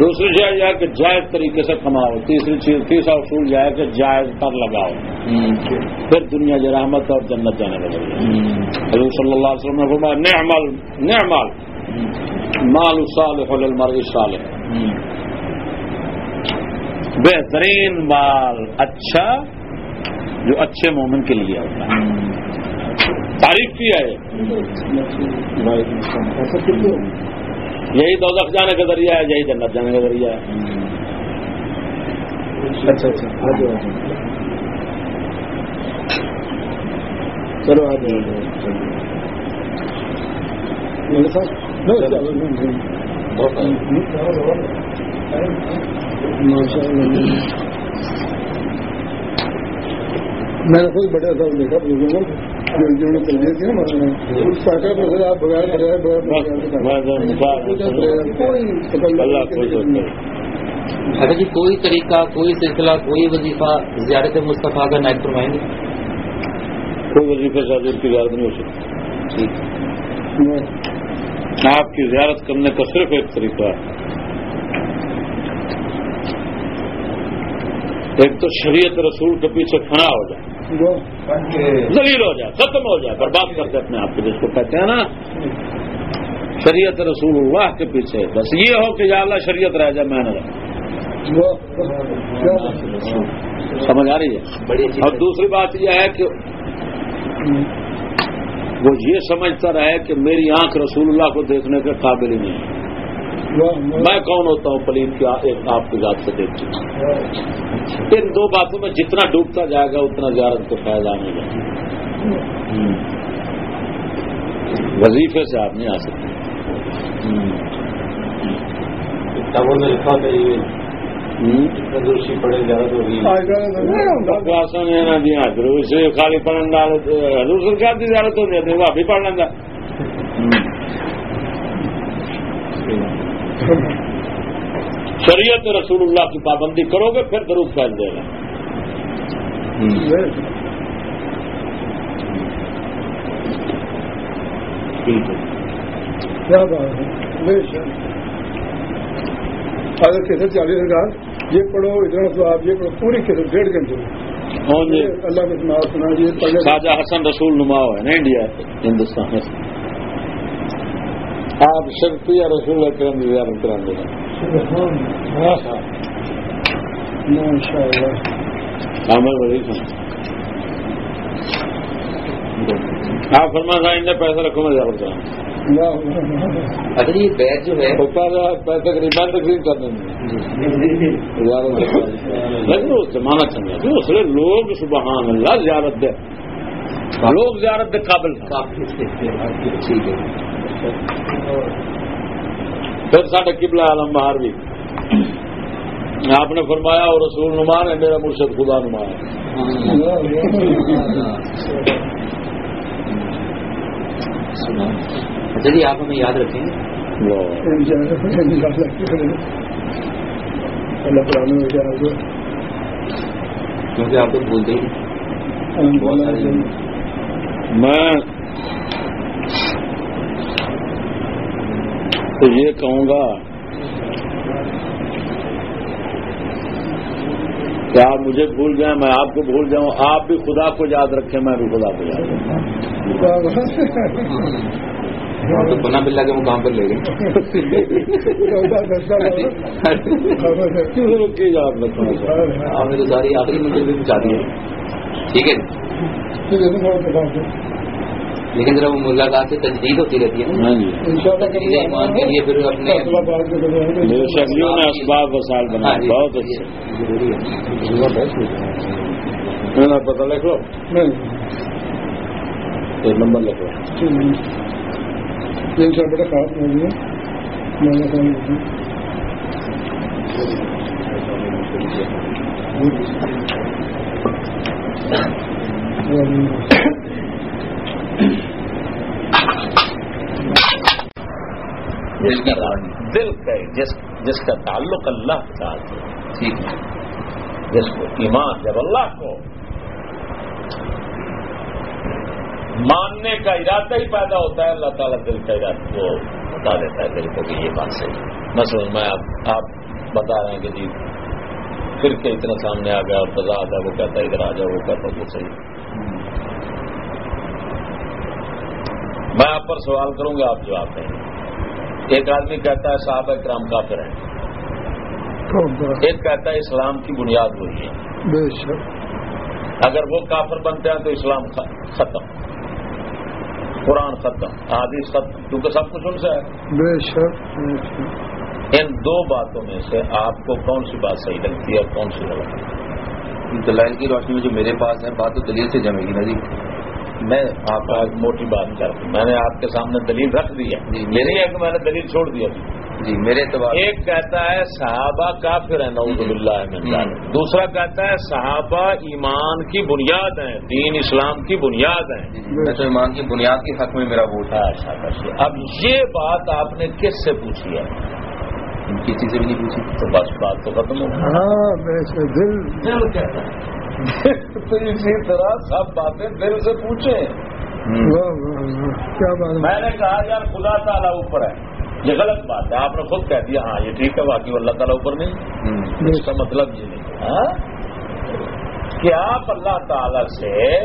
دوسری چیز یہ ہے کہ جائز طریقے سے کماؤ تیسری چیز تیسرا اصول یہ ہے کہ جائز پر لگاؤ۔ پھر دنیا جو رحمت اور جنت جانے لگے حضور صلی اللہ علیہ وسلم نے فرمایا نعمل نعمل مال صالح للمرء صالح۔ بہترین مال اچھا جو اچھے مومن کے لیے ہوتا ہے۔ تعریف کی ہے۔ یہی دوزخ جانے کا ذریعہ ہے یہی جنت جانے کا ذریعہ ہے۔
اچھا اچھا چلو میں نے خود بڑے صاحب دیکھا بزرگوں کو۔
اچھا جی کوئی طریقہ کوئی سلسلہ کوئی وظیفہ زیارت مصطفیٰ کا نائب فرمائیں گے
کوئی سے حضور کی زیارت نہیں ہو سکتی
ٹھیک
آپ کی زیارت کرنے کا صرف ایک طریقہ ہے ایک تو شریعت رسول کے پیچھے کھڑا ہو جائے ذلیل ہو جائے ختم ہو جائے برباد کرتے اپنے آپ کو جس کو کہتے ہیں نا شریعت رسول اللہ کے پیچھے۔ بس یہ ہو کہ یا اللہ شریعت رہ جائے میں رہے سمجھ آ رہی ہے؟ اور دوسری بات یہ ہے کہ وہ یہ سمجھتا رہے کہ میری آنکھ رسول اللہ کو دیکھنے کے قابل ہی نہیں ہے۔ میں کون ہوتا ہوں پلید کی ایک آپ کی ذات سے دیکھتی ہوں۔ ان دو باتوں میں جتنا ڈوبتا جائے گا اتنا زیارت کو فائدہ نہیں جائے وظیفے سے آپ نہیں آ سکتے۔ خالی پڑھن ڈال حضور سرکار کی زیارت ہو جاتی ہے وہ ابھی پڑھ لینا شریعت رسول اللہ کی پابندی کرو گے پھر درود پھیل دے گا۔
کیا بات ہے؟ اگر کیسے چالیس ہزار یہ پڑھو تو آپ یہ پڑھو پوری کیسے ڈیڑھ گھنٹے
ہاں جی۔
اللہ کے سنا سنا یہ
خواجہ حسن رسول نما ہے نا انڈیا ہندوستان میں۔ آپ شرطی یا رسول اکرم کی زیارت کرا دے عامر وظیفہ آپ فرما تھا ان پیسہ رکھو میں زیارت کرا۔
اگر یہ بیچ جو ہے
ہوتا ہے پیسے قریباً تقریب کر دیں۔ گے لیکن وہ زمانہ اس لیے لوگ سبحان اللہ زیارت دے۔ لوگ زیارت دے قابل۔
ٹھیک ہے۔
پھر ساڈے قبلہ عالم بہار بھی آپ نے فرمایا اور رسول نمان ہے میرا مرشد خدا نما ہے
اچھا جی آپ ہمیں یاد رکھیں کیونکہ آپ تو بولتے ہی
میں تو یہ کہوں گا کہ آپ مجھے بھول جائیں میں آپ کو بھول جاؤں آپ بھی خدا کو یاد رکھیں میں بھی خدا کو یاد رکھوں۔
تو بنا بلا کے مقام پر لے گئے۔ آپ نے تو ساری آخری منزل بھی پہنچا دی ہے۔ ٹھیک ہے۔ لیکن ذرا وہ ملاقات سے تجدید ہوتی رہتی ہے نا
ہاں جی۔
چیزیں ایمان کے لیے پھر اپنے
نے اسباب وسائل
ہاں
بنائے
جی،
بہت اچھے۔
ضروری ہے۔
میں نے پتہ لکھ لو؟ ایک نمبر لکھ لو۔
تین خاص ہو گیا نے کہا
دل
کا جس جس کا تعلق اللہ کے ساتھ ہے۔
ٹھیک۔ ہے
جس کو ایمان جب اللہ کو ماننے کا ارادہ ہی پیدا ہوتا ہے اللہ تعالیٰ دل کا ارادہ کو بتا دیتا ہے دل کو کہ یہ بات صحیح ہے۔ مثلا میں آپ آپ بتا رہے ہیں کہ جی پھر کے اتنا سامنے آ گیا اور تضاد ہے وہ کہتا ہے ادھر آ جاؤ وہ کہتا ہے وہ صحیح میں آپ پر سوال کروں گا آپ جواب دیں گے۔ ایک آدمی کہتا ہے صحابہ کرام کافر ہیں۔ ایک کہتا ہے اسلام کی بنیاد وہی ہے۔
بے شک۔
اگر وہ کافر بنتے ہیں تو اسلام ختم۔ قرآن ختم۔ حدیث ختم۔ کیونکہ سب کچھ ان سے ہے۔
بے شک
ان دو باتوں میں سے آپ کو کون سی بات صحیح لگتی ہے اور کون سی غلط؟ ہے
دلائل کی روشنی میں جو میرے پاس ہے بات تو دلیل سے جمے گی نا جی۔ میں
آپ کا ایک موٹی بات کر میں نے آپ کے سامنے دلیل رکھ دی ہے۔
جی۔
یہ نہیں ہے کہ میں نے دلیل چھوڑ دیا
جی میرے اعتبار
ایک کہتا ہے صحابہ کافر ہیں نعوذ باللہ من ذالک۔ دوسرا کہتا ہے صحابہ ایمان کی بنیاد ہیں دین اسلام کی بنیاد ہیں۔
جی، جی، میں تو ایمان کی بنیاد کے حق میں میرا ووٹ ہے۔
اچھا اچھا اب یہ بات آپ نے کس سے پوچھی ہے؟
کسی سے بھی نہیں پوچھی۔
تو بس بات تو ختم ہو گئی۔
ہاں دل
دل کہتا ہے۔ تو اسی طرح سب باتیں دل سے پوچھیں۔ میں نے کہا یار خدا تعالیٰ اوپر ہے۔ یہ غلط بات ہے۔ آپ نے خود کہہ دیا ہاں یہ ٹھیک ہے باقی اللہ تعالیٰ اوپر نہیں۔ اس کا مطلب یہ نہیں۔ ہاں؟ کہ آپ اللہ تعالی سے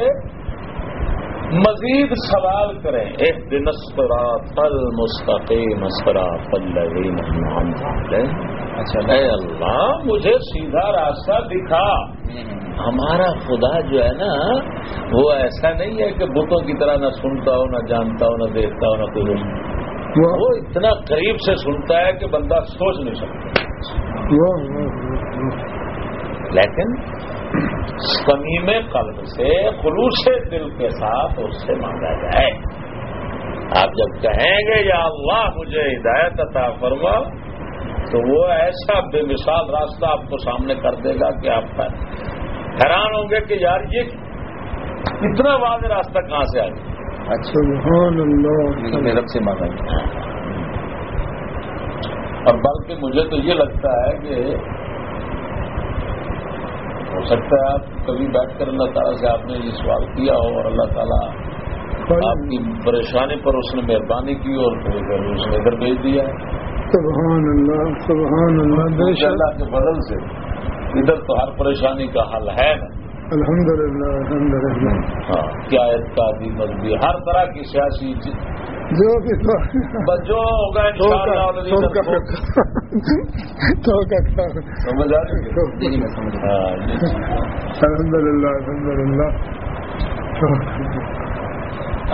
مزید سوال کریں۔ ایک دن پل مستقیم اسرا پل
اچھا
اے اللہ مجھے سیدھا راستہ دکھا۔ ہمارا خدا جو ہے نا وہ ایسا نہیں ہے کہ بتوں کی طرح نہ سنتا ہو نہ جانتا ہو نہ دیکھتا ہو نہ کوئی
واہ
وہ اتنا قریب سے سنتا ہے کہ بندہ سوچ نہیں سکتا۔ لیکن سمیم قلب سے خلوص دل کے ساتھ اس سے مانگا جائے۔ آپ جب کہیں گے یا اللہ مجھے ہدایت عطا فرما تو وہ ایسا بے مثال راستہ آپ کو سامنے کر دے گا کہ آپ حیران ہوں گے کہ یار یہ اتنا واضح راستہ کہاں سے آ گیا؟
اچھا رب سے مانگا۔
اور بلکہ مجھے تو یہ لگتا ہے کہ ہو سکتا ہے آپ کبھی بیٹھ کر اللہ تعالیٰ سے آپ نے یہ سوال کیا ہو اور اللہ تعالیٰ آپ کی پریشانی پر اس نے مہربانی کی اور اس نے ادھر بھیج دیا
سبحان اللہ سبحان اللہ بے شک۔
اللہ کے بدل سے ادھر تو ہر پریشانی کا حل ہے۔ نا
الحمد للہ الحمد للہ
ہاں کیا اعتقادی مذہبی ہر طرح کی سیاسی
جو بھی
ہوگا
الحمد للہ الحمد للہ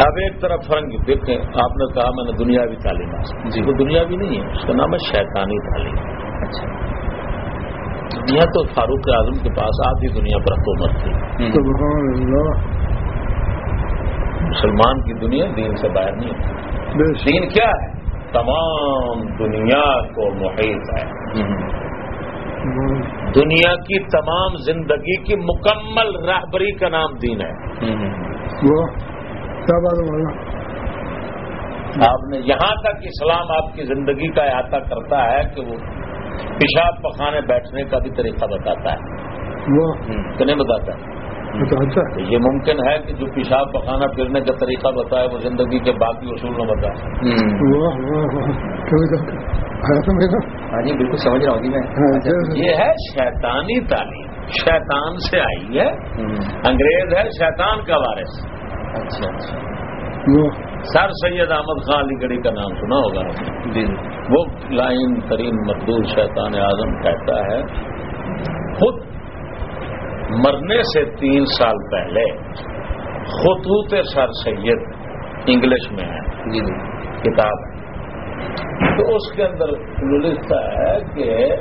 اب ایک طرف فرنگ دیکھیں آپ نے کہا میں نے دنیاوی تعلیم
جی۔
وہ دنیاوی نہیں ہے اس کا نام ہے شیطانی تعلیم۔
اچھا۔
دنیا تو فاروق اعظم کے پاس آدھی دنیا پر حکومت تھی۔ مسلمان کی دنیا دین سے باہر نہیں ہے۔ دین کیا ہے؟ تمام دنیا کو محیط ہے۔ دنیا کی تمام زندگی کی مکمل راہبری کا نام دین ہے۔ آپ نے یہاں تک اسلام آپ کی زندگی کا احاطہ کرتا ہے کہ وہ پیشاب پخانے بیٹھنے کا بھی طریقہ بتاتا ہے۔ کہ نہیں بتاتا؟ ہے یہ ممکن ہے کہ جو پیشاب پخانا پھرنے کا طریقہ بتائے وہ زندگی کے باقی اصول نہ بتائے۔
ہاں جی بالکل سمجھ رہا ہوں جی میں۔
ہاں، جی۔
یہ ہے شیطانی تعلیم۔ شیطان سے آئی ہے۔ انگریز ہے شیطان کا وارث۔
اچھا اچھا۔
وہ
سر سید احمد خان علی گڑھی کا نام سنا ہوگا۔
جی۔
وہ لائن ترین مقدور شیطان اعظم کہتا ہے خود مرنے سے تین سال پہلے خطوط سر سید انگلش میں ہے
جی
کتاب تو اس کے اندر لکھتا ہے کہ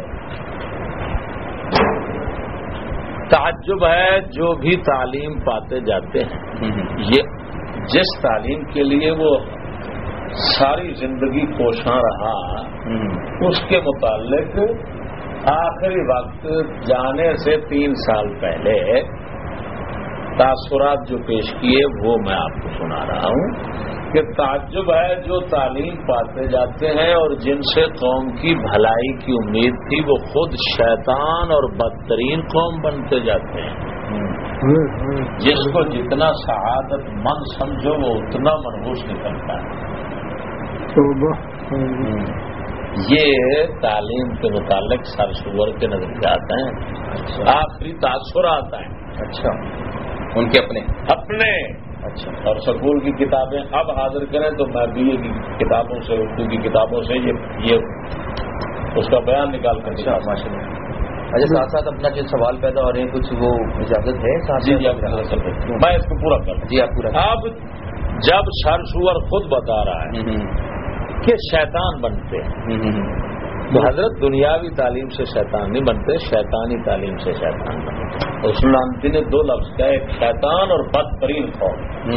تعجب ہے جو بھی تعلیم پاتے جاتے ہیں۔ یہ جس تعلیم کے لیے وہ ساری زندگی کوشاں رہا۔ اس کے متعلق آخری وقت جانے سے تین سال پہلے تاثرات جو پیش کیے وہ میں آپ کو سنا رہا ہوں کہ تعجب ہے جو تعلیم پاتے جاتے ہیں اور جن سے قوم کی بھلائی کی امید تھی وہ خود شیطان اور بدترین قوم بنتے جاتے ہیں۔ جس کو جتنا سعادت مند سمجھو وہ اتنا منحوس نکلتا ہے۔ یہ تعلیم کے متعلق سر سور کے نظریات ہیں۔ آخری تاثر آتا ہے۔
اچھا۔ ان کے اپنے؟
اپنے۔
اچھا۔
اور سکول کی کتابیں اب حاضر کریں تو میں بی اے کی کتابوں سے اردو کی کتابوں سے یہ یہ اس کا بیان نکال کر
اچھا ماشاء اللہ اچھا ساتھ ساتھ اپنا جو سوال پیدا ہو رہے ہیں کچھ وہ اجازت ہے؟
جی جی میں اس کو پورا کر
جی آپ پورا
اب جب سر سور خود بتا رہا ہے کہ شیطان بنتے ہیں۔ تو حضرت دنیاوی تعلیم سے شیطان نہیں بنتے شیطانی تعلیم سے شیطان بنتے۔ اس لانتی نے دو لفظ کا ایک شیطان اور بدترین قوم۔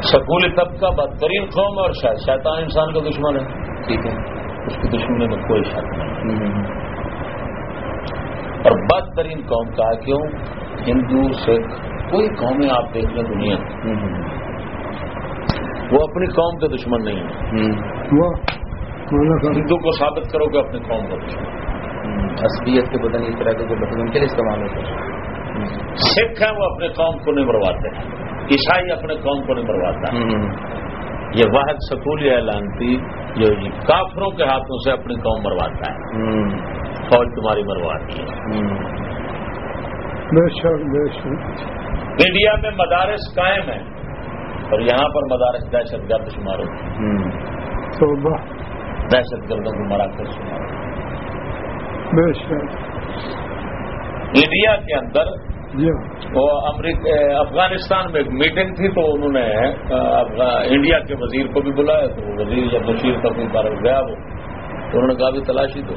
سکولی طبقہ بدترین قوم اور شیطان انسان کا دشمن ہے۔
ٹھیک ہے۔
اس کی دشمنی میں کوئی شک نہیں۔ اور بدترین قوم کہا کیوں؟ ہندو سکھ کوئی قومیں آپ دیکھ لیں دنیا۔ وہ اپنی قوم کے دشمن نہیں ہے ہندو کو ثابت کرو کہ اپنی قوم کو دشمن
اصلیت کے بدن اس طرح کے جو ان کے لیے استعمال ہوتے ہیں۔
سکھ ہیں وہ اپنے قوم کو نہیں مرواتے عیسائی اپنے قوم کو نہیں مرواتا۔ یہ واحد سکول یا اعلانتی جو کافروں کے ہاتھوں سے اپنی قوم مرواتا ہے۔ فوج تمہاری مرواتی ہے۔ انڈیا میں مدارس قائم ہیں۔ اور یہاں پر مدارس دہشت گرد شمار ہوتے ہیں۔ دہشت گردوں کو مرا کر شمار انڈیا کے اندر وہ امریکہ افغانستان میں ایک میٹنگ تھی تو انہوں نے انڈیا کے وزیر کو بھی بلایا تو وزیر جب بشیر کا کوئی بار گیا وہ تو انہوں نے کہا بھی تلاشی دو۔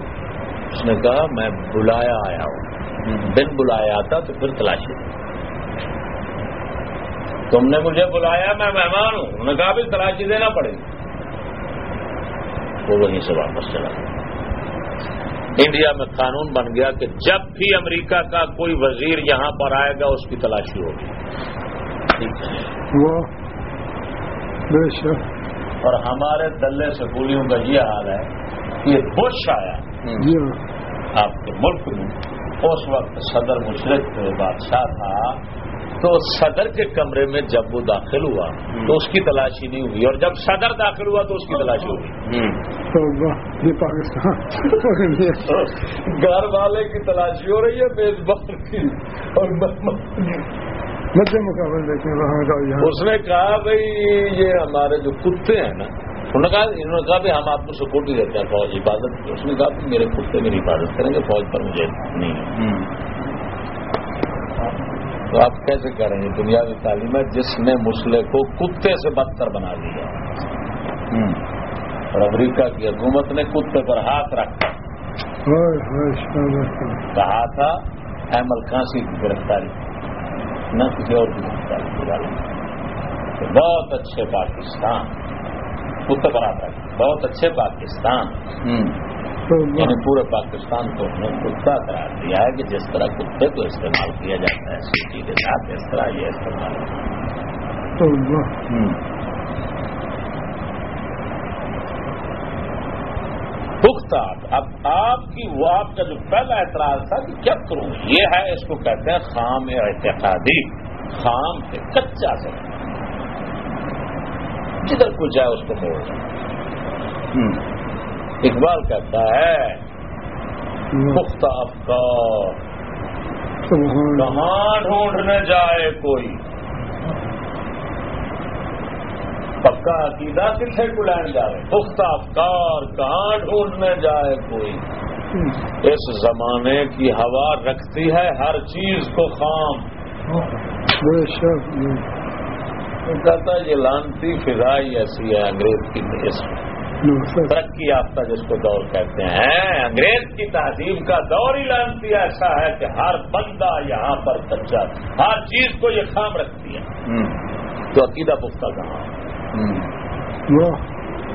اس نے کہا میں بلایا آیا ہوں۔ دن بلایا آتا تو پھر تلاشی۔ دو تم نے مجھے بلایا میں مہمان ہوں۔ انہوں نے کہا بھی تلاشی دینا پڑے گی وہ وہیں سے واپس چلا انڈیا میں قانون بن گیا کہ جب بھی امریکہ کا کوئی وزیر یہاں پر آئے گا اس کی تلاشی ہوگی۔ اور ہمارے دلے سکولیوں کا یہ حال ہے کہ بش آیا۔ آپ کے ملک میں اس وقت صدر مشرق بادشاہ تھا۔ تو صدر کے کمرے میں جب وہ داخل ہوا تو اس کی تلاشی نہیں ہوئی اور جب صدر داخل ہوا تو اس کی تلاشی ہوئی۔ گھر والے کی تلاشی ہو رہی ہے میزبان کی۔ اور اس نے کہا بھائی یہ ہمارے جو کتے ہیں نا انہوں نے کہا انہوں نے کہا ہم آپ کو سپورٹ ہی دیتے ہیں فوج حفاظت۔ اس نے کہا کہ میرے کتے میری حفاظت کریں گے فوج پر مجھے نہیں۔ تو آپ کیسے کہہ رہے ہیں دنیاوی تعلیم ہے جس نے مسئلے کو کتے سے بدتر بنا دیا اور امریکہ کی حکومت نے کتے پر ہاتھ رکھا۔ کہا تھا احمد کانسی کی گرفتاری۔ نہ کسی اور کی گرفتاری بہت اچھے پاکستان۔ کتے پر ہاتھ رکھا۔ بہت اچھے پاکستان۔ یعنی پورے پاکستان کو انہوں نے کتا قرار دیا ہے کہ جس طرح کتے کو استعمال کیا جاتا ہے سیٹی کے ساتھ اس طرح یہ استعمال پختہ اب آپ کی وہ آپ کا جو پہلا اعتراض تھا کہ کیا کروں یہ ہے اس کو کہتے ہیں خام اعتقادی۔ خام ہے کچا سے۔ جدھر کچھ جائے اس کو موڑ۔ اقبال کہتا ہے پختہ افکار کہاں ڈھونڈنے جائے کوئی. پکا عقیدہ کتنے کو لین جائے؟ پختہ افکار کہاں ڈھونڈنے جائے کوئی. اس زمانے کی ہوا رکھتی ہے ہر چیز کو خام. کہتا یہ لانتی فضائی ایسی ہے انگریز کی اس ترقی یافتہ جس کو دور کہتے ہیں انگریز کی تہذیب کا دور ہی لانتی ایسا ہے کہ ہر بندہ یہاں پر کچا ہر چیز کو یہ خام رکھتی ہے۔ تو عقیدہ پختہ کہاں؟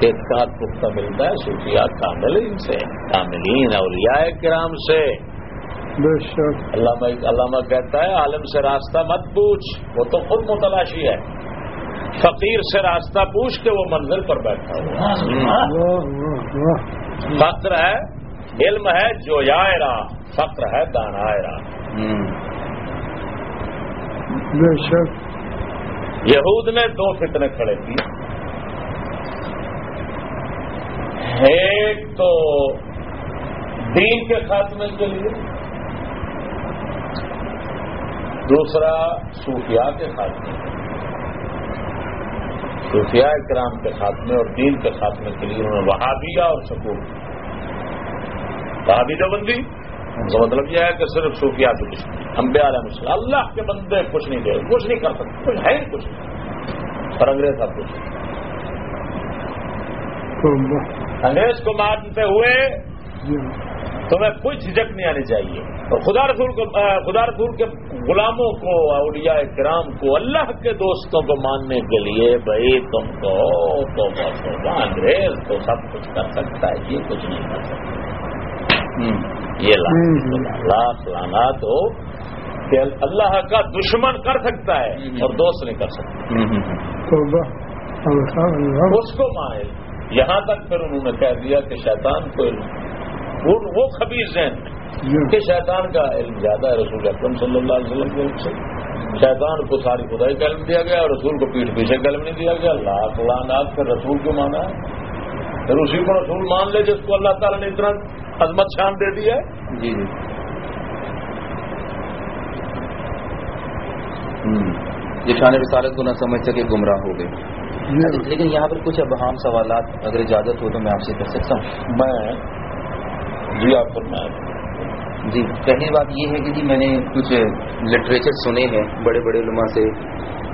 اعتقاد پختہ ملتا ہے صوفیات کامل ان سے کاملین اولیاء کرام سے۔ علامہ علامہ کہتا ہے عالم سے راستہ مت پوچھ وہ تو خود متلاشی ہے۔ فقیر سے راستہ پوچھ کے وہ منزل پر بیٹھا ہوا فقر ہے علم ہے جو راہ۔ فقر ہے
ہوں
بے شک۔
یہود نے دو فتنے کھڑے کیے۔ ایک تو دین کے خاتمے کے لیے دوسرا صوفیاء کے خاتمے۔ صوفیاء کرام کے خاتمے اور دین کے خاتمے کے لیے انہوں نے وہابیا اور سکون وہابی جو بندی؟ ان کا مطلب یہ ہے کہ صرف صوفیاء کی کچھ نہیں امبیا علیہ السلام۔ اللہ کے بندے کچھ نہیں دے کچھ نہیں کر سکتے کچھ ہے کچھ نہیں۔ اور انگریز سب کچھ۔ انگریز کو مانتے ہوئے
جی۔
تمہیں کوئی جھجک نہیں آنی چاہیے۔ اور خدا رسول کو خدا رسول کے غلاموں کو اولیاء کرام کو اللہ کے دوستوں کو ماننے کے لیے بھائی تم کو تو انگریز تو سب کچھ کر سکتا ہے یہ کچھ نہیں کر سکتا۔ یہ لاکھ لانات ہو کہ اللہ کا دشمن کر سکتا ہے اور دوست نہیں کر سکتا۔ اس کو مائل۔ یہاں تک پھر انہوں نے کہہ دیا کہ شیطان کو وہ
جی ہاں
کہ شیطان کا علم زیادہ ہے رسول اکرم صلی اللہ علیہ وسلم کے علم سے۔ شیطان کو ساری خدائی کا علم دیا گیا اور رسول کو پیٹھ پیچھے کا علم نہیں دیا گیا۔ لاکھ لانات پھر رسول کو مانا ہے۔ پھر اسی کو رسول مان لے جس کو اللہ تعالیٰ نے اتنا عظمت شان دے دی ہے۔
جی جی۔ یہ شان رسالت کو نہ سمجھ سکے گمراہ ہو گئے۔ لیکن یہاں پر کچھ ابہام سوالات اگر اجازت ہو تو میں آپ سے کر سکتا ہوں۔
میں جی آپ فرمائیں
جی پہلی بات یہ ہے کہ جی میں نے کچھ لٹریچر سنے ہیں بڑے بڑے علماء سے۔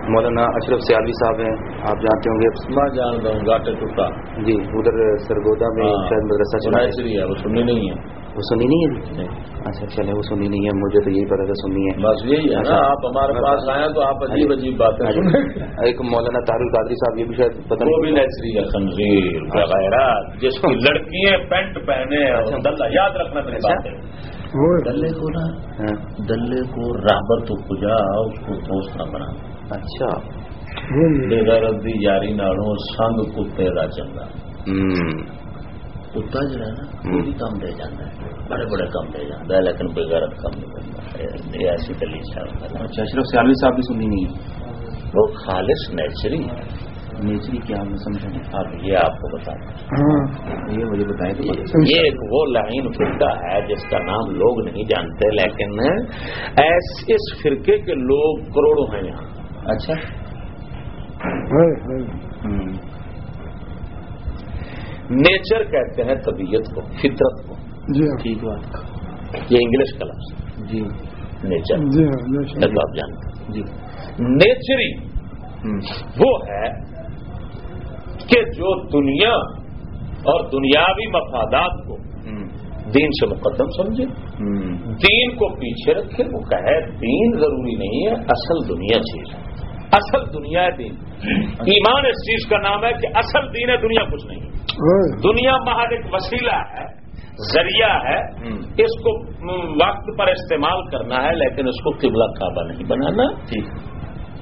مولانا اشرف سیالوی صاحب ہیں آپ جانتے ہوں گے۔
میں جانتا ہوں گاٹے ٹوٹا۔
جی ادھر سرگودا میں
ہاں۔
شاید مدرسہ چلا ہے۔
وہ سنی نہیں ہے۔
وہ سنی نہیں ہے؟ جی۔ اچھا چلے وہ سنی نہیں ہے مجھے تو یہی پتا تھا سنی ہے۔
بس یہی ہے نا آپ ہمارے پاس آئے تو آپ عجیب عجیب باتیں سنیں۔
ایک مولانا طارق قادری صاحب یہ بھی شاید پتہ
وہ
نہیں۔
بھی نیچری ہے خنزیر وغیرہ جس کی لڑکیاں پینٹ پہنے یاد رکھنا میری بات ہے دلے کو نا
ہاں،
دلے کو رابر تو کجا اس کو دوست نہ بنا۔
اچھا۔
وہ
بےغیرت دی یاری نالوں سنگ کتے دا چنگا۔ کتا جو ہے نا وہ بھی کم دے جاتا ہے۔ بڑے بڑے کم دے جاتا ہے لیکن بےغیرت کم نہیں کرتا یہ ایسی دلیل ہے
اچھا اشرف سیالوی صاحب بھی سنی نہیں۔ ہے
وہ خالص نیچری۔ ہے
نیچری کیا میں سمجھا نہیں۔
اب یہ آپ کو بتا دیں
ہاں۔
یہ مجھے بتائیں
یہ ایک وہ لائن فرقہ ہے جس کا نام لوگ نہیں جانتے لیکن اس فرقے کے لوگ کروڑوں ہیں یہاں۔
اچھا۔
ہے ہے
ہوں
نیچر کہتے ہیں طبیعت کو فطرت کو۔
جی ہاں۔
ٹھیک بات۔
یہ انگلش کا لفظ
جی۔
نیچر
جی ہاں
تو آپ جانتے ہیں۔
جی۔
نیچری
ہوں
وہ ہے کہ جو دنیا اور دنیاوی مفادات کو دین سے مقدم سمجھے۔ دین کو پیچھے رکھے۔ وہ کہے دین ضروری نہیں ہے اصل دنیا چیز ہے۔ اصل دنیا ہے دین۔ ایمان اس چیز کا نام ہے کہ اصل دین ہے دنیا کچھ نہیں۔ ہے دنیا محض ایک وسیلہ ہے ذریعہ ہے۔
ہم۔
اس کو وقت پر استعمال کرنا ہے لیکن اس کو قبلہ کعبہ نہیں بنانا۔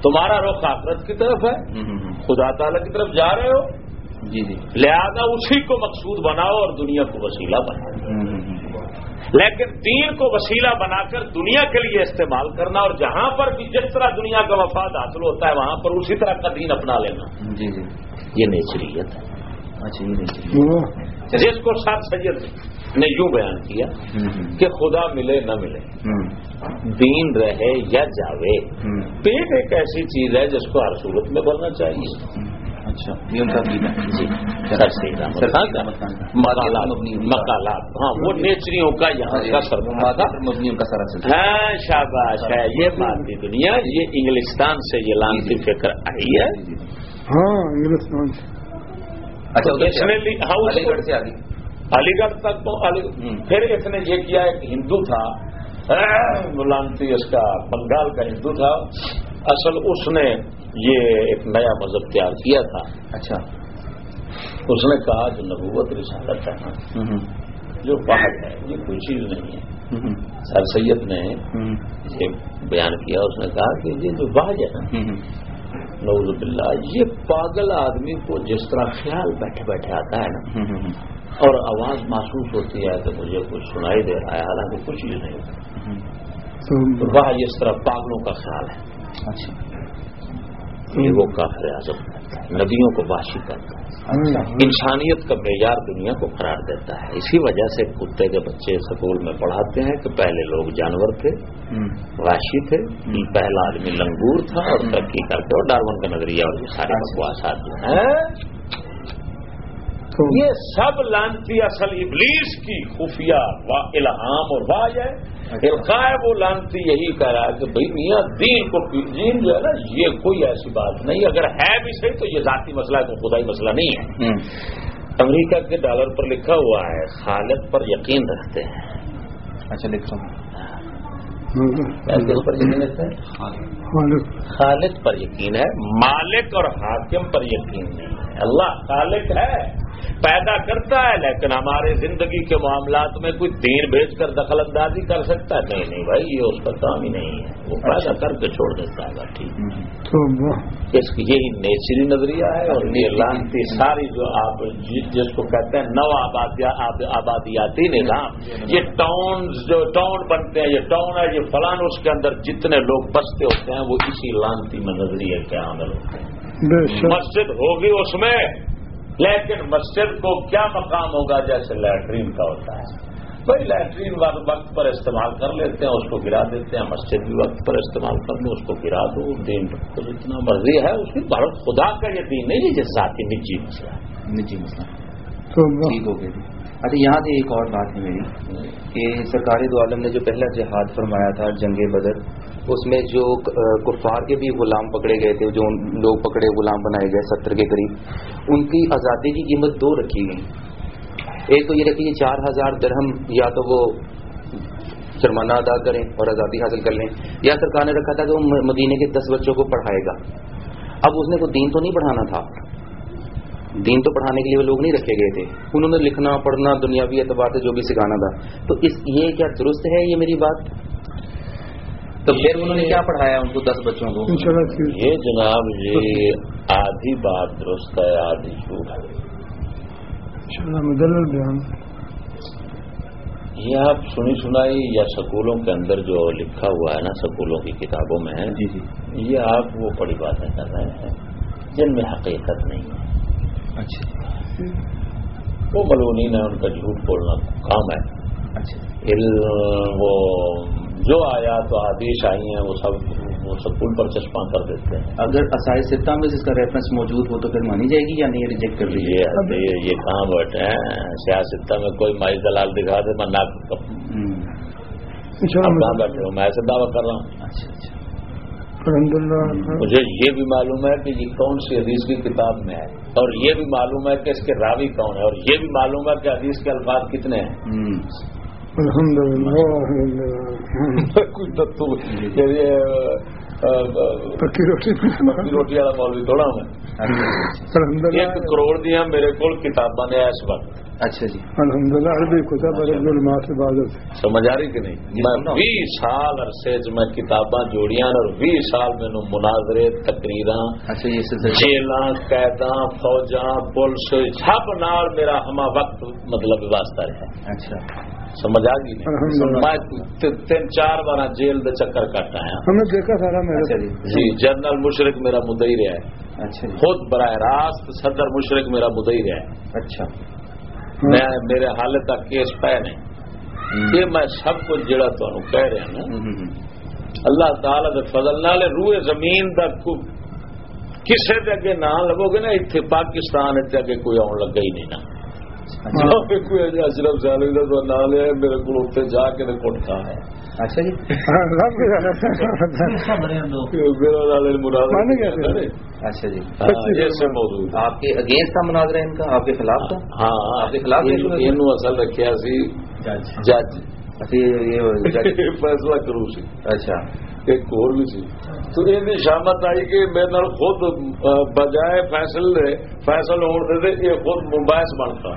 تمہارا رخ آخرت کی طرف ہے۔
ہوں
خدا تعالیٰ کی طرف جا رہے ہو۔
جی جی۔
لہذا اسی کو مقصود بناؤ اور دنیا کو وسیلہ بناؤ۔ لیکن دین کو وسیلہ بنا کر دنیا کے لیے استعمال کرنا اور جہاں پر بھی جس طرح دنیا کا مفاد حاصل ہوتا ہے وہاں پر اسی طرح کا دین اپنا لینا۔
جی جی۔
یہ نیچریت ہے۔
اچھا
وہ
جس کو سات سید نے یوں بیان کیا کہ خدا ملے نہ ملے۔ دین رہے یا جاوے۔ پیٹ ایک ایسی چیز ہے جس کو ہر صورت میں بھرنا چاہیے۔
اچھا یہ ان کا عقیدہ ہے۔
جی۔ سر سید۔ مقالات ہاں وہ نیچریوں کا یہاں کا سرمایہ
کا سارا سلسلہ۔
ہاں شاباش ہے یہ دنیا یہ انگلستان سے یہ لانتی فکر آئی ہے۔
جی، جی۔
ہاں انگلستان سے۔
اچھا
اس نے ہاں،
علی گڑھ سے آگے۔
علی گڑھ تک تو۔ پھر اس نے یہ کیا ایک ہندو تھا۔ لانتی اس کا بنگال کا ہندو تھا۔ اصل اس نے یہ ایک نیا مذہب تیار کیا تھا۔
اچھا۔
اس نے کہا جو نبوت رسالت ہے نا جو واحد ہے یہ کوئی چیز نہیں ہے۔ سر سید نے یہ بیان کیا اس نے کہا کہ یہ جو واج ہے نا نوز باللہ یہ پاگل آدمی کو جس طرح خیال بیٹھے بیٹھے آتا ہے نا اور آواز محسوس ہوتی ہے کہ مجھے کچھ سنائی دے رہا ہے حالانکہ کچھ بھی نہیں وہ اس طرح پاگلوں کا خیال ہے۔
اچھا۔
یہ وہ کافر اعظم کرتا ہے نبیوں کو واشی کرتا ہے۔ انسانیت کا معیار دنیا کو قرار دیتا ہے۔ اسی وجہ سے کتے کے بچے اسکول میں پڑھاتے ہیں کہ پہلے لوگ جانور تھے واشی تھے پہلا آدمی لنگور تھا اور ترقی کر کے اور ڈارون کا نظریہ اور یہ سارے بکواسات جو ہیں۔
تو
یہ سب لانتی اصل ابلیس کی خفیہ وا الہام اور واج ہے۔ القاع وہ لانتی یہی کہہ رہا ہے کہ بھئی میاں دین کو دین جو ہے نا یہ کوئی ایسی بات نہیں اگر ہے بھی صحیح تو یہ ذاتی مسئلہ ہے تو خدائی مسئلہ نہیں ہے۔ امریکہ کے ڈالر پر لکھا ہوا ہے خالد پر یقین رکھتے ہیں۔
اچھا لکھ رہا ہوں۔
پر یقین ہیں؟
خالق
پر یقین ہے مالک اور حاکم پر یقین نہیں ہے۔ اللہ خالق ہے پیدا کرتا ہے لیکن ہمارے زندگی کے معاملات میں کوئی دین بھیج کر دخل اندازی کر سکتا ہے؟ نہیں نہیں بھائی یہ اس کا کام ہی نہیں ہے۔ وہ پیدا کر کے چھوڑ دیتا ہے ٹھیک۔ اس کی یہی نیچری نظریہ ہے اور یہ لانتی ساری جو آپ جس کو کہتے ہیں نو آبادیا آب- آبادیاتی نظام یہ ٹاؤن جو ٹاؤن بنتے ہیں یہ ٹاؤن ہے یہ فلان اس کے اندر جتنے لوگ بستے ہوتے ہیں وہ اسی لانتی میں نظریے کے عامل ہوتے ہیں۔ مسجد ہوگی اس میں لیکن مسجد کو کیا مقام ہوگا جیسے لیٹرین کا ہوتا ہے؟ بھائی لیٹرین وقت وقت پر استعمال کر لیتے ہیں اس کو گرا دیتے ہیں مسجد بھی وقت پر استعمال کر لو اس کو گرا دو دین کو جتنا مرضی ہے اس کی بھارت خدا کا یہ دین نہیں جس ذاتی نجی مسئلہ ہے۔
نجی مسئلہ
تو وہ
ٹھیک ہو گئی جی اچھا یہاں سے ایک اور بات ہے میری کہ سرکار دو عالم نے جو پہلا جہاد فرمایا تھا جنگ بدر اس میں جو کفار کے بھی غلام پکڑے گئے تھے جو لوگ پکڑے غلام بنائے گئے ستر کے قریب ان کی آزادی کی قیمت دو رکھی گئی۔ ایک تو یہ رکھی کہ چار ہزار درہم یا تو وہ جرمانہ ادا کریں اور آزادی حاصل کر لیں۔ یا سرکار نے رکھا تھا کہ وہ مدینے کے دس بچوں کو پڑھائے گا۔ اب اس نے کوئی دین تو نہیں پڑھانا تھا۔ دین تو پڑھانے کے لیے وہ لوگ نہیں رکھے گئے تھے۔ انہوں نے لکھنا پڑھنا دنیاوی اعتبار سے جو بھی سکھانا تھا۔ تو اس یہ کیا درست ہے یہ میری بات؟ تو پھر انہوں نے کیا پڑھایا ان کو دس بچوں کو؟
یہ جناب یہ آدھی بات درست ہے آدھی جھوٹ ہے۔
مدلل بیان۔
یہ آپ سنی سنائی یا سکولوں کے اندر جو لکھا ہوا ہے نا سکولوں کی کتابوں میں
جی جی۔
یہ آپ وہ بڑی باتیں کر رہے ہیں جن میں حقیقت نہیں ہے۔
اچھا۔
وہ ملونین ہے ان کا جھوٹ بولنا کام ہے۔
اچھا۔
وہ جو آیا تو حدیث آئی ہیں وہ سب وہ سکول پر چشمہ کر دیتے ہیں۔
اگر اسائی سطح میں اس کا ریفرنس موجود ہو تو پھر مانی جائے گی یا نہیں ریجیکٹ کر لیجیے
یہ کہاں بیٹھے ہیں؟ سیاستہ میں کوئی مائی دلال دکھا دے میں ناک کہاں بیٹھے ہو؟ میں ایسے دعویٰ کر رہا ہوں۔
اچھا اچھا۔
مجھے یہ بھی معلوم ہے کہ یہ کون سی حدیث کی کتاب میں ہے اور یہ بھی معلوم ہے کہ اس کے راوی کون ہے اور یہ بھی معلوم ہے کہ حدیث کے الفاظ کتنے ہیں۔
ہوں۔
الحمدللہ۔ الحمدللہ
کچھ
روٹی
والا مولوی تھوڑا میں
الحمدللہ۔
ایک کروڑ دیا میرے کو کتاباں نے اس وقت۔
اچھا جی۔
الماس عبادت
سمجھ آ رہی کہ نہیں؟ میں بھی سال عرصے میں کتاباں جوڑیاں اور بھی سال مینو مناظرے
اچھا
جیلاں قیداں فوجاں پولیس سب نال میرا ہما وقت مطلب واسطہ رہا۔
اچھا۔
سمجھ آ گئی۔ میں تین چار بار جیل دے چکر کٹ آیا۔
ہم نے دیکھا سارا
اچھا
میرے
جی
جی جنرل مشرق میرا مدعی رہا ہے۔
اچھا جی۔
خود براہ راست صدر مشرق میرا مدعی رہا ہے۔
اچھا۔
میں میرے حال تک کیس پے نے یہ میں سب کچھ جڑا تمہیں کہہ رہا نا۔
ہوں۔
اللہ تعالی دے فضل نال روئے زمین دا کسے دے اگے نہ لگو گے نا اتنے پاکستان اتنے اگے کوئی آن لگا ہی نہیں نا۔
اچھا
کوئی اشرف سالم کا ہے میرے کو جا کے تے کٹ کھا ہے
اچھا جی؟ اچھا جی۔ آپ کے اگینسٹ کا مناظرہ ان کا؟ آپ کے خلاف تھا
ہاں
آپ کے خلاف
اصل رکھیا سی جج۔
اچھا۔ جج-
فیصلہ کرو سی
اچھا۔
ایک اور بھی سی تو یہ شامت آئی کہ میرے نال خود بجائے فیصل دے فیصل ہونے دے یہ خود مباحث بنتا۔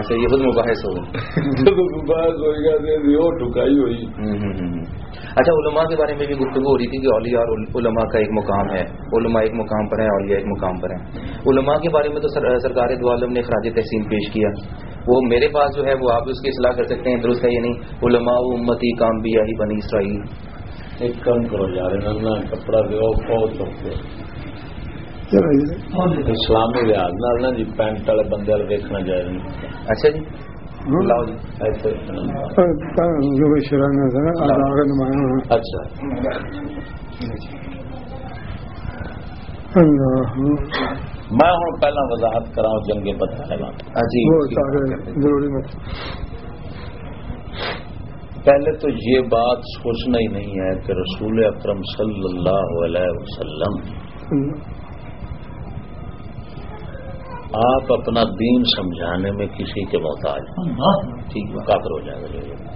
اچھا یہ خود مباحث ہو۔
مباحث ہوئی گیا وہ ٹھکائی ہوئی۔
اچھا علماء کے بارے میں بھی گفتگو ہو رہی تھی کہ اولیاء اور علماء کا ایک مقام ہے۔ علماء ایک مقام پر ہے اولیاء ایک مقام پر ہے علماء کے بارے میں تو سرکار دو عالم نے خراج تحسین پیش کیا۔ وہ میرے پاس جو ہے وہ آپ اس کی اصلاح کر سکتے ہیں درست ہے یا نہیں؟ علماء امتی کام بھی آئی بنی اسرائیل۔
ایک کم کرو یار کپڑا دو چوکے اسلامی لحاظ نہ جی پینٹ والے بندے والے دیکھنا چاہیے
اچھا جی۔ جی
اچھا۔ میں ہوں پہلا وضاحت کراؤں جنگ پتہ
جی۔
ضروری
پہلے تو یہ بات سوچنا ہی نہیں ہے کہ رسول اکرم صلی اللہ علیہ وسلم آپ اپنا دین سمجھانے میں کسی کے محتاج ٹھیک ہے کافر ہو جائے گا۔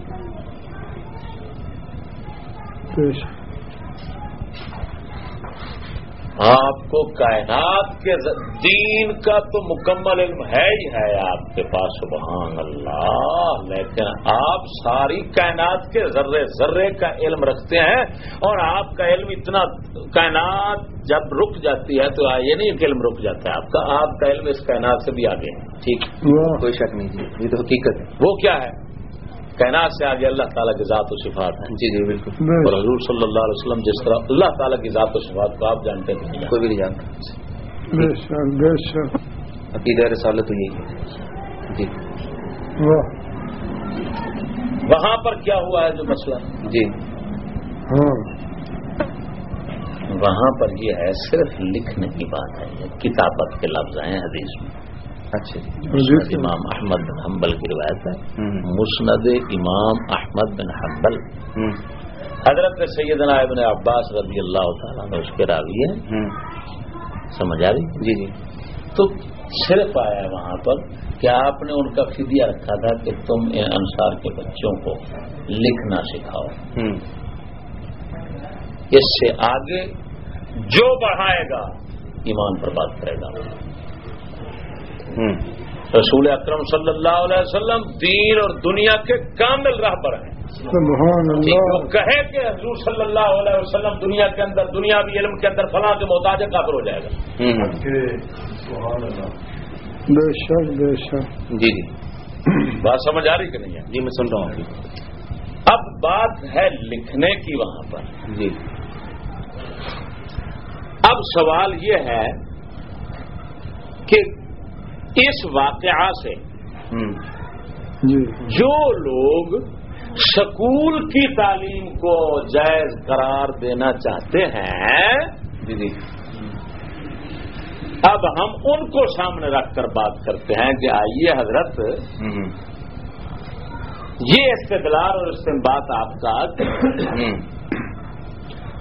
آپ کو کائنات کے دین کا تو مکمل علم ہے ہی ہے آپ کے پاس سبحان اللہ۔ لیکن آپ ساری کائنات کے ذرے ذرے کا علم رکھتے ہیں اور آپ کا علم اتنا کائنات جب رک جاتی ہے تو یہ نہیں کہ علم رک جاتا ہے آپ کا آپ کا علم اس کائنات سے بھی آگے ہے۔ ٹھیک
کوئی شک نہیں۔ یہ تو حقیقت ہے۔
وہ کیا ہے؟ کائنات سے آگے اللہ تعالیٰ کی ذات و صفات ہیں۔
جی جی بالکل۔
اور حضور صلی اللہ علیہ وسلم جس طرح اللہ تعالیٰ کی ذات و صفات کو آپ جانتے تھے
کوئی بھی نہیں جانتا۔ عقیدہ رسالت تو یہی ہے۔ جی۔
وہاں پر کیا ہوا ہے جو مسئلہ؟
جی۔
وہاں پر یہ ہے صرف لکھنے کی بات ہے کتابت کے لفظ ہیں حدیث میں۔
اچھا
مسند امام احمد بن حنبل کی روایت ہے۔ مسند امام احمد بن حنبل۔ حضرت سیدنا ابن عباس رضی اللہ تعالیٰ نے اس کے راوی ہے سمجھ آ رہی؟
جی جی۔
تو صرف آیا ہے وہاں پر کہ آپ نے ان کا فدیہ رکھا تھا کہ تم انصار کے بچوں کو لکھنا سکھاؤ۔ اس سے آگے جو بڑھائے گا ایمان پر بات کرے گا۔ رسول اکرم صلی اللہ علیہ وسلم دین اور دنیا کے کامل راہ پر ہیں۔ وہ کہے کہ حضور صلی اللہ علیہ وسلم دنیا کے اندر دنیا بھی علم کے اندر فلاں کے محتاج کافر ہو جائے گا۔
بے شک بے شک۔
جی جی۔
بات سمجھ آ رہی کہ نہیں ہے؟
جی میں سن رہا ہوں۔
اب بات ہے لکھنے کی وہاں پر۔
جی۔
اب سوال یہ ہے کہ اس واقعہ سے جو لوگ سکول کی تعلیم کو جائز قرار دینا چاہتے ہیں
جی جی۔
اب ہم ان کو سامنے رکھ کر بات کرتے ہیں کہ آئیے حضرت یہ استدلال اور استعمال آپ کا۔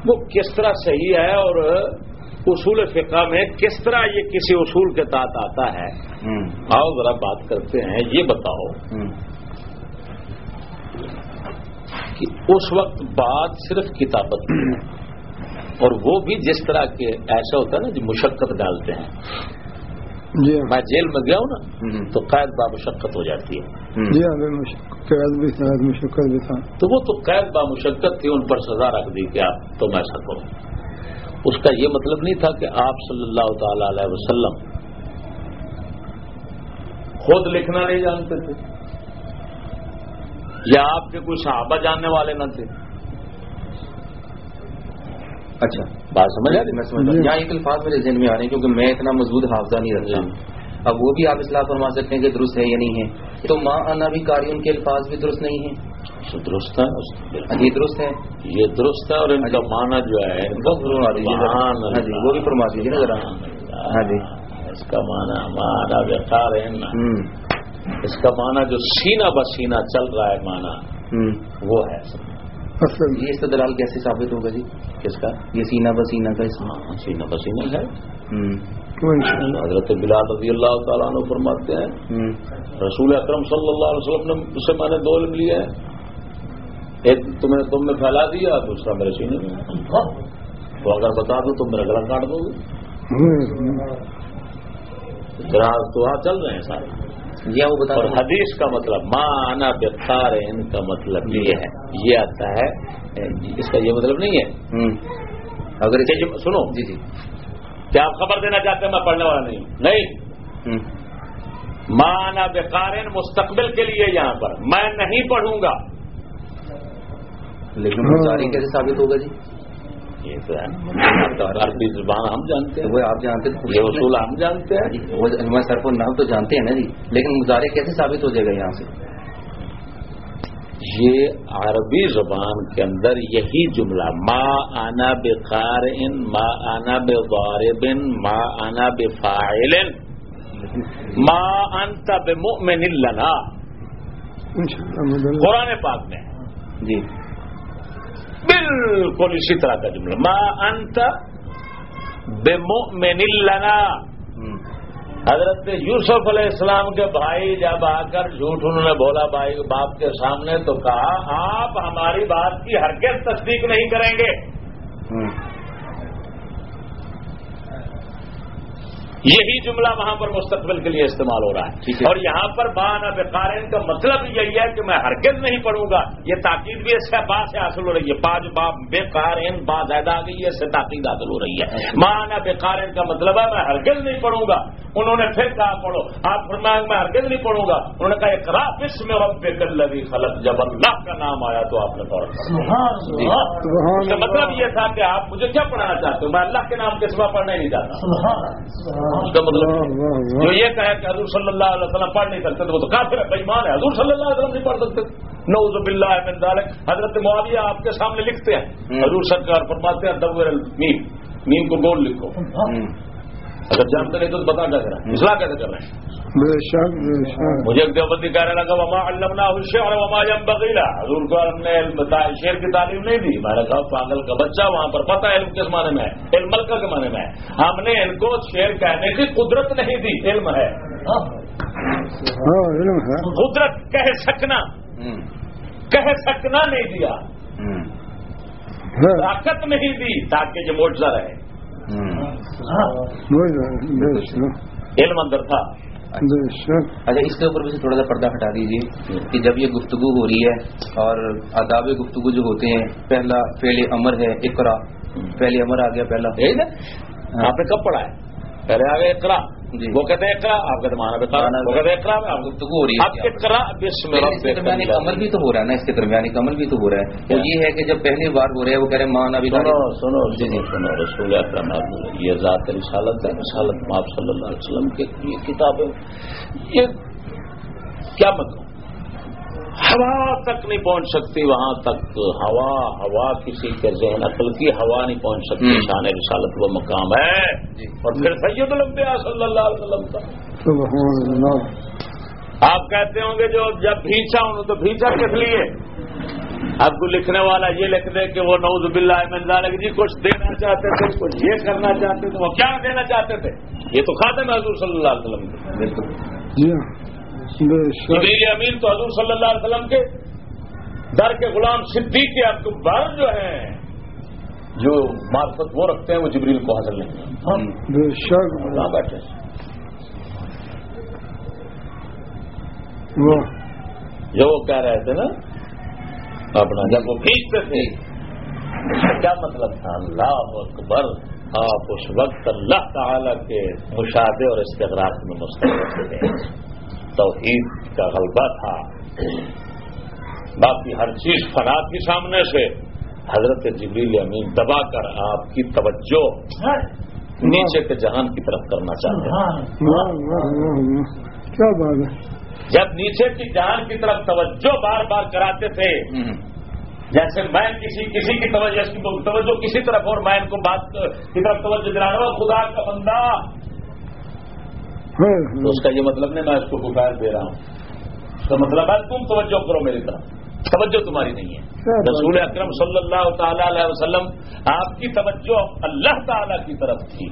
وہ کس طرح صحیح ہے اور اصول فقہ میں کس طرح یہ کسی اصول کے تحت آتا ہے؟ آؤ ذرا بات کرتے ہیں یہ بتاؤ کہ اس وقت بات صرف کتابت کی ہے۔ اور وہ بھی جس طرح کے ایسا ہوتا ہے نا جو مشقت ڈالتے ہیں۔
جی۔
میں جیل میں گیا ہوں نا تو قید با مشقت ہو جاتی ہے۔
جی قید بھی تھا مشقت بھی تھا۔
تو وہ تو قید با مشقت تھی ان پر سزا رکھ دی کہ آپ تم ایسا کرو اس کا یہ مطلب نہیں تھا کہ آپ صلی اللہ تعالی علیہ وسلم خود لکھنا نہیں جانتے تھے یا آپ کے کوئی صحابہ جاننے والے نہ تھے۔
اچھا۔
بات سمجھ آ رہی؟
میں سمجھ یہاں ایک الفاظ میرے ذہن میں آ رہے ہیں کیونکہ میں اتنا مضبوط حافظہ نہیں رکھتا۔ اب وہ بھی آپ اصلاح فرما سکتے ہیں کہ درست ہے یا نہیں ہے۔ تو ماں انا بھی کاری ان کے الفاظ بھی درست نہیں ہیں۔
درست ہے؟
یہ درست ہے۔
یہ درست ہے اور ان کا معنی جو ہے
ہاں جی وہ بھی فرما دیجیے نا ذرا۔ ہاں جی۔
اس کا معنی مانا بےکار ہے اس کا معنی جو سینہ بسینہ چل رہا ہے معنی وہ ہے۔
یہ استدلال کیسے ثابت ہوگا جی؟
کس کا؟
یہ سینہ بسینہ کا
سینہ بسینہ ہے۔ حضرت بلال رضی اللہ تعالیٰ عنہ فرماتے ہیں رسول اکرم صلی اللہ علیہ وسلم نے اس سے میں نے دو علم لیا ہے ایک تمہیں تم میں پھیلا دیا دوسرا میرے سینے میں۔ تو اگر بتا دوں تو میرا گلا کاٹ دو گے۔ گراہک تو آ چل رہے ہیں سارے۔
یا وہ بتا
اور حدیث کا مطلب ماں آنا بخار ان کا مطلب یہ ہے۔ یہ آتا ہے اس کا یہ مطلب نہیں ہے۔
اگر
سنو۔
جی جی۔
کیا آپ خبر دینا چاہتے ہیں میں پڑھنے والا نہیں ہوں۔ نہیں۔ آنا بقارن مستقبل کے لیے یہاں پر۔ میں نہیں پڑھوں گا۔
لیکن مزاری کیسے ثابت ہوگا جی؟
یہ تو ہے. عربی زبان ہم جانتے ہیں.
وہ آپ جانتے ہیں
یہ اصول ہم جانتے ہیں.
جی، وہ صرف نام تو جانتے ہیں نا جی لیکن مظاہرے کیسے ثابت ہو جائے گا یہاں سے؟
یہ عربی زبان کے اندر یہی جملہ ما آنا بقار ان ما آنا بغاربن ما آنا بفاعل ما انت بمؤمن لنا. قرآن پاک میں.
جی.
بالکل اسی طرح کا جملہ. ما انت بمؤمن لنا. حضرت یوسف علیہ السلام کے بھائی جب آ کر جھوٹ انہوں نے بولا بھائی باپ کے سامنے تو کہا آپ ہماری بات کی ہرگز تصدیق نہیں کریں گے. یہی جملہ وہاں پر مستقبل کے لیے استعمال ہو رہا ہے۔ اور یہاں پر بانا بقارن کا مطلب یہی ہے کہ میں ہرگز نہیں پڑھوں گا۔ یہ تاکید بھی اس سے با سے حاصل ہو رہی ہے۔ پانچ با بے قارن با زیادہ آ گئی ہے اس سے تاکید حاصل ہو رہی ہے۔ مانا بقارن کا مطلب ہے میں ہرگز نہیں پڑھوں گا۔ انہوں نے پھر کہا پڑھو۔ آپ فرمائیں میں ہرگز نہیں پڑھوں گا۔ انہوں نے کہا اقرا بسم ربک الذی خلق۔ جب اللہ کا نام آیا تو آپ نے فوراً پڑھا اس کا مطلب یہ تھا کہ آپ مجھے کیا پڑھانا چاہتے ہو؟ میں اللہ کے نام کے سوا پڑھنا ہی نہیں چاہتا۔ اس کا مطلب جو یہ کہے کہ حضور صلی اللہ علیہ وسلم پڑھ نہیں سکتے تو وہ تو کافر ہے بےمان ہے۔ حضور صلی اللہ علیہ وسلم نہیں پڑھ سکتے۔ نعوذ باللہ من ذالک حضرت معاویہ آپ کے سامنے لکھتے ہیں۔ حضور سرکار فرماتے ہیں دور المیم۔ میم کو گول لکھو۔ اگر جانتے نہیں تو بتا کیا کر رہے ہیں اصلاح کیسے کر رہے ہیں
بے شک بے شک۔
مجھے ایک دیوبندی کہنے لگا وما علمنا الشعر وما ينبغي له. حضور کو ہم نے شعر کی تعلیم نہیں دی۔ میں نے کہا پاگل کا بچہ وہاں پر پتہ ہے علم کس معنی میں ہے؟ علم ملکہ کے معنی میں ہے۔ ہم نے ان کو شعر کہنے کی قدرت نہیں دی علم ہے۔
ہاں۔ علم ہے۔
قدرت کہہ سکنا۔ کہہ سکنا نہیں دیا۔
ہے
طاقت نہیں دی تاکہ یہ موجزہ رہے۔ علم اندر تھا۔
اچھا اس کے اوپر بھی تھوڑا سا پردہ ہٹا دیجیے کہ جب یہ گفتگو ہو رہی ہے اور آداب گفتگو جو ہوتے ہیں پہلا فعل امر ہے اقرا۔ پہلے امر آ گیا پہلا
آپ نے کب پڑھا ہے؟ پہلے آ گئے اقرا۔ وہ کہتے ہیں اقرا آپ ہیں مانا بتا
مانا
وہ کہتے ہیں اقرا میں
گفتگو ہو رہی ہے۔
اب اقرا بسم
لیکن اس کے درمیان ایک عمل بھی تو ہو رہا ہے نا اس کے درمیان ایک عمل بھی تو ہو رہا ہے۔ وہ یہ ہے کہ جب پہلی بار ہو رہا ہے وہ کہہ رہے ہیں ماں نبی
سنو سنو جی جی۔ سنو رسول اکرم یہ ذات رسالت ہے رسالت آپ صلی اللہ علیہ وسلم کی کتابیں یہ کیا مطلب؟ ہوا تک نہیں پہنچ سکتی وہاں تک ہوا ہوا کسی کے ذہن عقل کی ہوا نہیں پہنچ سکتی
ہوں۔
شان رسالت وہ مقام ہے۔
جی۔
اور پھر سید الانبیاء صلی اللہ علیہ وسلم کا۔
سبحان اللہ۔
آپ کہتے ہوں گے جو جب بھیچا انہوں تو بھیچا کس لیے؟ اب کو لکھنے والا یہ لکھ دے کہ وہ نوز باللہ من ذالک۔ جی کچھ دینا چاہتے تھے کچھ یہ کرنا چاہتے تھے وہ کیا دینا چاہتے تھے؟ یہ تو خاتم ہے حضور صلی اللہ علیہ وسلم جبریل امین تو حضور صلی اللہ علیہ وسلم کے در کے غلام صدیق کے اکبر جو ہیں جو معرفت وہ رکھتے ہیں وہ جبریل کو حاصل نہیں
بے شک
کہاں بیٹھے جو وہ کہہ رہے تھے نا اپنا جب وہ کھینچتے تھے کیا مطلب تھا؟ اللہ اکبر آپ اس وقت اللہ تعالی کے مشاہدے اور استغراق میں مستقبل تھے۔ توحید کا غلبہ تھا۔ باقی ہر چیز فنا کے سامنے سے۔ حضرت جبریل امین دبا کر آپ کی توجہ نیچے کے جہان کی طرف کرنا چاہتے ہیں۔ جب نیچے کی جہان کی طرف توجہ بار بار کراتے تھے جیسے میں کسی کسی کی توجہ کی کسی طرف اور میں ان کو بات کی طرف توجہ دلا رہا ہوں خدا کا بندہ تو اس کا یہ مطلب نہیں میں اس کو پکار دے رہا ہوں۔ اس کا مطلب ہے تم توجہ کرو میری طرف۔ توجہ تمہاری نہیں ہے۔ رسول اکرم صلی اللہ تعالی علیہ وسلم آپ کی توجہ اللہ تعالی کی طرف تھی۔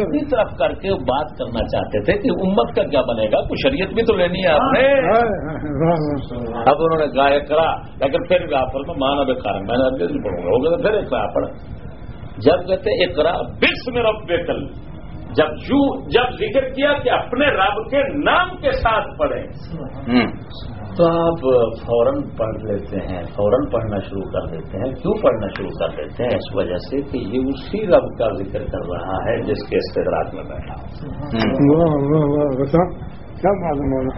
اپنی طرف کر کے بات کرنا چاہتے تھے کہ امت کا کیا بنے گا کچھ شریعت بھی تو لینی ہے آپ نے۔ اب انہوں نے گائے کرا لیکن پھر آپ میں مانا بے کار میں نے پڑھوں گا پھر ایک پڑھ جب کہتے اقرا بس میں رب کل جب یوں جب ذکر کیا کہ اپنے رب کے نام کے ساتھ پڑھیں۔ تو آپ فوراً پڑھ لیتے ہیں فوراً پڑھنا شروع کر دیتے ہیں۔ کیوں پڑھنا شروع کر دیتے ہیں؟ اس وجہ سے کہ یہ اسی رب کا ذکر کر رہا ہے جس کے استدراک میں بیٹھا
کیا معلوم ہونا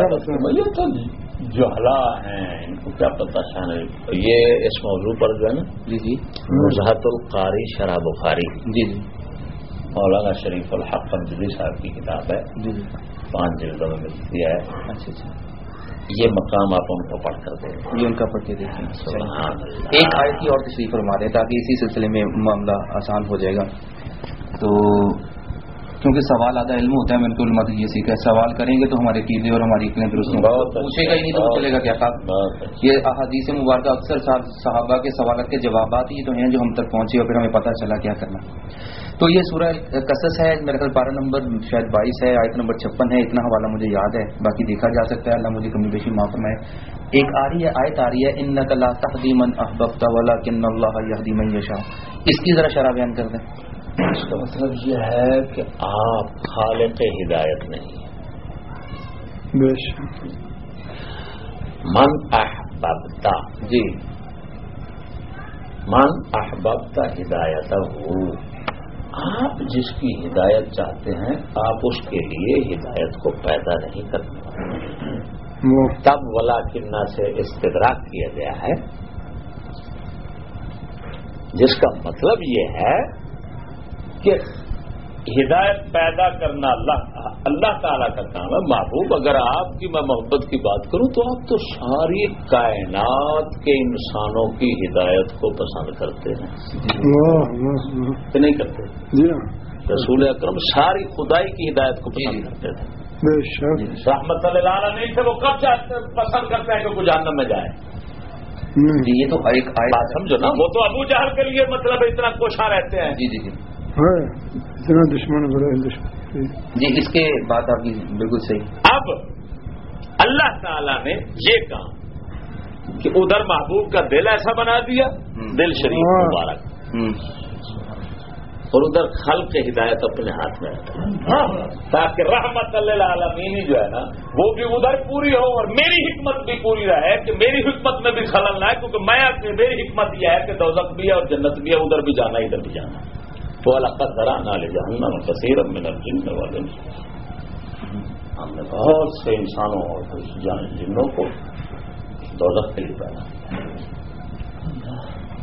مسئلہ حل
یہ تو جوہلا ہیں ان کو کیا پتا شاید یہ اس موضوع پر جو ہے نا
جی جی۔
نظہت القاری شرح بخاری۔
جی جی۔
مولانا شریف الحق فنجلی صاحب کی کتاب ہے۔
جی جی۔
پانچ جلدوں میں ملتی ہے۔
اچھا اچھا۔
یہ مقام آپ ان کو پڑھ کر دیں
یہ ان کا پڑھ کے دیکھیں۔ ایک آیت کی اور تشریف فرما دیں تاکہ اسی سلسلے میں معاملہ آسان ہو جائے گا۔ تو کیونکہ سوال آدھا علم ہوتا ہے میں تو علم یہ سیکھا ہے سوال کریں گے تو ہمارے قیدے اور ہماری عقلیں درست ہوں
اچھا۔
پوچھے گا ہی نہیں تو چلے گا کیا کہا
بہت اچھا۔
یہ احادیث مبارکہ اکثر صحابہ کے سوالات کے جوابات ہی تو ہیں جو ہم تک پہنچے اور پھر ہمیں پتہ چلا کیا کرنا۔ تو یہ سورہ قصص ہے میرے خیال بارہ نمبر شاید بائیس ہے آیت نمبر چھپن ہے۔ اتنا حوالہ مجھے یاد ہے باقی دیکھا جا سکتا ہے۔ اللہ مجھے کمی بیشی معاف فرمائے۔ ایک آ رہی ہے آیت آ رہی ہے ان نقلا تحدی من احبتا ولا کن اللہ یہدی من یشا اس کی ذرا شرح بیان کر دیں۔
اس کا مطلب یہ ہے کہ آپ خالق ہدایت نہیں من احببتا
جی۔
من احببتا ہدایت ہو آپ جس کی ہدایت چاہتے ہیں آپ اس کے لیے ہدایت کو پیدا نہیں کرتے۔ تب ولا کنہ سے استدراک کیا گیا ہے۔ جس کا مطلب یہ ہے کہ ہدایت پیدا کرنا اللہ اللہ تعالیٰ کا کام ہے محبوب اگر آپ کی میں محبت کی بات کروں تو آپ تو ساری کائنات کے انسانوں کی ہدایت کو پسند کرتے ہیں۔ کہ نہیں کرتے؟
جی ہاں۔
رسول اکرم ساری خدائی کی ہدایت کو پسند کرتے تھے۔
بے شک۔
رحمت اللہ نہیں تھے وہ کب چاہتے پسند کرتے ہیں کہ جہنم میں جائے
جی یہ تو ایک
بات سمجھو نا وہ تو ابو جہل کے لیے مطلب اتنا کوشاں رہتے ہیں۔
جی جی جی۔
اتنا دشمن بڑا دشمن
جی اس کے بعد آپ کی بالکل صحیح۔
اب اللہ تعالی نے یہ کہا کہ ادھر محبوب کا دل ایسا بنا دیا۔ دل شریف
ہاں۔
مبارک۔ اور ادھر خلق کے ہدایت اپنے ہاتھ میں رہتا ہے۔ تاکہ رحمت اللہ عالمینی جو ہے نا وہ بھی ادھر پوری ہو اور میری حکمت بھی پوری رہے کہ میری حکمت میں بھی خلل نہ ہے کیونکہ میں میری حکمت یہ ہے کہ دوزخ بھی ہے اور جنت بھی ہے ادھر بھی جانا ادھر بھی جانا تو اللہ ذرا نہ لے جہنم کثیر من الجن والے ہم نے بہت سے انسانوں اور جنوں کو دولت کے لیے پیدا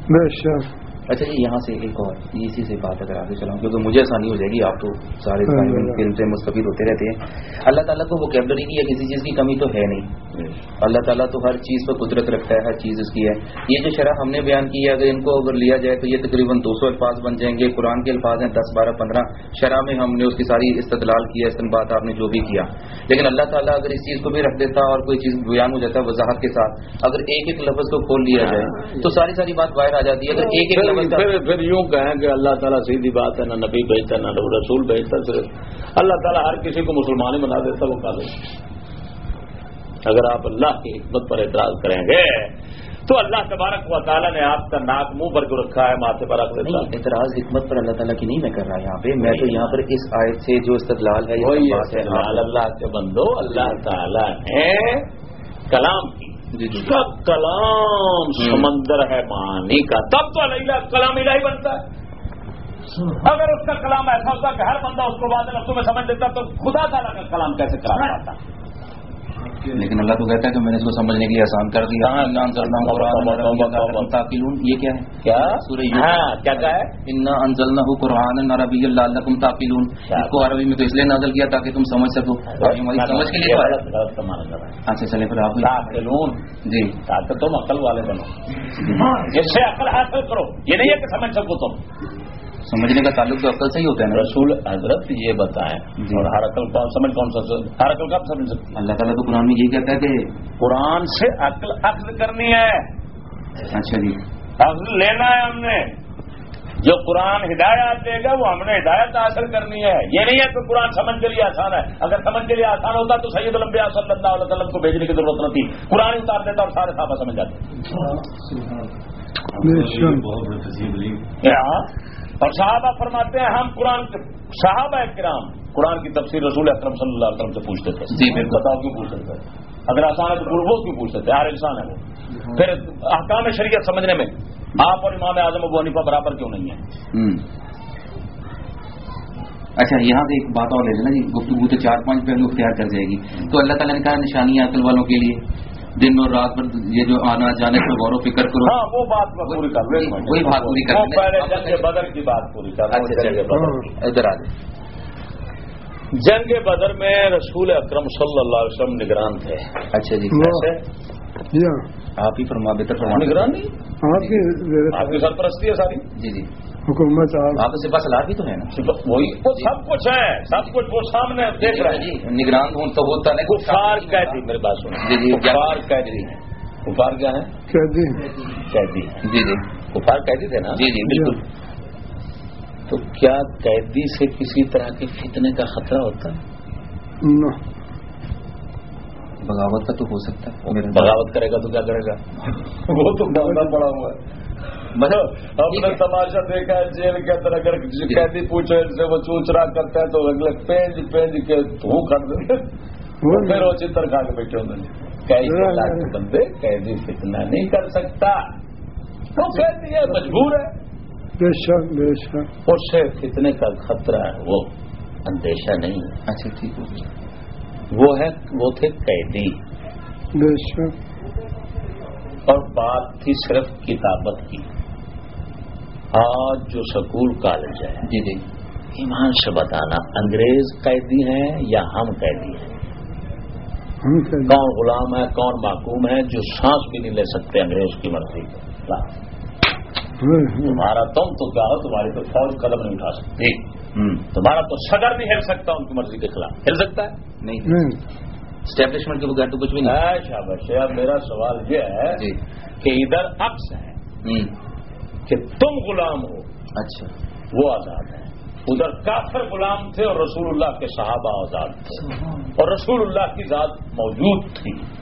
بے شک۔
اچھا جی یہاں سے ایک اور اسی سے بات اگر آگے چلاؤں کیونکہ مجھے آسانی ہو جائے گی آپ تو سارے
ہاں،
علم
ہاں۔
علم سے مستفید ہوتے رہتے ہیں۔ اللہ تعالیٰ کو وکیبلری کی یا کسی چیز کی کمی تو ہے نہیں۔ اللہ تعالیٰ تو ہر چیز پر قدرت رکھتا ہے ہر چیز اس کی ہے۔ یہ جو شرح ہم نے بیان کی ہے اگر ان کو اگر لیا جائے تو یہ تقریباً دو سو الفاظ بن جائیں گے۔ قرآن کے الفاظ ہیں دس بارہ پندرہ۔ شرح میں ہم نے اس کی ساری استدلال کیا استنباط آپ نے جو بھی کیا۔ لیکن اللہ تعالیٰ اگر اس چیز کو بھی رکھ دیتا اور کوئی چیز بیان ہو جاتا ہے وضاحت کے ساتھ اگر ایک ایک لفظ کو کھول لیا جائے تو ساری ساری بات باہر آ جاتی ہے۔ اگر ایک ایک لفظ
پھر پھر یوں کہیں کہ اللہ تعالیٰ سیدھی بات ہے نہ نبی بھیجتا نہ رسول بھیجتا صرف اللہ تعالیٰ ہر کسی کو مسلمان ہی بنا دیتا وہ کالے اگر آپ اللہ کی حکمت پر اعتراض کریں گے تو اللہ تبارک و تعالیٰ نے آپ کا ناک منہ پر رکھا ہے ماتھے پر
نہیں اعتراض حکمت پر اللہ تعالیٰ کی نہیں میں کر رہا یہاں پہ۔ میں تو یہاں پر اس آیت سے جو استدلال ہے
اللہ کے بندو اللہ تعالیٰ نے کلام کی۔ اس کا کلام سمندر ہے معانی کا۔ تب تو اللہ کلام الہی بنتا ہے۔ اگر اس کا کلام ایسا ہوتا کہ ہر بندہ اس کو بعد لفظوں میں سمجھ دیتا تو خدا تعالیٰ کا کلام کیسے کلام آتا؟
لیکن اللہ تو کہتا ہے کہ میں نے اس کو سمجھنے کے لیے آسان کر دیا۔ تاکلون یہ کیا ہے؟
کیا؟
سورہ۔
ہاں
انا انزلنا قرآن عربی اللہ تاکلون اس کو عربی میں تو اس لیے نازل کیا تاکہ تم سمجھ سکو۔ اور ہماری سمجھ کے لیے اچھا چلے پھر آپ۔
تاقلون
جی۔
تاکہ تم عقل والے بنو۔ جس سے عقل حاصل کرو یہ نہیں ہے کہ سمجھ سکو تم۔
سمجھنے کا تعلق تو عقل سے ہی ہوتا ہے نا۔
رسول حضرت یہ بتائیں۔
جی۔
اور ہر عقل کون سمجھ کون سا ہر عقل کب سمجھ سکتی
اللہ تعالیٰ تو قرآن میں یہی کہتا ہے کہ
قرآن سے عقل اخذ کرنی ہے۔
اچھا جی۔
اخذ لینا ہے ہم نے۔ جو قرآن ہدایات دے گا وہ ہم نے ہدایت حاصل کرنی ہے۔ یہ نہیں ہے کہ قرآن سمجھ کے لیے آسان ہے۔ اگر سمجھ کے لیے آسان ہوتا تو سید الانبیاء صلی اللہ علیہ وسلم کو بھیجنے کی ضرورت نہ تھی۔ قرآن ہی اتار دیتا اور سارے صحابہ سمجھ جاتے۔ ہاں اور صحابہ فرماتے ہیں ہم قرآن صحابہ کرام قرآن کی تفسیر رسول اکرم صلی اللہ علیہ وسلم سے پوچھتے تھے۔
جی، بالکل۔
بتاؤ کیوں پوچھ سکتے اگر آسان ہے تو وہ کیوں پوچھ سکتے ہر انسان ہے وہ۔ پھر احکام شریعت سمجھنے میں آپ اور امام اعظم ابو حنیفہ برابر کیوں نہیں ہے
اچھا یہاں سے ایک بات اور لے لینا جی گفتگو تو چار پانچ پہلو اختیار کر جائے گی۔ تو اللہ تعالیٰ نے کہا نشانی عقل والوں کے لیے۔ دن اور رات بھر یہ جو آنا جانے پر غور و فکر کرو۔
ہاں وہ بات پوری کر
وہی- بات پوری کر
بدر کی بات پوری کر
اچھا
جنگ
اچھا
بدر۔ کی۔
ادھر آ
جنگ بدر میں رسول اکرم صلی اللہ علیہ وسلم نگران تھے۔
اچھا جی۔
کیسے؟
یا
آپ ہی فرما بہتر فرما۔
نگران نہیں؟
آپ کی زیر
آپ کی سرپرستی ہے ساری؟
جی جی۔
حکومت آپ
آپ سے پاس سلاد بھی تو ہے نا؟
وہی وہ سب کچھ ہے۔ سب کچھ وہ سامنے دیکھ رہے ہیں
جی نگران ہوں تو ہوتا نہیں
کفار قیدی میری بات سنو
جی، جی، کیا-
کفار قیدی۔ کفار کیا ہے
قیدی۔
قیدی۔
جی جی۔
کفار قیدی تھے نا؟
جی جی بالکل۔
تو کیا قیدی سے کسی طرح کے فتنے کا خطرہ ہوتا ہے؟
بغاوت کا تو ہو سکتا ہے۔ میرے-
بغاوت کرے گا تو کیا کرے گا؟ وہ تو ڈالنا پڑا ہوا ہے۔ نے تماشا دیکھا ہے جیل کے اندر اگر کسی قیدی پوچھے ان سے وہ چوچرا کرتا ہے تو اگلے پینج پینج کے تو کر
وہ
پھر وہ چتر کھا کے بیٹھے ہوتے ہیں۔ قیدی اللہ کے بندے قیدی فتنہ نہیں کر سکتا۔ وہ قیدی ہے مجبور ہے۔
بے شک بے شک۔
اس سے فتنے کا خطرہ ہے وہ اندیشہ نہیں ہے۔
اچھا ٹھیک ہو
وہ ہے وہ تھے قیدی۔
بے شک۔
اور بات تھی صرف کتابت کی۔ آج جو سکول کالج ہے
جی جی۔
ایمان سے بتانا انگریز قیدی ہیں یا ہم قیدی ہیں؟ کون غلام ہے کون معقوم ہے جو سانس بھی نہیں لے سکتے انگریز کی مرضی۔ تمہارا تم تو کیا ہو تمہاری تو فوج قدم نہیں اٹھا سکتی۔
ہوں
تمہارا تو صدر نہیں ہل سکتا ان کی مرضی کے خلاف۔ ہل سکتا ہے؟
نہیں۔ اسٹیبلشمنٹ کے بغیر تو کچھ بھی نہیں۔
اب میرا سوال یہ ہے
جی۔
کہ ادھر عکس ہے۔ کہ تم غلام ہو۔
اچھا۔
وہ آزاد ہے۔ ادھر کافر غلام تھے اور رسول اللہ کے صحابہ آزاد تھے۔ اور رسول اللہ کی ذات موجود تھی۔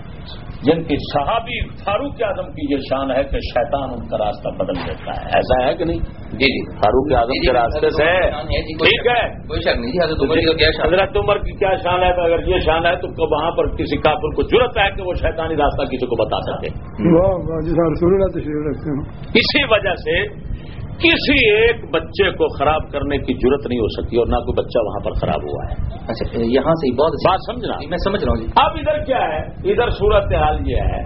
جن کی صحابی فاروق اعظم کی یہ شان ہے کہ شیطان ان کا راستہ بدل دیتا ہے۔ ایسا ہے کہ نہیں؟
جی جی۔
فاروق اعظم کے راستے سے۔ ٹھیک ہے۔
کوئی شک نہیں جی حضرت عمر کا کیا شان
حضرت عمر کی کیا شان ہے؟ تو اگر یہ شان ہے تو وہاں پر کسی کافر کو ضرورت ہے کہ وہ شیطانی راستہ کسی کو بتا سکے؟
واہ واہ جس رسول اللہ تشریف رکھتے ہیں۔
اسی وجہ سے کسی ایک بچے کو خراب کرنے کی ضرورت نہیں ہو سکتی اور نہ کوئی بچہ وہاں پر خراب ہوا ہے۔
اچھا یہاں سے بہت
بات سمجھنا؟
میں سمجھ رہا ہوں جی۔
اب ادھر کیا ہے؟ ادھر صورت حال یہ ہے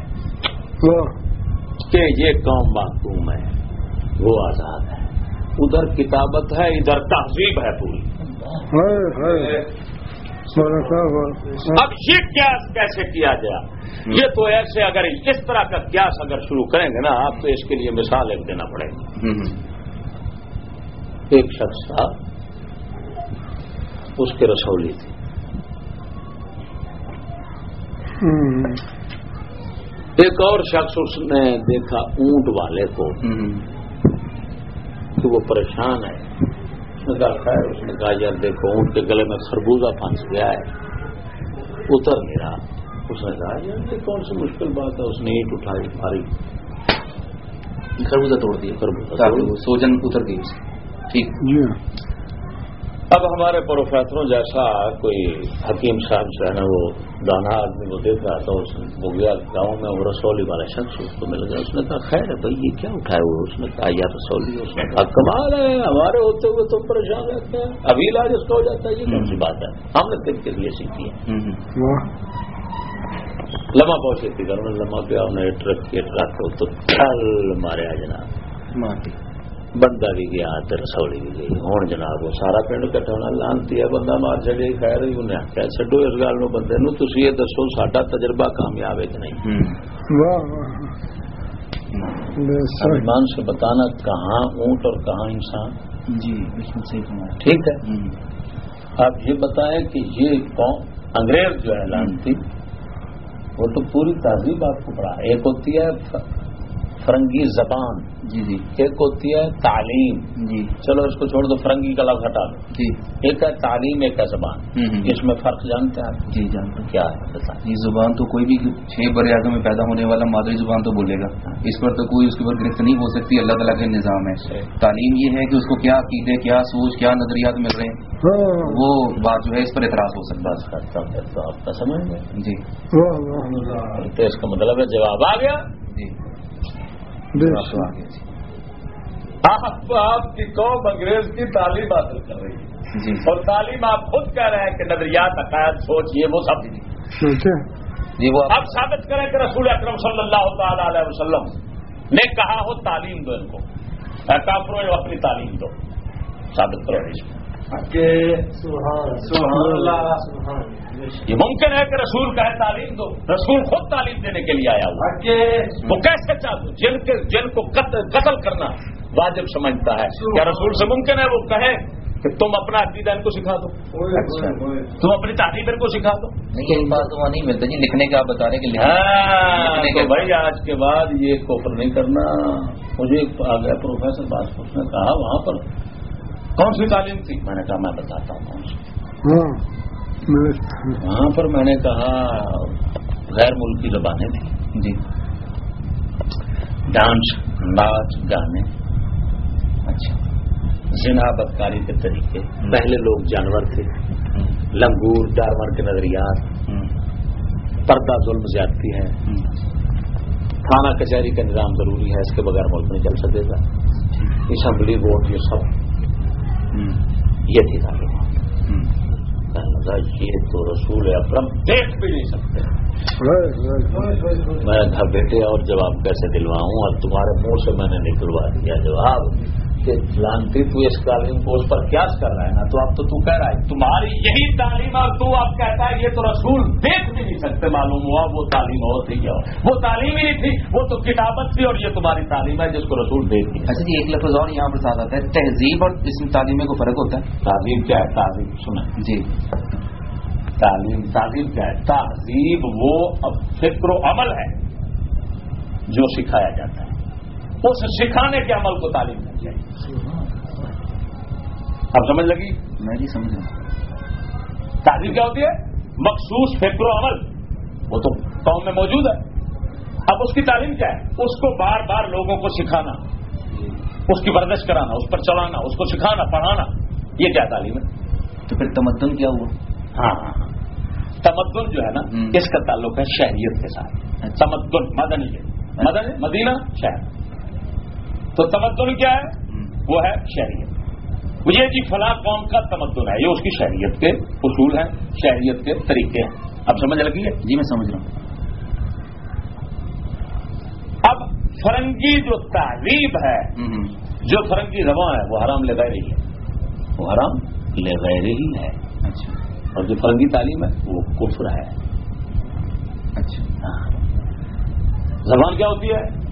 واہ
کہ یہ قوم معقوم ہے وہ آزاد ہے۔ ادھر کتابت ہے ادھر تہذیب ہے پوری۔ اب یہ قیاس کیسے کیا گیا؟ یہ تو ایسے اگر اس طرح کا قیاس اگر شروع کریں گے نا آپ تو اس کے لیے مثال ایک دینا پڑے گی
ہوں
ایک شخص تھا اس کے رسولی تھی۔ ایک اور شخص اس نے دیکھا اونٹ والے کو۔ کہ وہ پریشان ہے۔ اس نے کہا خیر اس نے کہا یار دیکھو اونٹ کے گلے میں خربوزہ پھنس گیا ہے۔ اتر نہیں رہا اس نے کہا یار یہ کون سی مشکل بات ہے؟ اس نے اینٹ اٹھائی ماری۔
خربوزہ توڑ دیا
خربوزہ
سوجن اتر گئی۔ ٹھیک
جی۔
اب ہمارے پروفیسروں جیسا کوئی حکیم صاحب جو ہے نا وہ دانا آدمی کو دیکھ رہا تھا اس نے وہ گیا گاؤں میں وہ رسولی والا شخص اس کو مل گیا۔ اس نے کہا خیر ہے بھائی یہ کیا اٹھائے ہوئے اس نے کہا یار رسولی اس نے کہا کمال ہے ہمارے ہوتے ہوئے تو پریشان رہتے ہیں۔ ابھی علاج اس کا ہو جاتا ہے یہ کون سی بات ہے؟ ہم نے طب کے لیے سیکھی ہے۔ لمحہ پہنچے تھی گھر میں لمحہ پہ انہیں ٹرک کے ٹرک کو تو ٹھل مارے آ جناب بندہ بھی گیا رسولی بھی گئی ہوں جناب وہ سارا پنڈ کٹھا ہونا لانتی ہے بندہ مار چڑے خیر ہی انہیں آخیا چڈو اس گل نو بندے نو تھی یہ دسو ساڈا تجربہ کامیاب ہے کہ نہیں ایمان سے بتانا کہاں اونٹ اور کہاں انسان
جی بالکل صحیح فرمایا
ٹھیک ہے آپ یہ بتائیں کہ یہ قوم انگریز جو اعلان تھی وہ تو پوری تہذیب آپ کو پڑھا ایک ہوتی ہے فرنگی زبان
جی جی۔
ایک ہوتی ہے تعلیم۔
جی۔
چلو اس کو چھوڑ دو فرنگی کا لفظ ہٹا دو۔
جی۔
ایک ہے تعلیم ایک ہے زبان۔ اس میں فرق جانتے ہیں
جی جانتا ہوں
کیا ہے؟
یہ زبان تو کوئی بھی چھ بر اعظم میں پیدا ہونے والا مادری زبان تو بولے گا۔ اس پر تو کوئی اس کے اوپر گرفت نہیں ہو سکتی اللہ تعالیٰ کا نظام ہے۔ تعلیم یہ ہے کہ اس کو کیا عقیدے کیا سوچ کیا نظریات مل رہے ہیں۔
ہاں۔
وہ بات جو ہے اس پر اعتراض ہو سکتا
ہوں تو آپ کا سمجھ گئے۔
ہے جی
واہ
تو اس کا مطلب ہے جواب آ گیا۔
جی
بے
جواب تو آ گیا جی
آپ آپ کی قوم انگریز کی تعلیم حاصل کر رہی ہے۔
جی۔
اور تعلیم آپ خود کہہ رہے ہیں کہ نظریات عقائد سوچ یہ وہ سب۔
جی وہ
اب ثابت کریں کہ رسول اکرم صلی اللہ تعالی علیہ وسلم نے کہا ہو تعلیم دو ان کو۔ کافروں کو اپنی تعلیم دو۔ ثابت کرو اس یہ ممکن ہے کہ رسول کا ہے تعلیم دو رسول خود تعلیم دینے کے لیے آیا ہوا۔ وہ کیسے چاہتے جن کے جن کو قتل قتل کرنا واجب سمجھتا ہے۔ کیا رسول سے ممکن ہے؟ وہ کہے کہ تم اپنا عقیدہ ان کو سکھا دو۔ تم اپنی تعلیم ان کو سکھا دو۔
نہیں بات تو وہاں نہیں ملتا جی لکھنے کا آپ بتا رہے کہ لکھنے لکھنے
تو
کے
بھائی آج کے بعد یہ کوپر نہیں کرنا۔ مجھے ایک آ گیا پروفیسر بات نے کہا وہاں پر کون سی تعلیم تھی؟ میں نے کہا میں بتاتا ہوں کون سی۔
ہاں
وہاں پر میں نے کہا غیر ملکی زبانیں تھیں۔
جی۔
ڈانس ناچ گانے۔
اچھا۔
زنا بدکاری کے طریقے۔ پہلے لوگ جانور تھے۔ لنگور ڈارمر کے نظریات۔ پردہ ظلم زیادتی ہے۔ تھانہ کچہری کا نظام ضروری ہے اس کے بغیر ملک نہیں چل سکے گا۔ اسمبلی ووٹ یہ سب یہ تھی تعلیم یہ تو رسول اکرم دیکھ بھی نہیں سکتے۔ میں کہا بیٹے اور جواب کیسے دلواؤں؟ اور تمہارے منہ سے میں نے نکلوا دیا جواب۔ کہ لانتی تو اس تعلیم کو اس پر قیاس کر رہا ہے نا تو اب تو تو کہہ رہا ہے۔ تمہاری یہی تعلیم اور تو اب کہتا ہے یہ تو رسول دیکھ بھی نہیں سکتے معلوم ہوا وہ تعلیم اور تھی کیا۔ وہ تعلیم ہی نہیں تھی وہ تو کتابت تھی اور یہ تمہاری تعلیم ہے جس کو رسول دیکھ نہیں
اچھا جی ایک لفظ اور یہاں پر ساتھ آتا ہے۔ تہذیب اور اس میں تعلیم میں کوئی فرق ہوتا ہے؟
تعلیم کیا ہے؟ تعلیم سنیں۔
جی۔
تعلیم تعلیم کیا ہے؟ تہذیب وہ اب فکر و عمل ہے جو سکھایا جاتا ہے۔ اس سکھانے کے عمل کو تعلیم اب سمجھ لگی؟
میں جی سمجھ
تعلیم کیا ہوتی ہے؟ مخصوص فکر و عمل۔ وہ تو قوم میں موجود ہے۔ اب اس کی تعلیم کیا ہے؟ اس کو بار بار لوگوں کو سکھانا۔ اس کی ورزش کرانا اس پر چلانا اس کو سکھانا پڑھانا۔ یہ کیا تعلیم ہے؟
تو پھر تمدن کیا ہوا؟
ہاں ہاں ہاں۔ تمدن جو ہے نا۔ اس کا تعلق ہے شہریت کے ساتھ۔
اچھا۔
تمدن مدنی۔ ہے مدن مدینہ شہر۔ تو تمدن کیا ہے؟ وہ ہے شہریت۔ یہ جی فلاں قوم کا تمدن ہے یہ اس کی شہریت کے اصول ہیں شہریت کے طریقے ہیں۔ اب سمجھ لگی ہے؟
جی میں سمجھ رہا ہوں۔
اب فرنگی جو تہذیب ہے جو فرنگی زبان ہے وہ حرام لے رہی ہے۔ وہ حرام لے رہی ہے۔
اچھا۔
اور جو فرنگی تعلیم ہے وہ کفر ہے۔
اچھا۔
ہاں۔ زبان کیا ہوتی ہے؟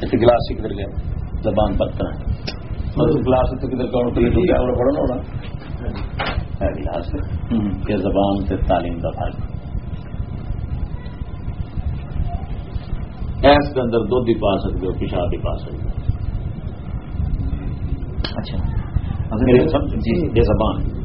ایک گلاس سے کدھر گیا زبان اور اس گلاس تو کدھر کون کے لیے کیا پڑھا ہونا۔ گلاس کہ زبان سے تعلیم کا فرق ایس کے اندر دودھ بھی پا سکتے ہو پیشاب بھی پا سکتے ہو۔
اچھا۔
سمجھ
جی۔
یہ زبان